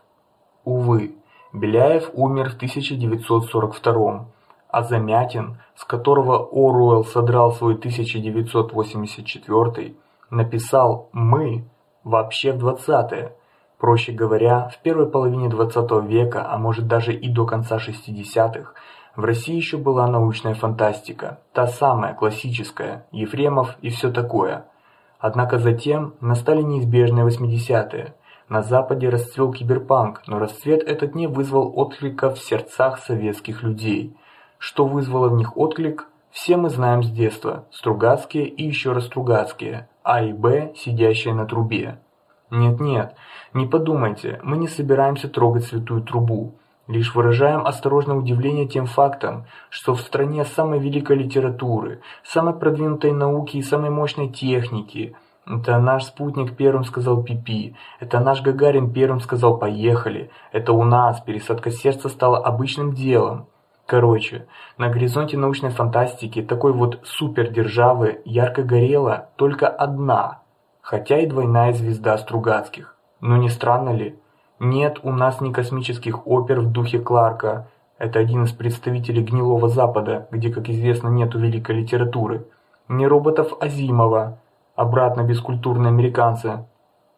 Увы, Беляев умер в 1942, а Замятин, с которого Оруэлл содрал свой 1984, написал «мы» вообще в 20-е. Проще говоря, в первой половине 20 века, а может даже и до конца 60-х, в России еще была научная фантастика, та самая классическая, Ефремов и все такое. Однако затем настали неизбежные 80-е. На Западе расцвел киберпанк, но расцвет этот не вызвал отклика в сердцах советских людей. Что вызвало в них отклик, все мы знаем с детства: Стругацкие и еще раз Стругацкие, А и Б, сидящие на трубе. Нет, нет, не подумайте, мы не собираемся трогать святую трубу. Лишь выражаем осторожное удивление тем фактом, что в стране самой великой литературы, самой продвинутой науки и самой мощной техники это наш спутник первым сказал пипи, это наш Гагарин первым сказал поехали, это у нас пересадка сердца стала обычным делом. Короче, на горизонте научной фантастики такой вот супердержавы ярко горела только одна, хотя и двойная звезда Стругацких. Но не странно ли? Нет у нас ни космических опер в духе Кларка. Это один из представителей гнилого Запада, где, как известно, нету великой литературы. Ни роботов Азимова, обратно бескультурные американцы.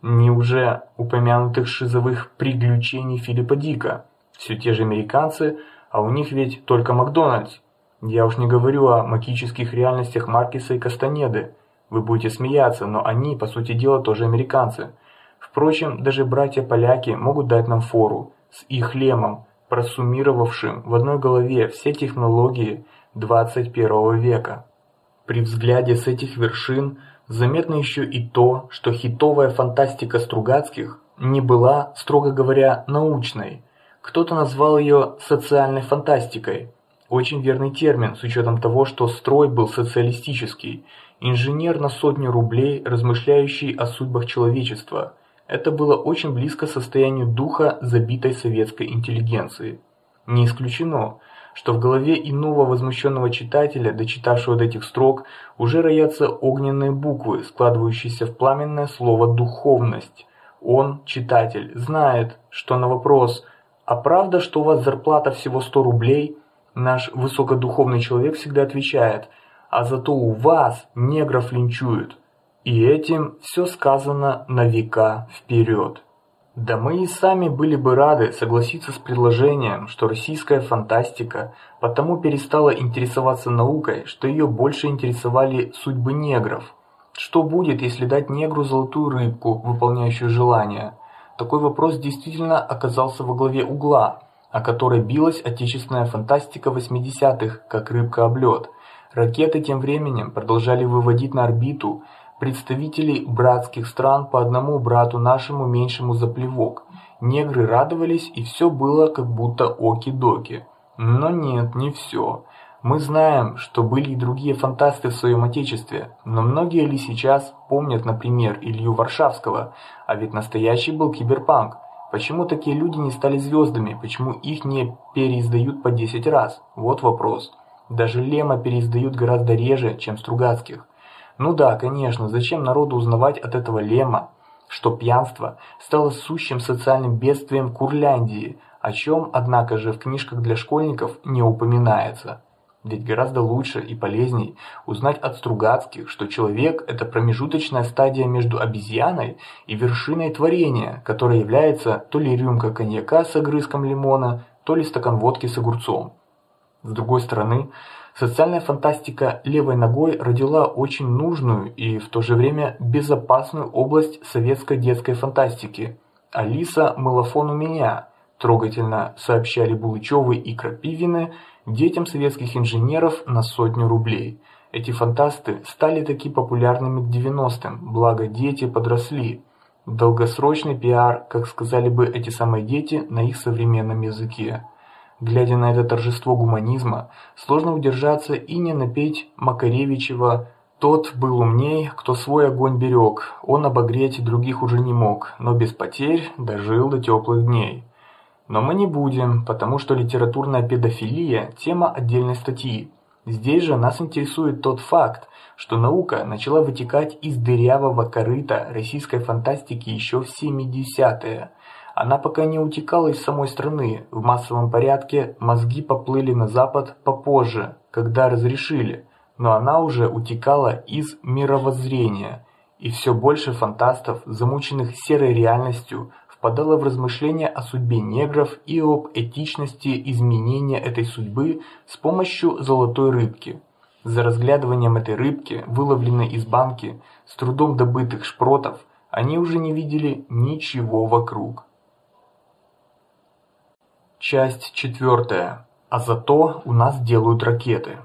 Ни уже упомянутых шизовых приключений Филиппа Дика. Все те же американцы а у них ведь только Макдональдс. Я уж не говорю о магических реальностях Маркиса и Кастанеды. Вы будете смеяться, но они, по сути дела, тоже американцы. Впрочем, даже братья-поляки могут дать нам фору с их лемом, просуммировавшим в одной голове все технологии 21 века. При взгляде с этих вершин заметно еще и то, что хитовая фантастика Стругацких не была, строго говоря, научной, кто-то назвал ее социальной фантастикой. Очень верный термин, с учетом того, что строй был социалистический. Инженер на сотню рублей, размышляющий о судьбах человечества. Это было очень близко состоянию духа забитой советской интеллигенции. Не исключено, что в голове иного возмущенного читателя, дочитавшего до этих строк, уже роятся огненные буквы, складывающиеся в пламенное слово духовность. Он, читатель, знает, что на вопрос а правда, что у вас зарплата всего 100 рублей? Наш высокодуховный человек всегда отвечает: а зато у вас негров линчуют. И этим все сказано на века вперед. Да мы и сами были бы рады согласиться с предложением, что российская фантастика потому перестала интересоваться наукой, что ее больше интересовали судьбы негров. Что будет, если дать негру золотую рыбку, выполняющую желания? Такой вопрос действительно оказался во главе угла, о которой билась отечественная фантастика 80-х, как рыбка об лед. Ракеты тем временем продолжали выводить на орбиту представителей братских стран по одному брату нашему меньшему за плевок. Негры радовались, и все было как будто оки-доки. Но нет, не все. Мы знаем, что были и другие фантасты в своем отечестве, но многие ли сейчас помнят, например, Илью Варшавского? А ведь настоящий был киберпанк. Почему такие люди не стали звездами? Почему их не переиздают по 10 раз? Вот вопрос. Даже Лема переиздают гораздо реже, чем Стругацких. Ну да, конечно, зачем народу узнавать от этого Лема, что пьянство стало сущим социальным бедствием Курляндии, о чем, однако же, в книжках для школьников не упоминается. Ведь гораздо лучше и полезней узнать от Стругацких, что человек – это промежуточная стадия между обезьяной и вершиной творения, которая является то ли рюмка коньяка с огрызком лимона, то ли стакан водки с огурцом. С другой стороны, социальная фантастика левой ногой родила очень нужную и в то же время безопасную область советской детской фантастики. Алиса Малафон у меня, трогательно сообщали Булычевы и Крапивины – детям советских инженеров на сотню рублей. Эти фантасты стали таки популярными к 90-м, благо дети подросли. Долгосрочный пиар, как сказали бы эти самые дети на их современном языке. Глядя на это торжество гуманизма, сложно удержаться и не напеть Макаревичева тот был умней, кто свой огонь берег, он обогреть других уже не мог, но без потерь дожил до теплых дней. Но мы не будем, потому что литературная педофилия тема отдельной статьи. Здесь же нас интересует тот факт, что наука начала вытекать из дырявого корыта российской фантастики еще в 70-е. Она пока не утекала из самой страны. В массовом порядке мозги поплыли на запад попозже, когда разрешили, но она уже утекала из мировоззрения, и все больше фантастов, замученных серой реальностью, впадало в размышления о судьбе негров и об этичности изменения этой судьбы с помощью золотой рыбки. За разглядыванием этой рыбки, выловленной из банки, с трудом добытых шпротов, они уже не видели ничего вокруг. Часть четвертая. А зато у нас делают ракеты.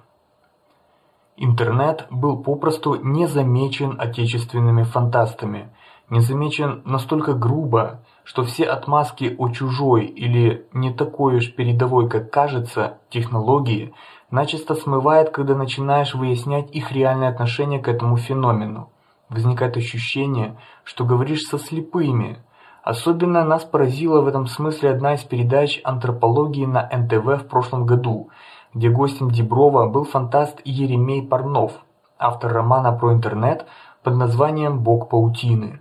Интернет был попросту не замечен отечественными фантастами, не замечен настолько грубо, что все отмазки о чужой или не такой уж передовой, как кажется, технологии начисто смывает, когда начинаешь выяснять их реальное отношение к этому феномену. Возникает ощущение, что говоришь со слепыми. Особенно нас поразила в этом смысле одна из передач антропологии на НТВ в прошлом году, где гостем Деброва был фантаст Еремей Парнов, автор романа про интернет под названием «Бог паутины».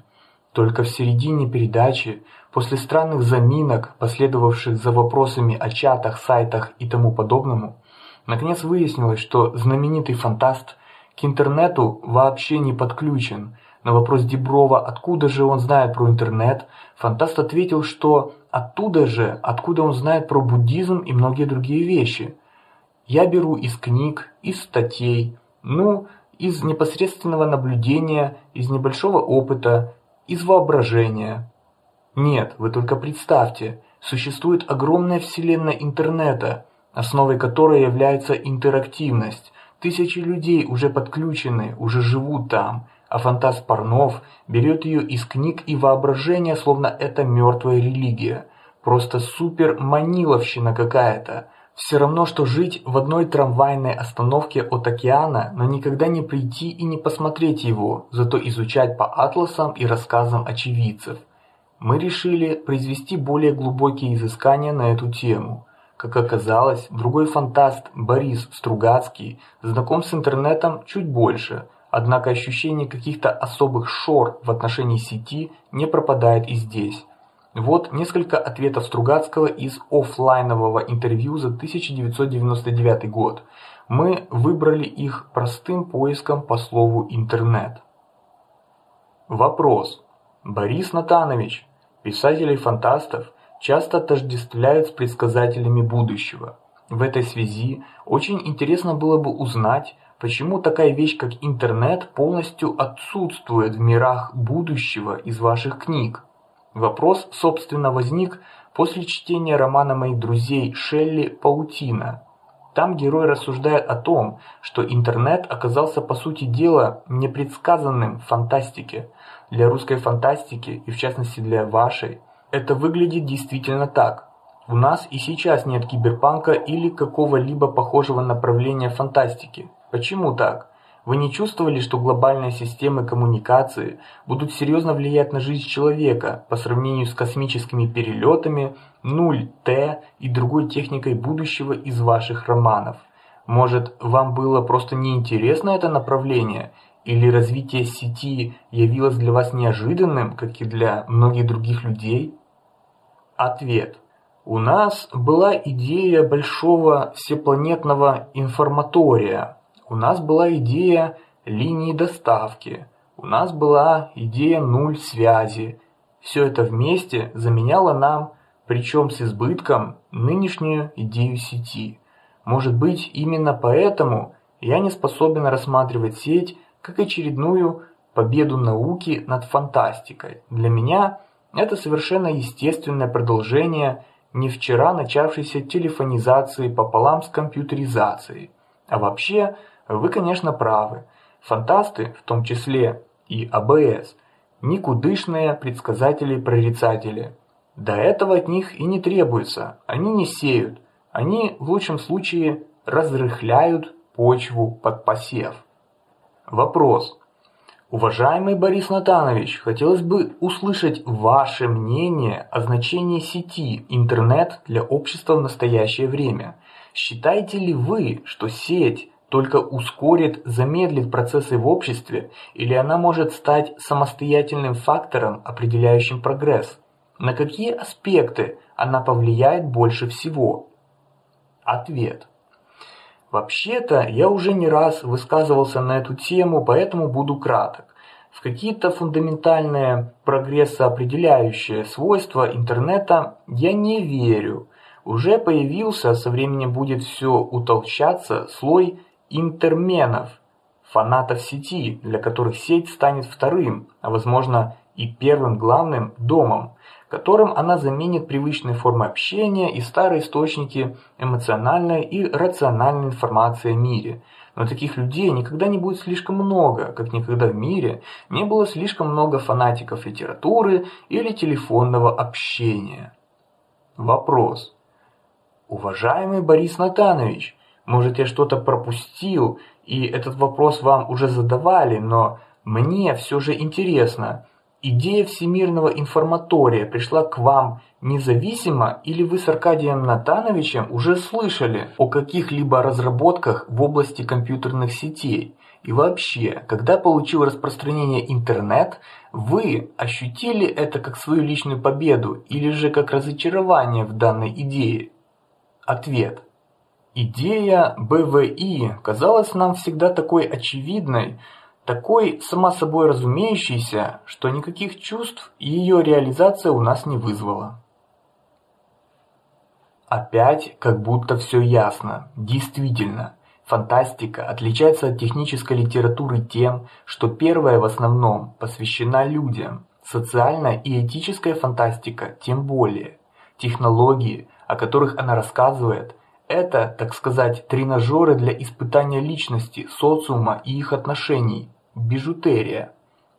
Только в середине передачи, после странных заминок, последовавших за вопросами о чатах, сайтах и тому подобному, наконец выяснилось, что знаменитый фантаст к интернету вообще не подключен. На вопрос Деброва, откуда же он знает про интернет, фантаст ответил, что оттуда же, откуда он знает про буддизм и многие другие вещи. Я беру из книг, из статей, ну, из непосредственного наблюдения, из небольшого опыта, из воображения. Нет, вы только представьте, существует огромная вселенная интернета, основой которой является интерактивность, Тысячи людей уже подключены, уже живут там, а фантаст Парнов берет ее из книг и воображения, словно это мертвая религия, просто супер маниловщина какая-то. Все равно, что жить в одной трамвайной остановке от океана, но никогда не прийти и не посмотреть его, зато изучать по атласам и рассказам очевидцев. Мы решили произвести более глубокие изыскания на эту тему. Как оказалось, другой фантаст Борис Стругацкий знаком с интернетом чуть больше, однако ощущение каких-то особых шор в отношении сети не пропадает и здесь. Вот несколько ответов Стругацкого из офлайнового интервью за 1999 год. Мы выбрали их простым поиском по слову интернет. Вопрос. Борис Натанович, писателей-фантастов часто отождествляют с предсказателями будущего. В этой связи очень интересно было бы узнать, почему такая вещь, как интернет, полностью отсутствует в мирах будущего из ваших книг. Вопрос, собственно, возник после чтения романа моих друзей Шелли «Паутина». Там герой рассуждает о том, что интернет оказался по сути дела непредсказанным в фантастике. Для русской фантастики и в частности для вашей это выглядит действительно так. У нас и сейчас нет киберпанка или какого-либо похожего направления фантастики. Почему так? Вы не чувствовали, что глобальные системы коммуникации будут серьезно влиять на жизнь человека по сравнению с космическими перелетами, 0Т и другой техникой будущего из ваших романов? Может, вам было просто неинтересно это направление, или развитие сети явилось для вас неожиданным, как и для многих других людей? Ответ. У нас была идея большого всепланетного информатория. У нас была идея линии доставки. У нас была идея нуль связи. Все это вместе заменяло нам, причем с избытком, нынешнюю идею сети. Может быть, именно поэтому я не способен рассматривать сеть как очередную победу науки над фантастикой. Для меня это совершенно естественное продолжение не вчера начавшейся телефонизации пополам с компьютеризацией. А вообще, вы, конечно, правы. Фантасты, в том числе и АБС, никудышные предсказатели-прорицатели. До этого от них и не требуется. Они не сеют. Они в лучшем случае разрыхляют почву под посев. Вопрос. Уважаемый Борис Натанович, хотелось бы услышать ваше мнение о значении сети интернет для общества в настоящее время. Считаете ли вы, что сеть только ускорит, замедлит процессы в обществе, или она может стать самостоятельным фактором, определяющим прогресс? На какие аспекты она повлияет больше всего? Ответ. Вообще-то я уже не раз высказывался на эту тему, поэтому буду краток. В какие-то фундаментальные прогрессоопределяющие свойства интернета я не верю. Уже появился, со временем будет все утолщаться слой интерменов, фанатов сети, для которых сеть станет вторым, а возможно и первым главным домом, которым она заменит привычные формы общения и старые источники эмоциональной и рациональной информации о мире. Но таких людей никогда не будет слишком много, как никогда в мире не было слишком много фанатиков литературы или телефонного общения. Вопрос. Уважаемый Борис Натанович, может я что-то пропустил, и этот вопрос вам уже задавали, но мне все же интересно. Идея всемирного информатория пришла к вам независимо, или вы с Аркадием Натановичем уже слышали о каких-либо разработках в области компьютерных сетей? И вообще, когда получил распространение интернет, вы ощутили это как свою личную победу или же как разочарование в данной идее? Ответ. Идея БВИ казалась нам всегда такой очевидной, такой сама собой разумеющейся, что никаких чувств ее реализация у нас не вызвала. Опять как будто все ясно. Действительно, фантастика отличается от технической литературы тем, что первая в основном посвящена людям, социальная и этическая фантастика тем более. Технологии, о которых она рассказывает, это, так сказать, тренажеры для испытания личности, социума и их отношений, бижутерия.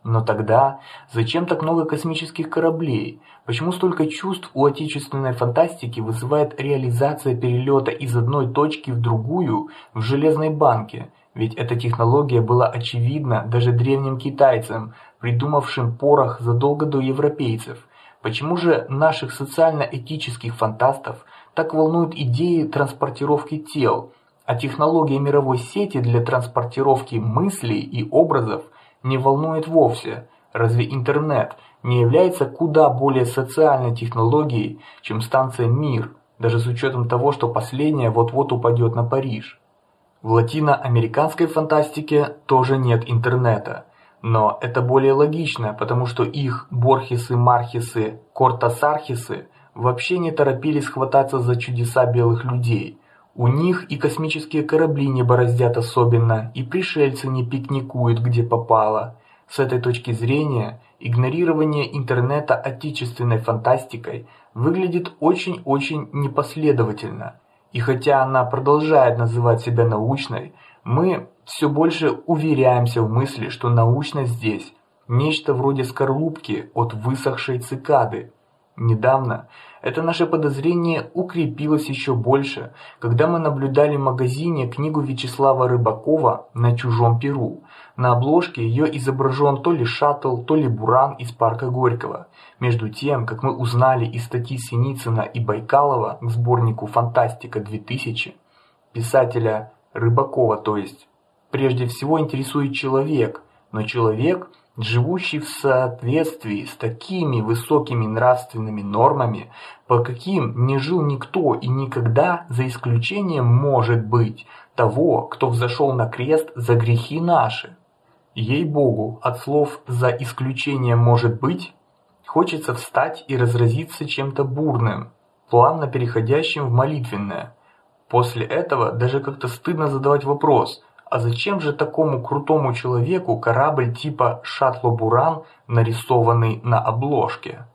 Но тогда зачем так много космических кораблей? Почему столько чувств у отечественной фантастики вызывает реализация перелета из одной точки в другую в железной банке? Ведь эта технология была очевидна даже древним китайцам, придумавшим порох задолго до европейцев. Почему же наших социально-этических фантастов так волнуют идеи транспортировки тел, а технология мировой сети для транспортировки мыслей и образов не волнует вовсе. Разве интернет не является куда более социальной технологией, чем станция Мир, даже с учетом того, что последняя вот-вот упадет на Париж? В латиноамериканской фантастике тоже нет интернета, но это более логично, потому что их Борхесы, Мархесы, Кортасархесы вообще не торопились хвататься за чудеса белых людей. У них и космические корабли не бороздят особенно, и пришельцы не пикникуют где попало. С этой точки зрения игнорирование интернета отечественной фантастикой выглядит очень-очень непоследовательно. И хотя она продолжает называть себя научной, мы все больше уверяемся в мысли, что научность здесь нечто вроде скорлупки от высохшей цикады. Недавно это наше подозрение укрепилось еще больше, когда мы наблюдали в магазине книгу Вячеслава Рыбакова на чужом Перу. На обложке ее изображен то ли шаттл, то ли буран из парка Горького. Между тем, как мы узнали из статьи Синицына и Байкалова к сборнику Фантастика 2000, писателя Рыбакова, то есть, прежде всего интересует человек, но человек живущий в соответствии с такими высокими нравственными нормами, по каким не жил никто и никогда, за исключением, может быть, того, кто взошел на крест за грехи наши. Ей-богу, от слов «за исключением может быть» хочется встать и разразиться чем-то бурным, плавно переходящим в молитвенное. После этого даже как-то стыдно задавать вопрос – а зачем же такому крутому человеку корабль типа шаттла Буран, нарисованный на обложке?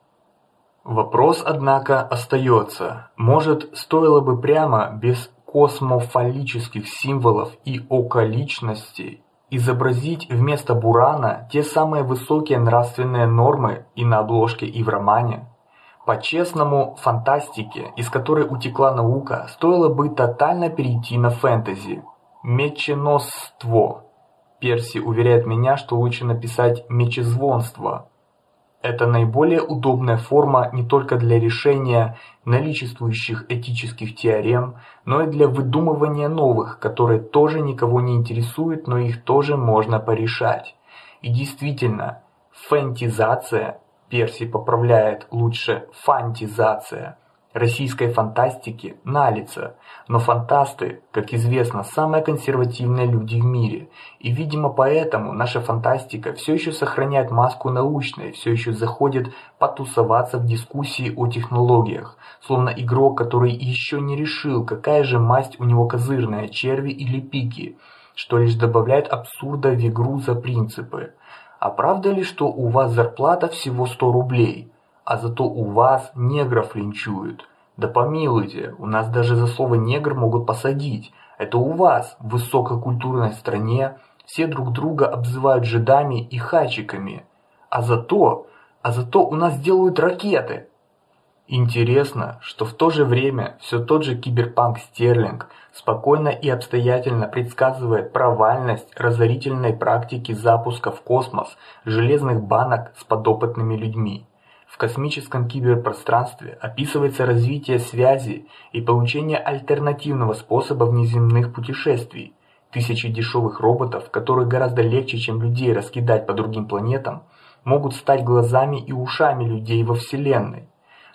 Вопрос, однако, остается. Может, стоило бы прямо без космофаллических символов и околичностей изобразить вместо Бурана те самые высокие нравственные нормы и на обложке, и в романе? По-честному, фантастике, из которой утекла наука, стоило бы тотально перейти на фэнтези, Меченосство. Перси уверяет меня, что лучше написать мечезвонство. Это наиболее удобная форма не только для решения наличествующих этических теорем, но и для выдумывания новых, которые тоже никого не интересуют, но их тоже можно порешать. И действительно, фэнтизация Перси поправляет лучше фантизация российской фантастики налицо, но фантасты, как известно, самые консервативные люди в мире, и, видимо, поэтому наша фантастика все еще сохраняет маску научной, все еще заходит потусоваться в дискуссии о технологиях, словно игрок, который еще не решил, какая же масть у него козырная, черви или пики, что лишь добавляет абсурда в игру за принципы. А правда ли, что у вас зарплата всего 100 рублей? А зато у вас негров линчуют. Да помилуйте, у нас даже за слово негр могут посадить. Это у вас в высококультурной стране все друг друга обзывают жидами и хачиками, а зато, а зато у нас делают ракеты. Интересно, что в то же время все тот же киберпанк Стерлинг спокойно и обстоятельно предсказывает провальность разорительной практики запуска в космос железных банок с подопытными людьми. В космическом киберпространстве описывается развитие связи и получение альтернативного способа внеземных путешествий. Тысячи дешевых роботов, которые гораздо легче, чем людей раскидать по другим планетам, могут стать глазами и ушами людей во Вселенной.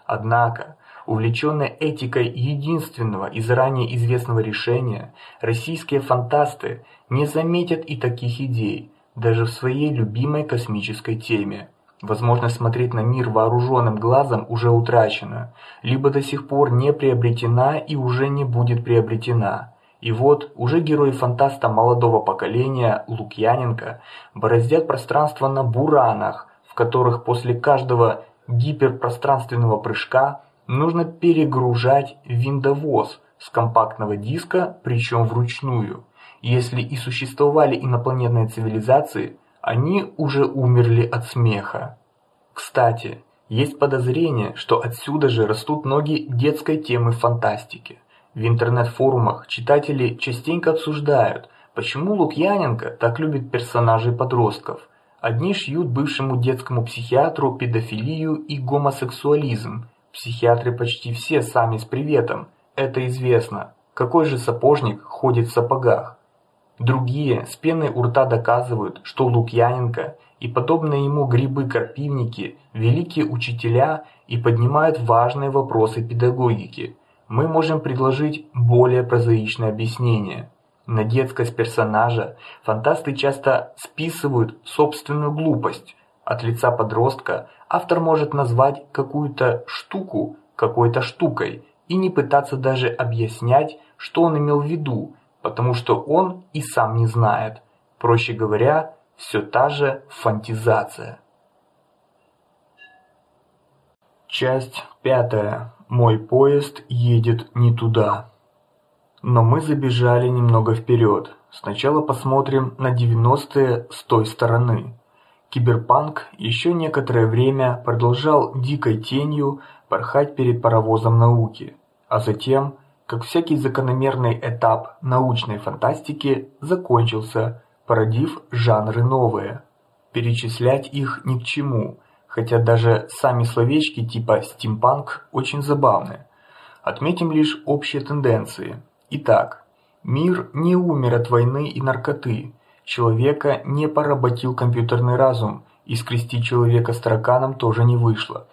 Однако, увлеченные этикой единственного и заранее известного решения, российские фантасты не заметят и таких идей, даже в своей любимой космической теме. Возможность смотреть на мир вооруженным глазом уже утрачена, либо до сих пор не приобретена и уже не будет приобретена. И вот уже герои фантаста молодого поколения Лукьяненко бороздят пространство на буранах, в которых после каждого гиперпространственного прыжка нужно перегружать виндовоз с компактного диска, причем вручную. Если и существовали инопланетные цивилизации, они уже умерли от смеха. Кстати, есть подозрение, что отсюда же растут ноги детской темы фантастики. В интернет-форумах читатели частенько обсуждают, почему Лукьяненко так любит персонажей подростков. Одни шьют бывшему детскому психиатру педофилию и гомосексуализм. Психиатры почти все сами с приветом. Это известно. Какой же сапожник ходит в сапогах? Другие с пеной у рта доказывают, что Лукьяненко и подобные ему грибы-карпивники великие учителя и поднимают важные вопросы педагогики. Мы можем предложить более прозаичное объяснение. На детскость персонажа фантасты часто списывают собственную глупость. От лица подростка автор может назвать какую-то штуку какой-то штукой и не пытаться даже объяснять, что он имел в виду, потому что он и сам не знает. Проще говоря, все та же фантизация. Часть пятая. Мой поезд едет не туда. Но мы забежали немного вперед. Сначала посмотрим на 90-е с той стороны. Киберпанк еще некоторое время продолжал дикой тенью порхать перед паровозом науки, а затем как всякий закономерный этап научной фантастики, закончился, породив жанры новые. Перечислять их ни к чему, хотя даже сами словечки типа стимпанк очень забавны. Отметим лишь общие тенденции. Итак, мир не умер от войны и наркоты. Человека не поработил компьютерный разум, и скрести человека с тараканом тоже не вышло.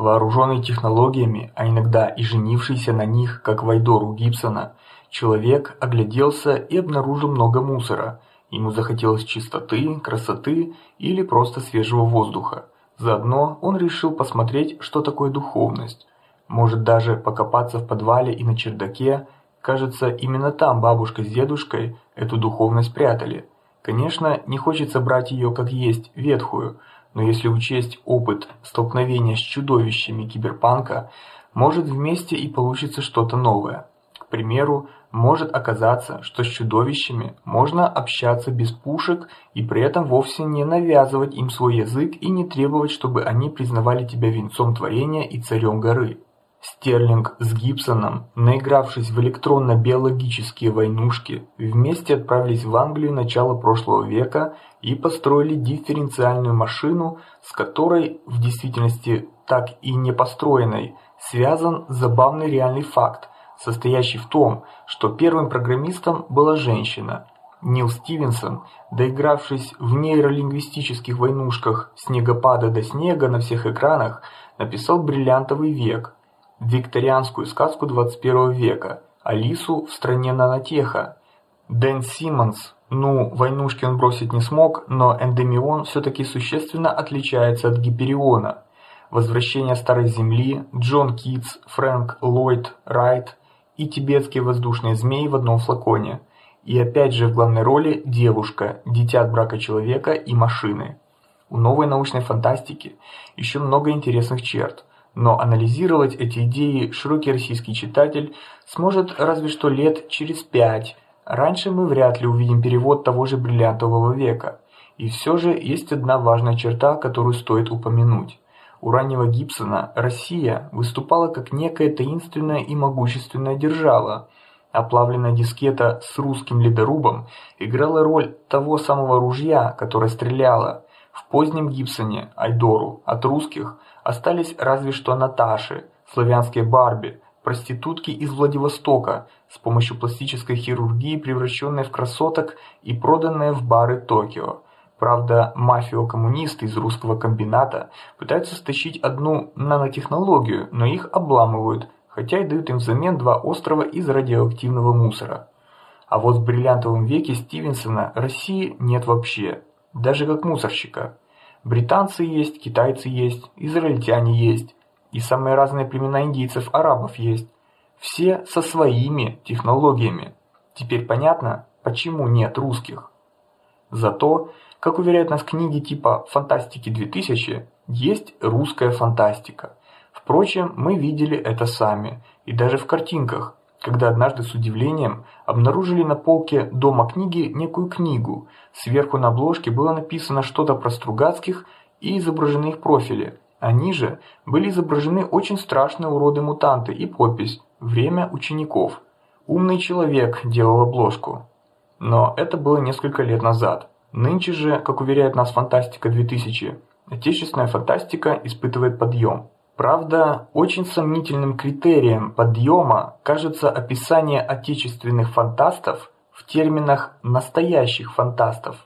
Вооруженный технологиями, а иногда и женившийся на них, как Вайдор у Гибсона, человек огляделся и обнаружил много мусора. Ему захотелось чистоты, красоты или просто свежего воздуха. Заодно он решил посмотреть, что такое духовность. Может даже покопаться в подвале и на чердаке. Кажется, именно там бабушка с дедушкой эту духовность прятали. Конечно, не хочется брать ее как есть ветхую, но если учесть опыт столкновения с чудовищами киберпанка, может вместе и получится что-то новое. К примеру, может оказаться, что с чудовищами можно общаться без пушек и при этом вовсе не навязывать им свой язык и не требовать, чтобы они признавали тебя венцом творения и царем горы. Стерлинг с Гибсоном, наигравшись в электронно-биологические войнушки, вместе отправились в Англию начала прошлого века и построили дифференциальную машину, с которой в действительности так и не построенной связан забавный реальный факт, состоящий в том, что первым программистом была женщина. Нил Стивенсон, доигравшись в нейролингвистических войнушках снегопада до снега на всех экранах, написал бриллиантовый век, викторианскую сказку 21 века, Алису в стране нанотеха. Дэн Симмонс, ну, войнушки он бросить не смог, но Эндемион все-таки существенно отличается от Гипериона. Возвращение старой Земли, Джон Китс, Фрэнк Ллойд Райт и тибетские воздушные змеи в одном флаконе. И опять же в главной роли девушка, дитя от брака человека и машины. У новой научной фантастики еще много интересных черт, но анализировать эти идеи широкий российский читатель сможет разве что лет через пять. Раньше мы вряд ли увидим перевод того же бриллиантового века. И все же есть одна важная черта, которую стоит упомянуть. У раннего Гибсона Россия выступала как некая таинственная и могущественная держава, Оплавленная дискета с русским ледорубом играла роль того самого ружья, которое стреляло. В позднем Гибсоне Айдору от русских остались разве что Наташи, славянские Барби, проститутки из Владивостока, с помощью пластической хирургии превращенные в красоток и проданные в бары Токио. Правда, мафио-коммунисты из русского комбината пытаются стащить одну нанотехнологию, но их обламывают – хотя и дают им взамен два острова из радиоактивного мусора. А вот в бриллиантовом веке Стивенсона России нет вообще, даже как мусорщика. Британцы есть, китайцы есть, израильтяне есть, и самые разные племена индийцев, арабов есть. Все со своими технологиями. Теперь понятно, почему нет русских. Зато, как уверяют нас книги типа «Фантастики 2000», есть русская фантастика. Впрочем, мы видели это сами, и даже в картинках, когда однажды с удивлением обнаружили на полке дома книги некую книгу. Сверху на обложке было написано что-то про Стругацких и изображены их профили. А ниже были изображены очень страшные уроды-мутанты и подпись «Время учеников». Умный человек делал обложку. Но это было несколько лет назад. Нынче же, как уверяет нас Фантастика 2000, отечественная фантастика испытывает подъем. Правда, очень сомнительным критерием подъема кажется описание отечественных фантастов в терминах настоящих фантастов.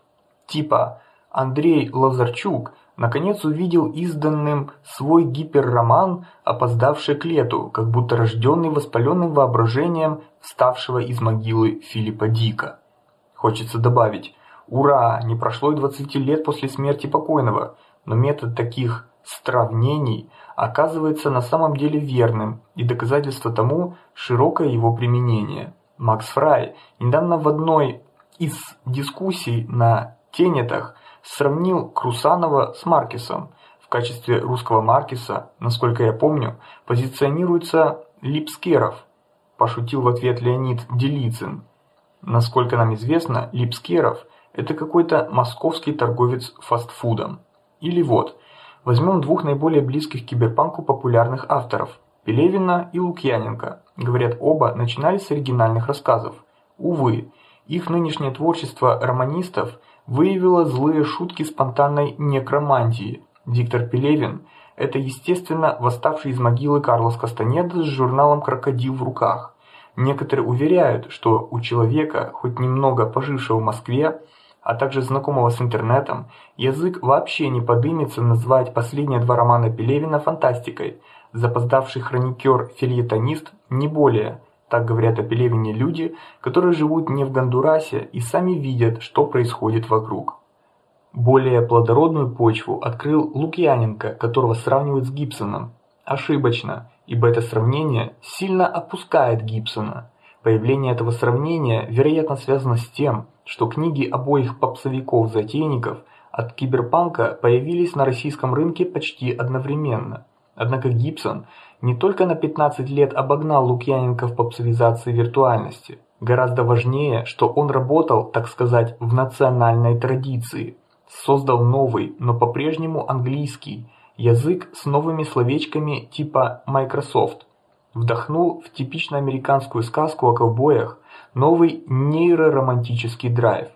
Типа Андрей Лазарчук наконец увидел изданным свой гиперроман, опоздавший к лету, как будто рожденный воспаленным воображением вставшего из могилы Филиппа Дика. Хочется добавить: ура, не прошло и 20 лет после смерти покойного, но метод таких сравнений оказывается на самом деле верным, и доказательство тому широкое его применение. Макс Фрай недавно в одной из дискуссий на Тенетах сравнил Крусанова с Маркесом. В качестве русского Маркеса, насколько я помню, позиционируется Липскеров. Пошутил в ответ Леонид Делицын. Насколько нам известно, Липскеров – это какой-то московский торговец фастфудом. Или вот, Возьмем двух наиболее близких киберпанку популярных авторов – Пелевина и Лукьяненко. Говорят, оба начинали с оригинальных рассказов. Увы, их нынешнее творчество романистов выявило злые шутки спонтанной некромантии. Виктор Пелевин – это естественно восставший из могилы Карлос Кастанеда с журналом «Крокодил» в руках. Некоторые уверяют, что у человека, хоть немного пожившего в Москве, а также знакомого с интернетом, язык вообще не подымется назвать последние два романа Пелевина фантастикой. Запоздавший хроникер-фельетонист не более. Так говорят о Пелевине люди, которые живут не в Гондурасе и сами видят, что происходит вокруг. Более плодородную почву открыл Лукьяненко, которого сравнивают с Гибсоном. Ошибочно, ибо это сравнение сильно опускает Гибсона. Появление этого сравнения, вероятно, связано с тем, что книги обоих попсовиков-затейников от киберпанка появились на российском рынке почти одновременно. Однако Гибсон не только на 15 лет обогнал Лукьяненко в попсовизации виртуальности. Гораздо важнее, что он работал, так сказать, в национальной традиции, создал новый, но по-прежнему английский язык с новыми словечками типа Microsoft вдохнул в типично американскую сказку о ковбоях новый нейроромантический драйв.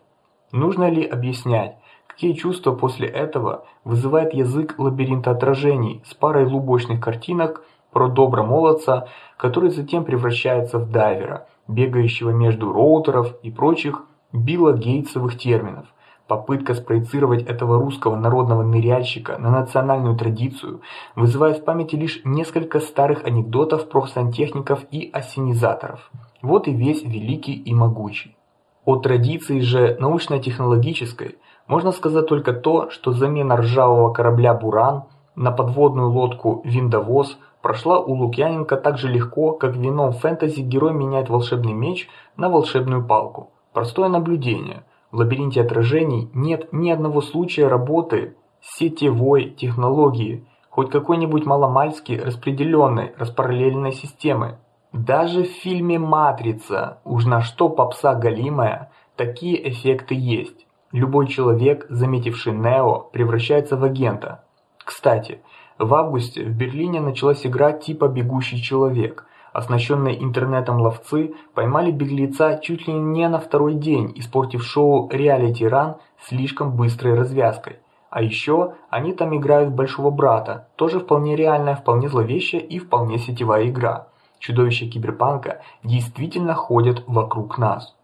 Нужно ли объяснять, какие чувства после этого вызывает язык лабиринта отражений с парой лубочных картинок про добра молодца, который затем превращается в дайвера, бегающего между роутеров и прочих Билла Гейтсовых терминов. Попытка спроецировать этого русского народного ныряльщика на национальную традицию вызывает в памяти лишь несколько старых анекдотов про сантехников и ассенизаторов. Вот и весь великий и могучий. О традиции же научно-технологической можно сказать только то, что замена ржавого корабля Буран на подводную лодку Виндовоз прошла у Лукьяненко так же легко, как в вином фэнтези герой меняет волшебный меч на волшебную палку. Простое наблюдение. В лабиринте отражений нет ни одного случая работы сетевой технологии, хоть какой-нибудь маломальски распределенной, распараллельной системы. Даже в фильме Матрица, уж на что попса галимая, такие эффекты есть. Любой человек, заметивший Нео, превращается в агента. Кстати, в августе в Берлине началась игра типа Бегущий человек. Оснащенные интернетом ловцы поймали беглеца чуть ли не на второй день, испортив шоу Reality Run слишком быстрой развязкой. А еще они там играют большого брата, тоже вполне реальная, вполне зловещая и вполне сетевая игра. Чудовища киберпанка действительно ходят вокруг нас.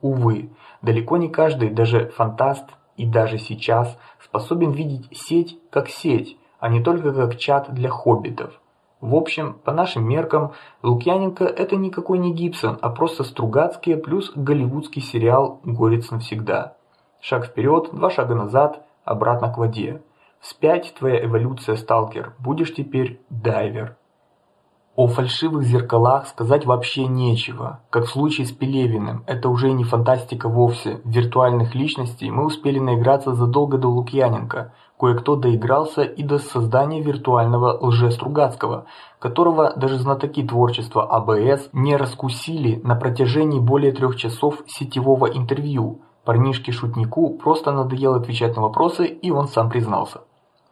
Увы, далеко не каждый, даже фантаст и даже сейчас способен видеть сеть как сеть, а не только как чат для хоббитов. В общем, по нашим меркам, Лукьяненко это никакой не Гибсон, а просто Стругацкий плюс голливудский сериал «Горец навсегда». Шаг вперед, два шага назад, обратно к воде. Вспять твоя эволюция, сталкер, будешь теперь дайвер. О фальшивых зеркалах сказать вообще нечего. Как в случае с Пелевиным, это уже не фантастика вовсе. Виртуальных личностей мы успели наиграться задолго до Лукьяненко. Кое-кто доигрался и до создания виртуального лжестругацкого, которого даже знатоки творчества АБС не раскусили на протяжении более трех часов сетевого интервью. Парнишке шутнику просто надоело отвечать на вопросы, и он сам признался.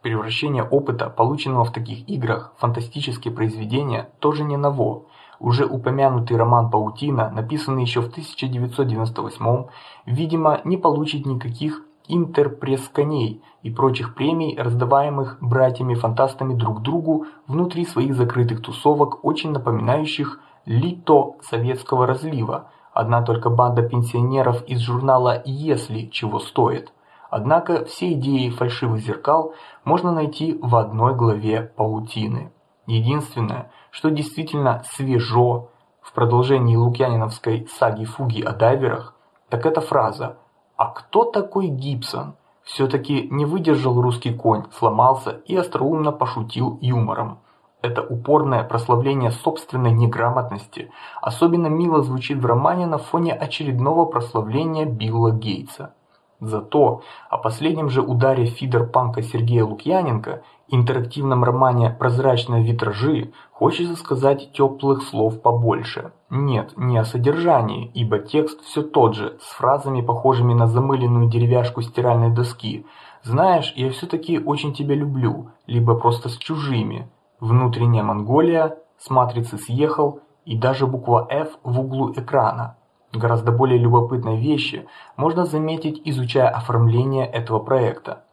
Превращение опыта, полученного в таких играх, в фантастические произведения тоже не ново. Уже упомянутый роман Паутина, написанный еще в 1998, видимо, не получит никаких интерпресс-коней и прочих премий, раздаваемых братьями-фантастами друг другу внутри своих закрытых тусовок, очень напоминающих лито советского разлива. Одна только банда пенсионеров из журнала «Если» чего стоит. Однако все идеи фальшивых зеркал можно найти в одной главе Паутины. Единственное, что действительно свежо в продолжении Лукьяниновской саги-фуги о дайверах, так это фраза «А кто такой Гибсон?» Все-таки не выдержал русский конь, сломался и остроумно пошутил юмором. Это упорное прославление собственной неграмотности особенно мило звучит в романе на фоне очередного прославления Билла Гейтса. Зато о последнем же ударе фидерпанка Сергея Лукьяненко, интерактивном романе «Прозрачные витражи» хочется сказать теплых слов побольше. Нет, не о содержании, ибо текст все тот же, с фразами, похожими на замыленную деревяшку стиральной доски. «Знаешь, я все-таки очень тебя люблю», либо просто с чужими. «Внутренняя Монголия», «С матрицы съехал» и даже буква F в углу экрана. Гораздо более любопытные вещи можно заметить, изучая оформление этого проекта.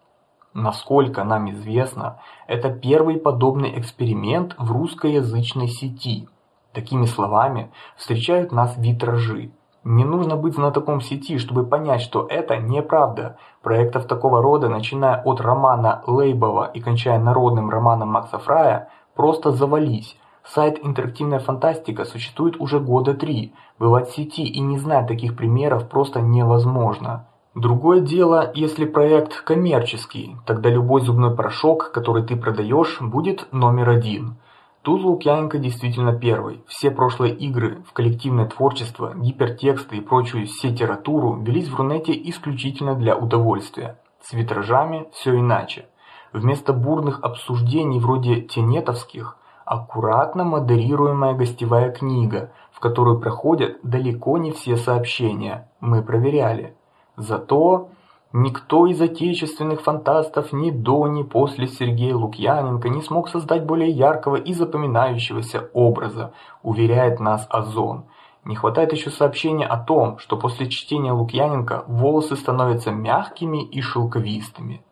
Насколько нам известно, это первый подобный эксперимент в русскоязычной сети. Такими словами встречают нас витражи. Не нужно быть знатоком сети, чтобы понять, что это неправда. Проектов такого рода, начиная от романа Лейбова и кончая народным романом Макса Фрая, просто завались. Сайт «Интерактивная фантастика» существует уже года три. Бывать в сети и не знать таких примеров просто невозможно. Другое дело, если проект коммерческий, тогда любой зубной порошок, который ты продаешь, будет номер один. Тут Лукьяненко действительно первый. Все прошлые игры в коллективное творчество, гипертексты и прочую сетературу велись в Рунете исключительно для удовольствия. С витражами все иначе. Вместо бурных обсуждений вроде тенетовских аккуратно модерируемая гостевая книга, в которую проходят далеко не все сообщения. Мы проверяли. Зато никто из отечественных фантастов ни до, ни после Сергея Лукьяненко не смог создать более яркого и запоминающегося образа, уверяет нас Озон. Не хватает еще сообщения о том, что после чтения Лукьяненко волосы становятся мягкими и шелковистыми.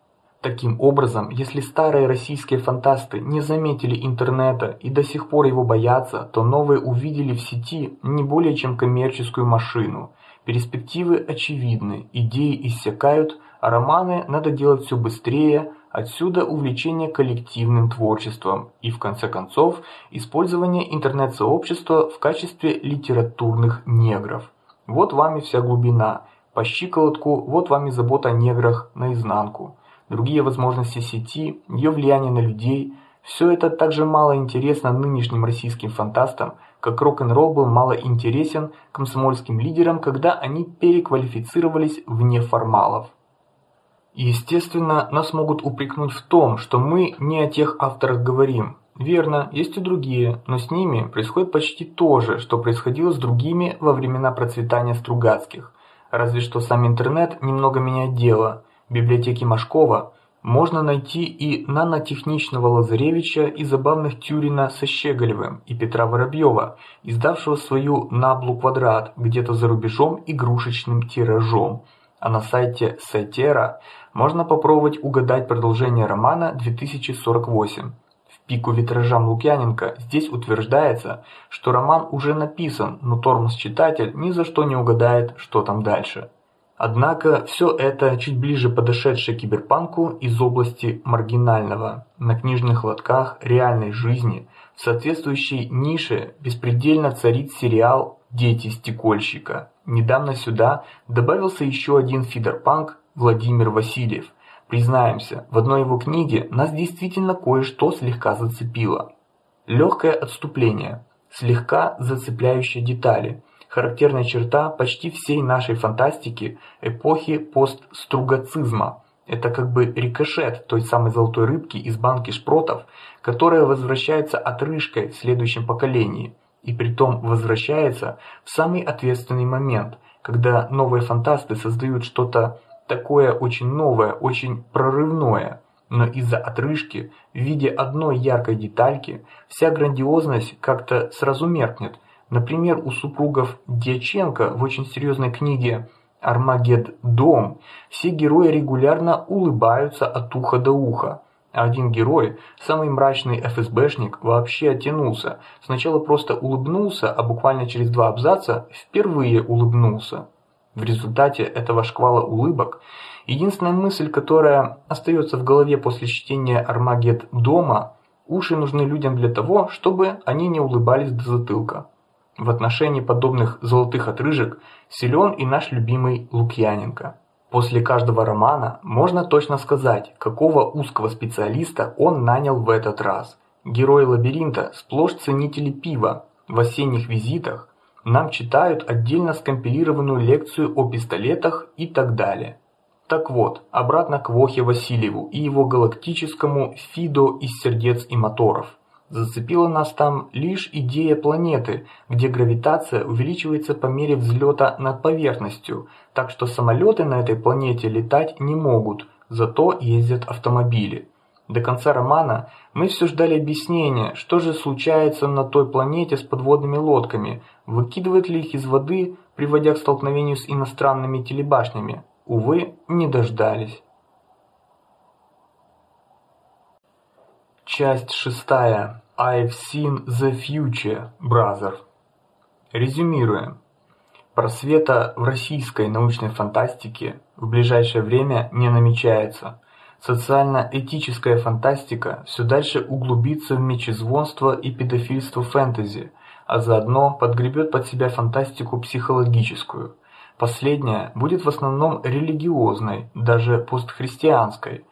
Таким образом, если старые российские фантасты не заметили интернета и до сих пор его боятся, то новые увидели в сети не более чем коммерческую машину. Перспективы очевидны, идеи иссякают, а романы надо делать все быстрее. Отсюда увлечение коллективным творчеством и в конце концов использование интернет-сообщества в качестве литературных негров. Вот вам и вся глубина. По щиколотку, вот вам и забота о неграх наизнанку другие возможности сети, ее влияние на людей – все это так же мало интересно нынешним российским фантастам, как рок-н-ролл был мало интересен комсомольским лидерам, когда они переквалифицировались в неформалов. Естественно, нас могут упрекнуть в том, что мы не о тех авторах говорим. Верно, есть и другие, но с ними происходит почти то же, что происходило с другими во времена процветания Стругацких. Разве что сам интернет немного меняет дело библиотеке Машкова можно найти и нанотехничного Лазаревича, и забавных Тюрина со Щеголевым, и Петра Воробьева, издавшего свою «Наблу квадрат» где-то за рубежом игрушечным тиражом. А на сайте Сайтера можно попробовать угадать продолжение романа 2048. В пику витражам Лукьяненко здесь утверждается, что роман уже написан, но тормоз-читатель ни за что не угадает, что там дальше. Однако все это чуть ближе подошедшее киберпанку из области маргинального, на книжных лотках реальной жизни, в соответствующей нише беспредельно царит сериал «Дети стекольщика». Недавно сюда добавился еще один фидерпанк Владимир Васильев. Признаемся, в одной его книге нас действительно кое-что слегка зацепило. Легкое отступление, слегка зацепляющие детали – характерная черта почти всей нашей фантастики эпохи постстругацизма. Это как бы рикошет той самой золотой рыбки из банки шпротов, которая возвращается отрыжкой в следующем поколении, и притом возвращается в самый ответственный момент, когда новые фантасты создают что-то такое очень новое, очень прорывное. Но из-за отрыжки в виде одной яркой детальки вся грандиозность как-то сразу меркнет, Например, у супругов Дьяченко в очень серьезной книге Армагеддом все герои регулярно улыбаются от уха до уха. А один герой, самый мрачный ФСБшник, вообще оттянулся. Сначала просто улыбнулся, а буквально через два абзаца впервые улыбнулся. В результате этого шквала улыбок единственная мысль, которая остается в голове после чтения Армагеддома, уши нужны людям для того, чтобы они не улыбались до затылка. В отношении подобных золотых отрыжек силен и наш любимый Лукьяненко. После каждого романа можно точно сказать, какого узкого специалиста он нанял в этот раз. Герои лабиринта сплошь ценители пива. В осенних визитах нам читают отдельно скомпилированную лекцию о пистолетах и так далее. Так вот, обратно к Вохе Васильеву и его галактическому Фидо из сердец и моторов. Зацепила нас там лишь идея планеты, где гравитация увеличивается по мере взлета над поверхностью, так что самолеты на этой планете летать не могут, зато ездят автомобили. До конца романа мы все ждали объяснения, что же случается на той планете с подводными лодками, выкидывают ли их из воды, приводя к столкновению с иностранными телебашнями. Увы, не дождались. Часть шестая. I've seen the future, brother. Резюмируем. Просвета в российской научной фантастике в ближайшее время не намечается. Социально-этическая фантастика все дальше углубится в мечезвонство и педофильство фэнтези, а заодно подгребет под себя фантастику психологическую. Последняя будет в основном религиозной, даже постхристианской,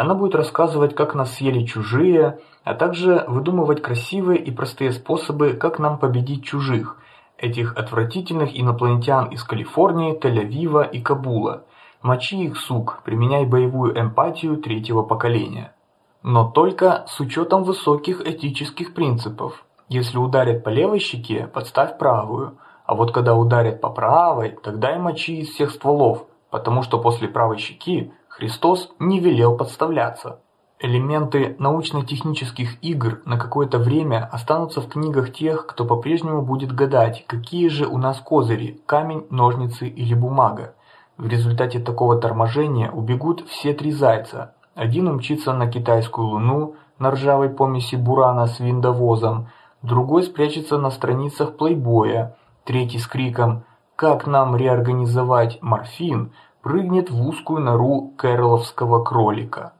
она будет рассказывать, как нас съели чужие, а также выдумывать красивые и простые способы, как нам победить чужих, этих отвратительных инопланетян из Калифорнии, Тель-Авива и Кабула. Мочи их, сук, применяй боевую эмпатию третьего поколения. Но только с учетом высоких этических принципов. Если ударят по левой щеке, подставь правую, а вот когда ударят по правой, тогда и мочи из всех стволов, потому что после правой щеки Христос не велел подставляться. Элементы научно-технических игр на какое-то время останутся в книгах тех, кто по-прежнему будет гадать, какие же у нас козыри: камень, ножницы или бумага. В результате такого торможения убегут все три зайца, Один умчится на китайскую луну на ржавой помеси бурана с виндовозом, другой спрячется на страницах плейбоя, третий с криком «Как нам реорганизовать морфин?» Прыгнет в узкую нору кэроловского кролика.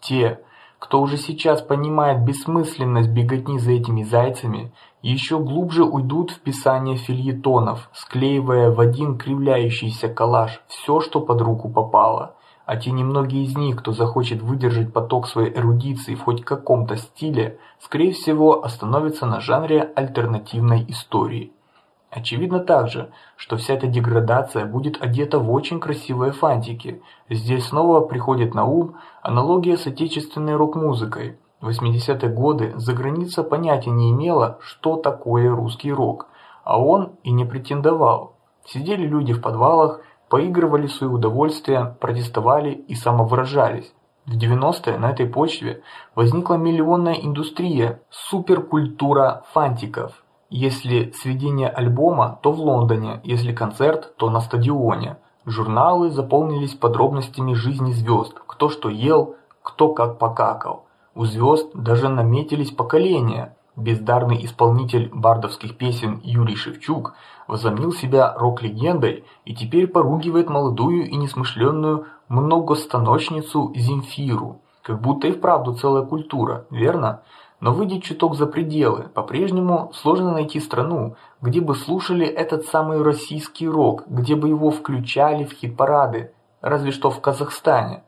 Те, кто уже сейчас понимает бессмысленность беготни за этими зайцами, еще глубже уйдут в писание фильетонов, склеивая в один кривляющийся коллаж все, что под руку попало. А те немногие из них, кто захочет выдержать поток своей эрудиции в хоть каком-то стиле, скорее всего, остановятся на жанре альтернативной истории. Очевидно также, что вся эта деградация будет одета в очень красивые фантики. Здесь снова приходит на ум аналогия с отечественной рок-музыкой. В 80-е годы за граница понятия не имела, что такое русский рок, а он и не претендовал. Сидели люди в подвалах, поигрывали в свое удовольствие, протестовали и самовыражались. В 90-е на этой почве возникла миллионная индустрия, суперкультура фантиков. Если сведение альбома, то в Лондоне, если концерт, то на стадионе. Журналы заполнились подробностями жизни звезд, кто что ел, кто как покакал. У звезд даже наметились поколения. Бездарный исполнитель бардовских песен Юрий Шевчук возомнил себя рок-легендой и теперь поругивает молодую и несмышленную многостаночницу Земфиру, как будто и вправду целая культура, верно? Но выйдя чуток за пределы, по-прежнему сложно найти страну, где бы слушали этот самый российский рок, где бы его включали в хит-парады, разве что в Казахстане.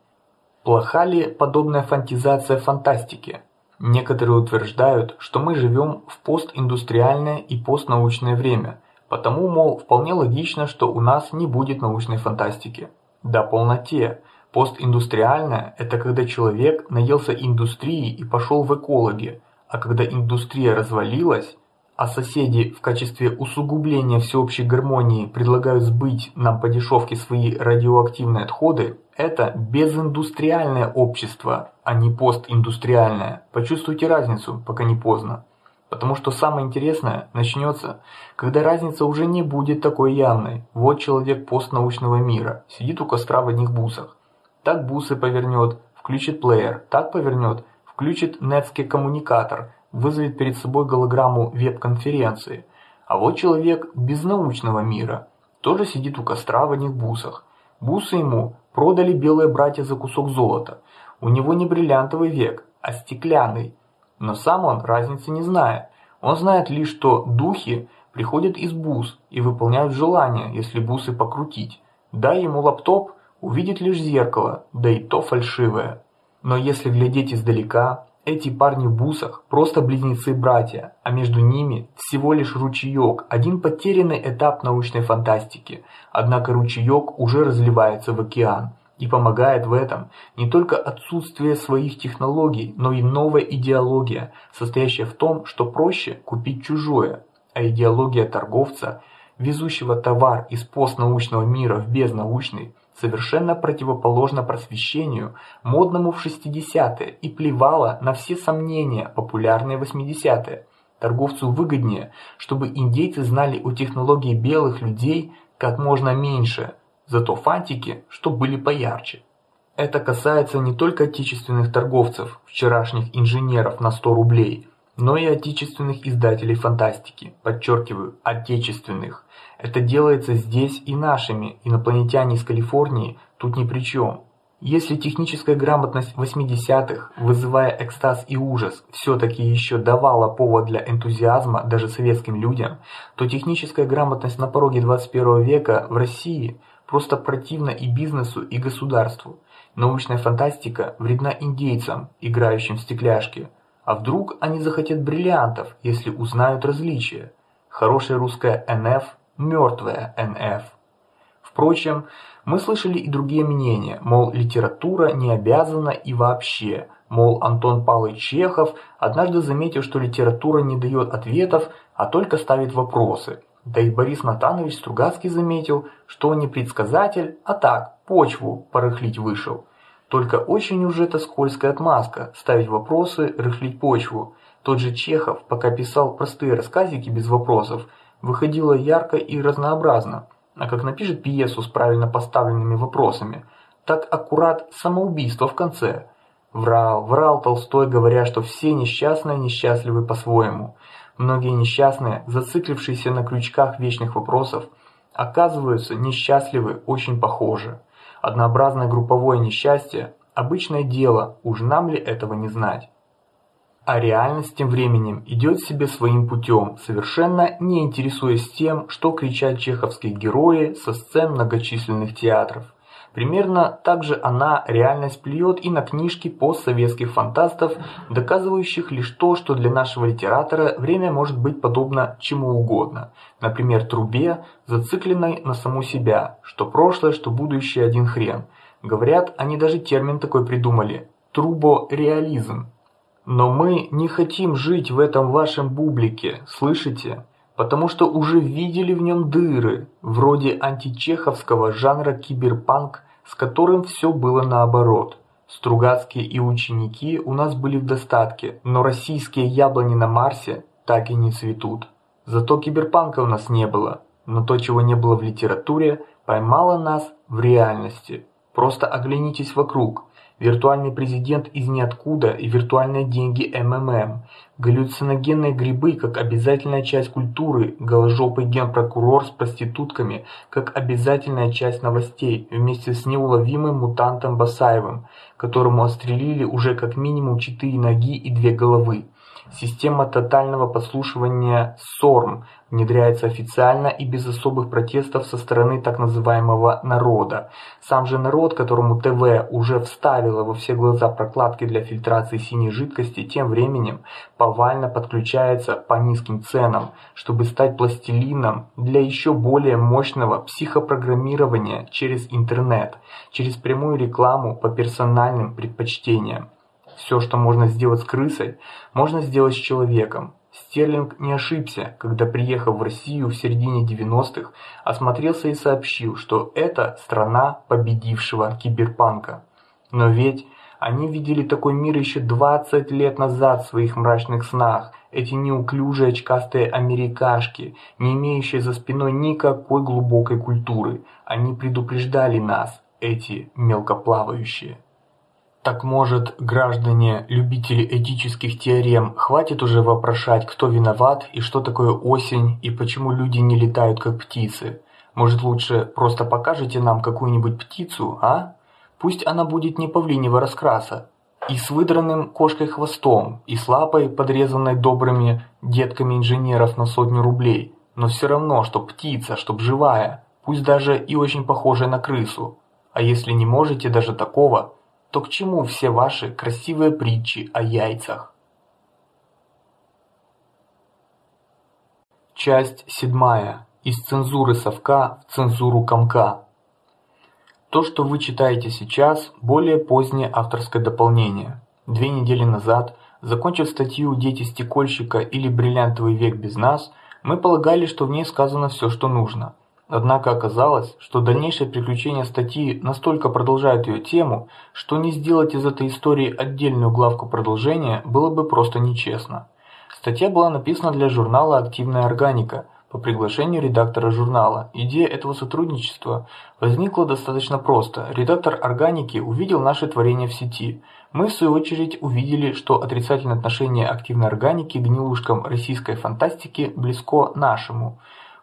Плоха ли подобная фантазизация фантастики? Некоторые утверждают, что мы живем в постиндустриальное и постнаучное время, потому мол вполне логично, что у нас не будет научной фантастики. Да полноте. Постиндустриальное – это когда человек наелся индустрии и пошел в экологи, а когда индустрия развалилась, а соседи в качестве усугубления всеобщей гармонии предлагают сбыть нам по дешевке свои радиоактивные отходы, это безиндустриальное общество, а не постиндустриальное. Почувствуйте разницу, пока не поздно. Потому что самое интересное начнется, когда разница уже не будет такой явной. Вот человек постнаучного мира сидит у костра в одних бусах. Так бусы повернет, включит плеер, так повернет, включит нетский коммуникатор, вызовет перед собой голограмму веб-конференции. А вот человек без научного мира тоже сидит у костра в одних бусах. Бусы ему продали белые братья за кусок золота. У него не бриллиантовый век, а стеклянный. Но сам он разницы не знает. Он знает лишь, что духи приходят из бус и выполняют желания, если бусы покрутить. Дай ему лаптоп, увидит лишь зеркало, да и то фальшивое. Но если глядеть издалека, эти парни в бусах просто близнецы-братья, а между ними всего лишь ручеек, один потерянный этап научной фантастики. Однако ручеек уже разливается в океан. И помогает в этом не только отсутствие своих технологий, но и новая идеология, состоящая в том, что проще купить чужое, а идеология торговца, везущего товар из постнаучного мира в безнаучный, совершенно противоположно просвещению, модному в 60-е, и плевала на все сомнения, популярные в 80-е. Торговцу выгоднее, чтобы индейцы знали о технологии белых людей как можно меньше, зато фантики, что были поярче. Это касается не только отечественных торговцев, вчерашних инженеров на 100 рублей, но и отечественных издателей фантастики. Подчеркиваю, отечественных. Это делается здесь и нашими. Инопланетяне из Калифорнии тут ни при чем. Если техническая грамотность 80-х, вызывая экстаз и ужас, все-таки еще давала повод для энтузиазма даже советским людям, то техническая грамотность на пороге 21 века в России просто противна и бизнесу, и государству. Научная фантастика вредна индейцам, играющим в стекляшки, а вдруг они захотят бриллиантов, если узнают различия? Хорошая русская НФ, мертвая НФ. Впрочем, мы слышали и другие мнения, мол, литература не обязана и вообще, мол, Антон Павлович Чехов однажды заметил, что литература не дает ответов, а только ставит вопросы. Да и Борис Натанович Стругацкий заметил, что он не предсказатель, а так почву порыхлить вышел. Только очень уж это скользкая отмазка ставить вопросы, рыхлить почву. Тот же Чехов, пока писал простые рассказики без вопросов, выходило ярко и разнообразно. А как напишет пьесу с правильно поставленными вопросами, так аккурат самоубийство в конце. Врал, врал Толстой, говоря, что все несчастные несчастливы по-своему. Многие несчастные, зациклившиеся на крючках вечных вопросов, оказываются несчастливы очень похоже. Однообразное групповое несчастье – обычное дело, уж нам ли этого не знать? А реальность тем временем идет себе своим путем, совершенно не интересуясь тем, что кричат чеховские герои со сцен многочисленных театров. Примерно так же она реальность плюет и на книжки постсоветских фантастов, доказывающих лишь то, что для нашего литератора время может быть подобно чему угодно. Например, трубе, зацикленной на саму себя, что прошлое, что будущее один хрен. Говорят, они даже термин такой придумали – трубореализм. Но мы не хотим жить в этом вашем бублике, слышите? Потому что уже видели в нем дыры, вроде античеховского жанра киберпанк, с которым все было наоборот. Стругацкие и ученики у нас были в достатке, но российские яблони на Марсе так и не цветут. Зато киберпанка у нас не было, но то, чего не было в литературе, поймало нас в реальности. Просто оглянитесь вокруг виртуальный президент из ниоткуда и виртуальные деньги МММ, галлюциногенные грибы как обязательная часть культуры, голожопый генпрокурор с проститутками как обязательная часть новостей вместе с неуловимым мутантом Басаевым, которому отстрелили уже как минимум четыре ноги и две головы. Система тотального подслушивания СОРМ внедряется официально и без особых протестов со стороны так называемого народа. Сам же народ, которому ТВ уже вставило во все глаза прокладки для фильтрации синей жидкости, тем временем повально подключается по низким ценам, чтобы стать пластилином для еще более мощного психопрограммирования через интернет, через прямую рекламу по персональным предпочтениям. Все, что можно сделать с крысой, можно сделать с человеком. Стерлинг не ошибся, когда приехав в Россию в середине 90-х, осмотрелся и сообщил, что это страна победившего киберпанка. Но ведь они видели такой мир еще 20 лет назад в своих мрачных снах. Эти неуклюжие очкастые америкашки, не имеющие за спиной никакой глубокой культуры. Они предупреждали нас, эти мелкоплавающие. Так может, граждане, любители этических теорем, хватит уже вопрошать, кто виноват и что такое осень и почему люди не летают как птицы? Может, лучше просто покажете нам какую-нибудь птицу, а? Пусть она будет не павлинего раскраса, и с выдранным кошкой хвостом, и с лапой, подрезанной добрыми детками инженеров на сотню рублей, но все равно, что птица, чтоб живая, пусть даже и очень похожая на крысу. А если не можете даже такого, то к чему все ваши красивые притчи о яйцах? Часть седьмая. Из цензуры совка в цензуру комка. То, что вы читаете сейчас, более позднее авторское дополнение. Две недели назад, закончив статью «Дети стекольщика» или «Бриллиантовый век без нас», мы полагали, что в ней сказано все, что нужно. Однако оказалось, что дальнейшие приключения статьи настолько продолжают ее тему, что не сделать из этой истории отдельную главку продолжения было бы просто нечестно. Статья была написана для журнала «Активная органика», по приглашению редактора журнала. Идея этого сотрудничества возникла достаточно просто. Редактор органики увидел наше творение в сети. Мы в свою очередь увидели, что отрицательное отношение активной органики к гнилушкам российской фантастики близко нашему.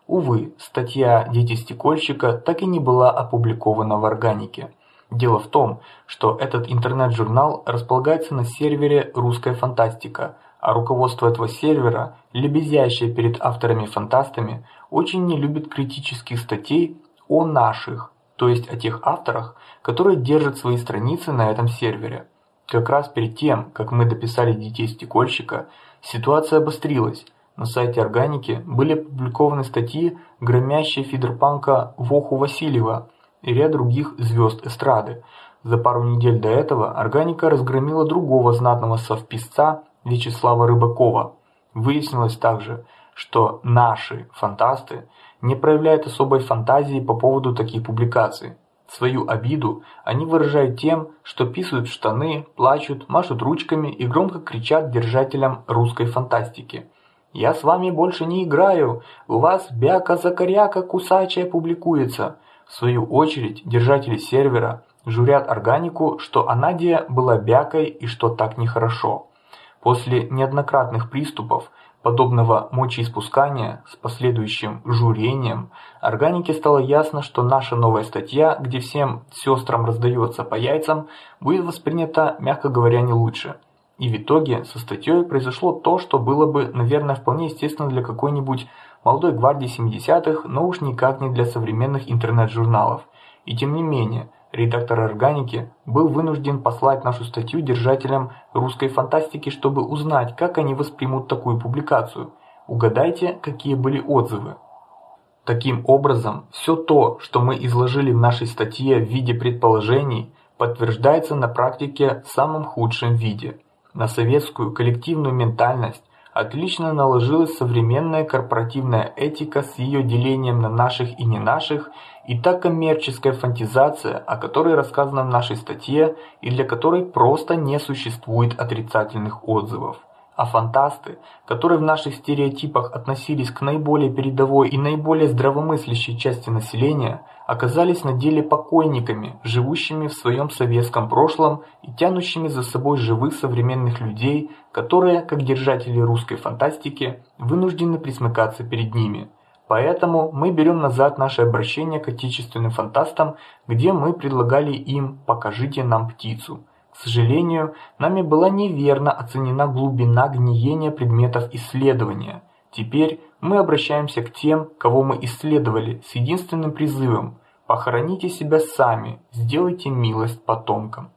Увы, статья «Дети стекольщика» так и не была опубликована в органике. Дело в том, что этот интернет-журнал располагается на сервере «Русская фантастика», а руководство этого сервера, лебезящее перед авторами-фантастами, очень не любит критических статей о наших, то есть о тех авторах, которые держат свои страницы на этом сервере. Как раз перед тем, как мы дописали «Детей стекольщика», ситуация обострилась, на сайте Органики были опубликованы статьи, громящие фидерпанка Воху Васильева и ряд других звезд эстрады. За пару недель до этого Органика разгромила другого знатного совписца Вячеслава Рыбакова. Выяснилось также, что наши фантасты не проявляют особой фантазии по поводу таких публикаций. Свою обиду они выражают тем, что писают в штаны, плачут, машут ручками и громко кричат держателям русской фантастики. Я с вами больше не играю. У вас бяка-закоряка кусачая публикуется. В свою очередь, держатели сервера журят органику, что Анадия была бякой и что так нехорошо. После неоднократных приступов подобного мочеиспускания с последующим журением, органике стало ясно, что наша новая статья, где всем сестрам раздается по яйцам, будет воспринята, мягко говоря, не лучше. И в итоге со статьей произошло то, что было бы, наверное, вполне естественно для какой-нибудь молодой гвардии 70-х, но уж никак не для современных интернет-журналов. И тем не менее, редактор органики был вынужден послать нашу статью держателям русской фантастики, чтобы узнать, как они воспримут такую публикацию. Угадайте, какие были отзывы. Таким образом, все то, что мы изложили в нашей статье в виде предположений, подтверждается на практике в самом худшем виде. На советскую коллективную ментальность отлично наложилась современная корпоративная этика с ее делением на наших и не наших, и та коммерческая фантазия, о которой рассказано в нашей статье и для которой просто не существует отрицательных отзывов. А фантасты, которые в наших стереотипах относились к наиболее передовой и наиболее здравомыслящей части населения, оказались на деле покойниками, живущими в своем советском прошлом и тянущими за собой живых современных людей, которые, как держатели русской фантастики, вынуждены присмыкаться перед ними. Поэтому мы берем назад наше обращение к отечественным фантастам, где мы предлагали им «покажите нам птицу». К сожалению, нами была неверно оценена глубина гниения предметов исследования. Теперь мы обращаемся к тем, кого мы исследовали, с единственным призывом: похороните себя сами, сделайте милость потомкам.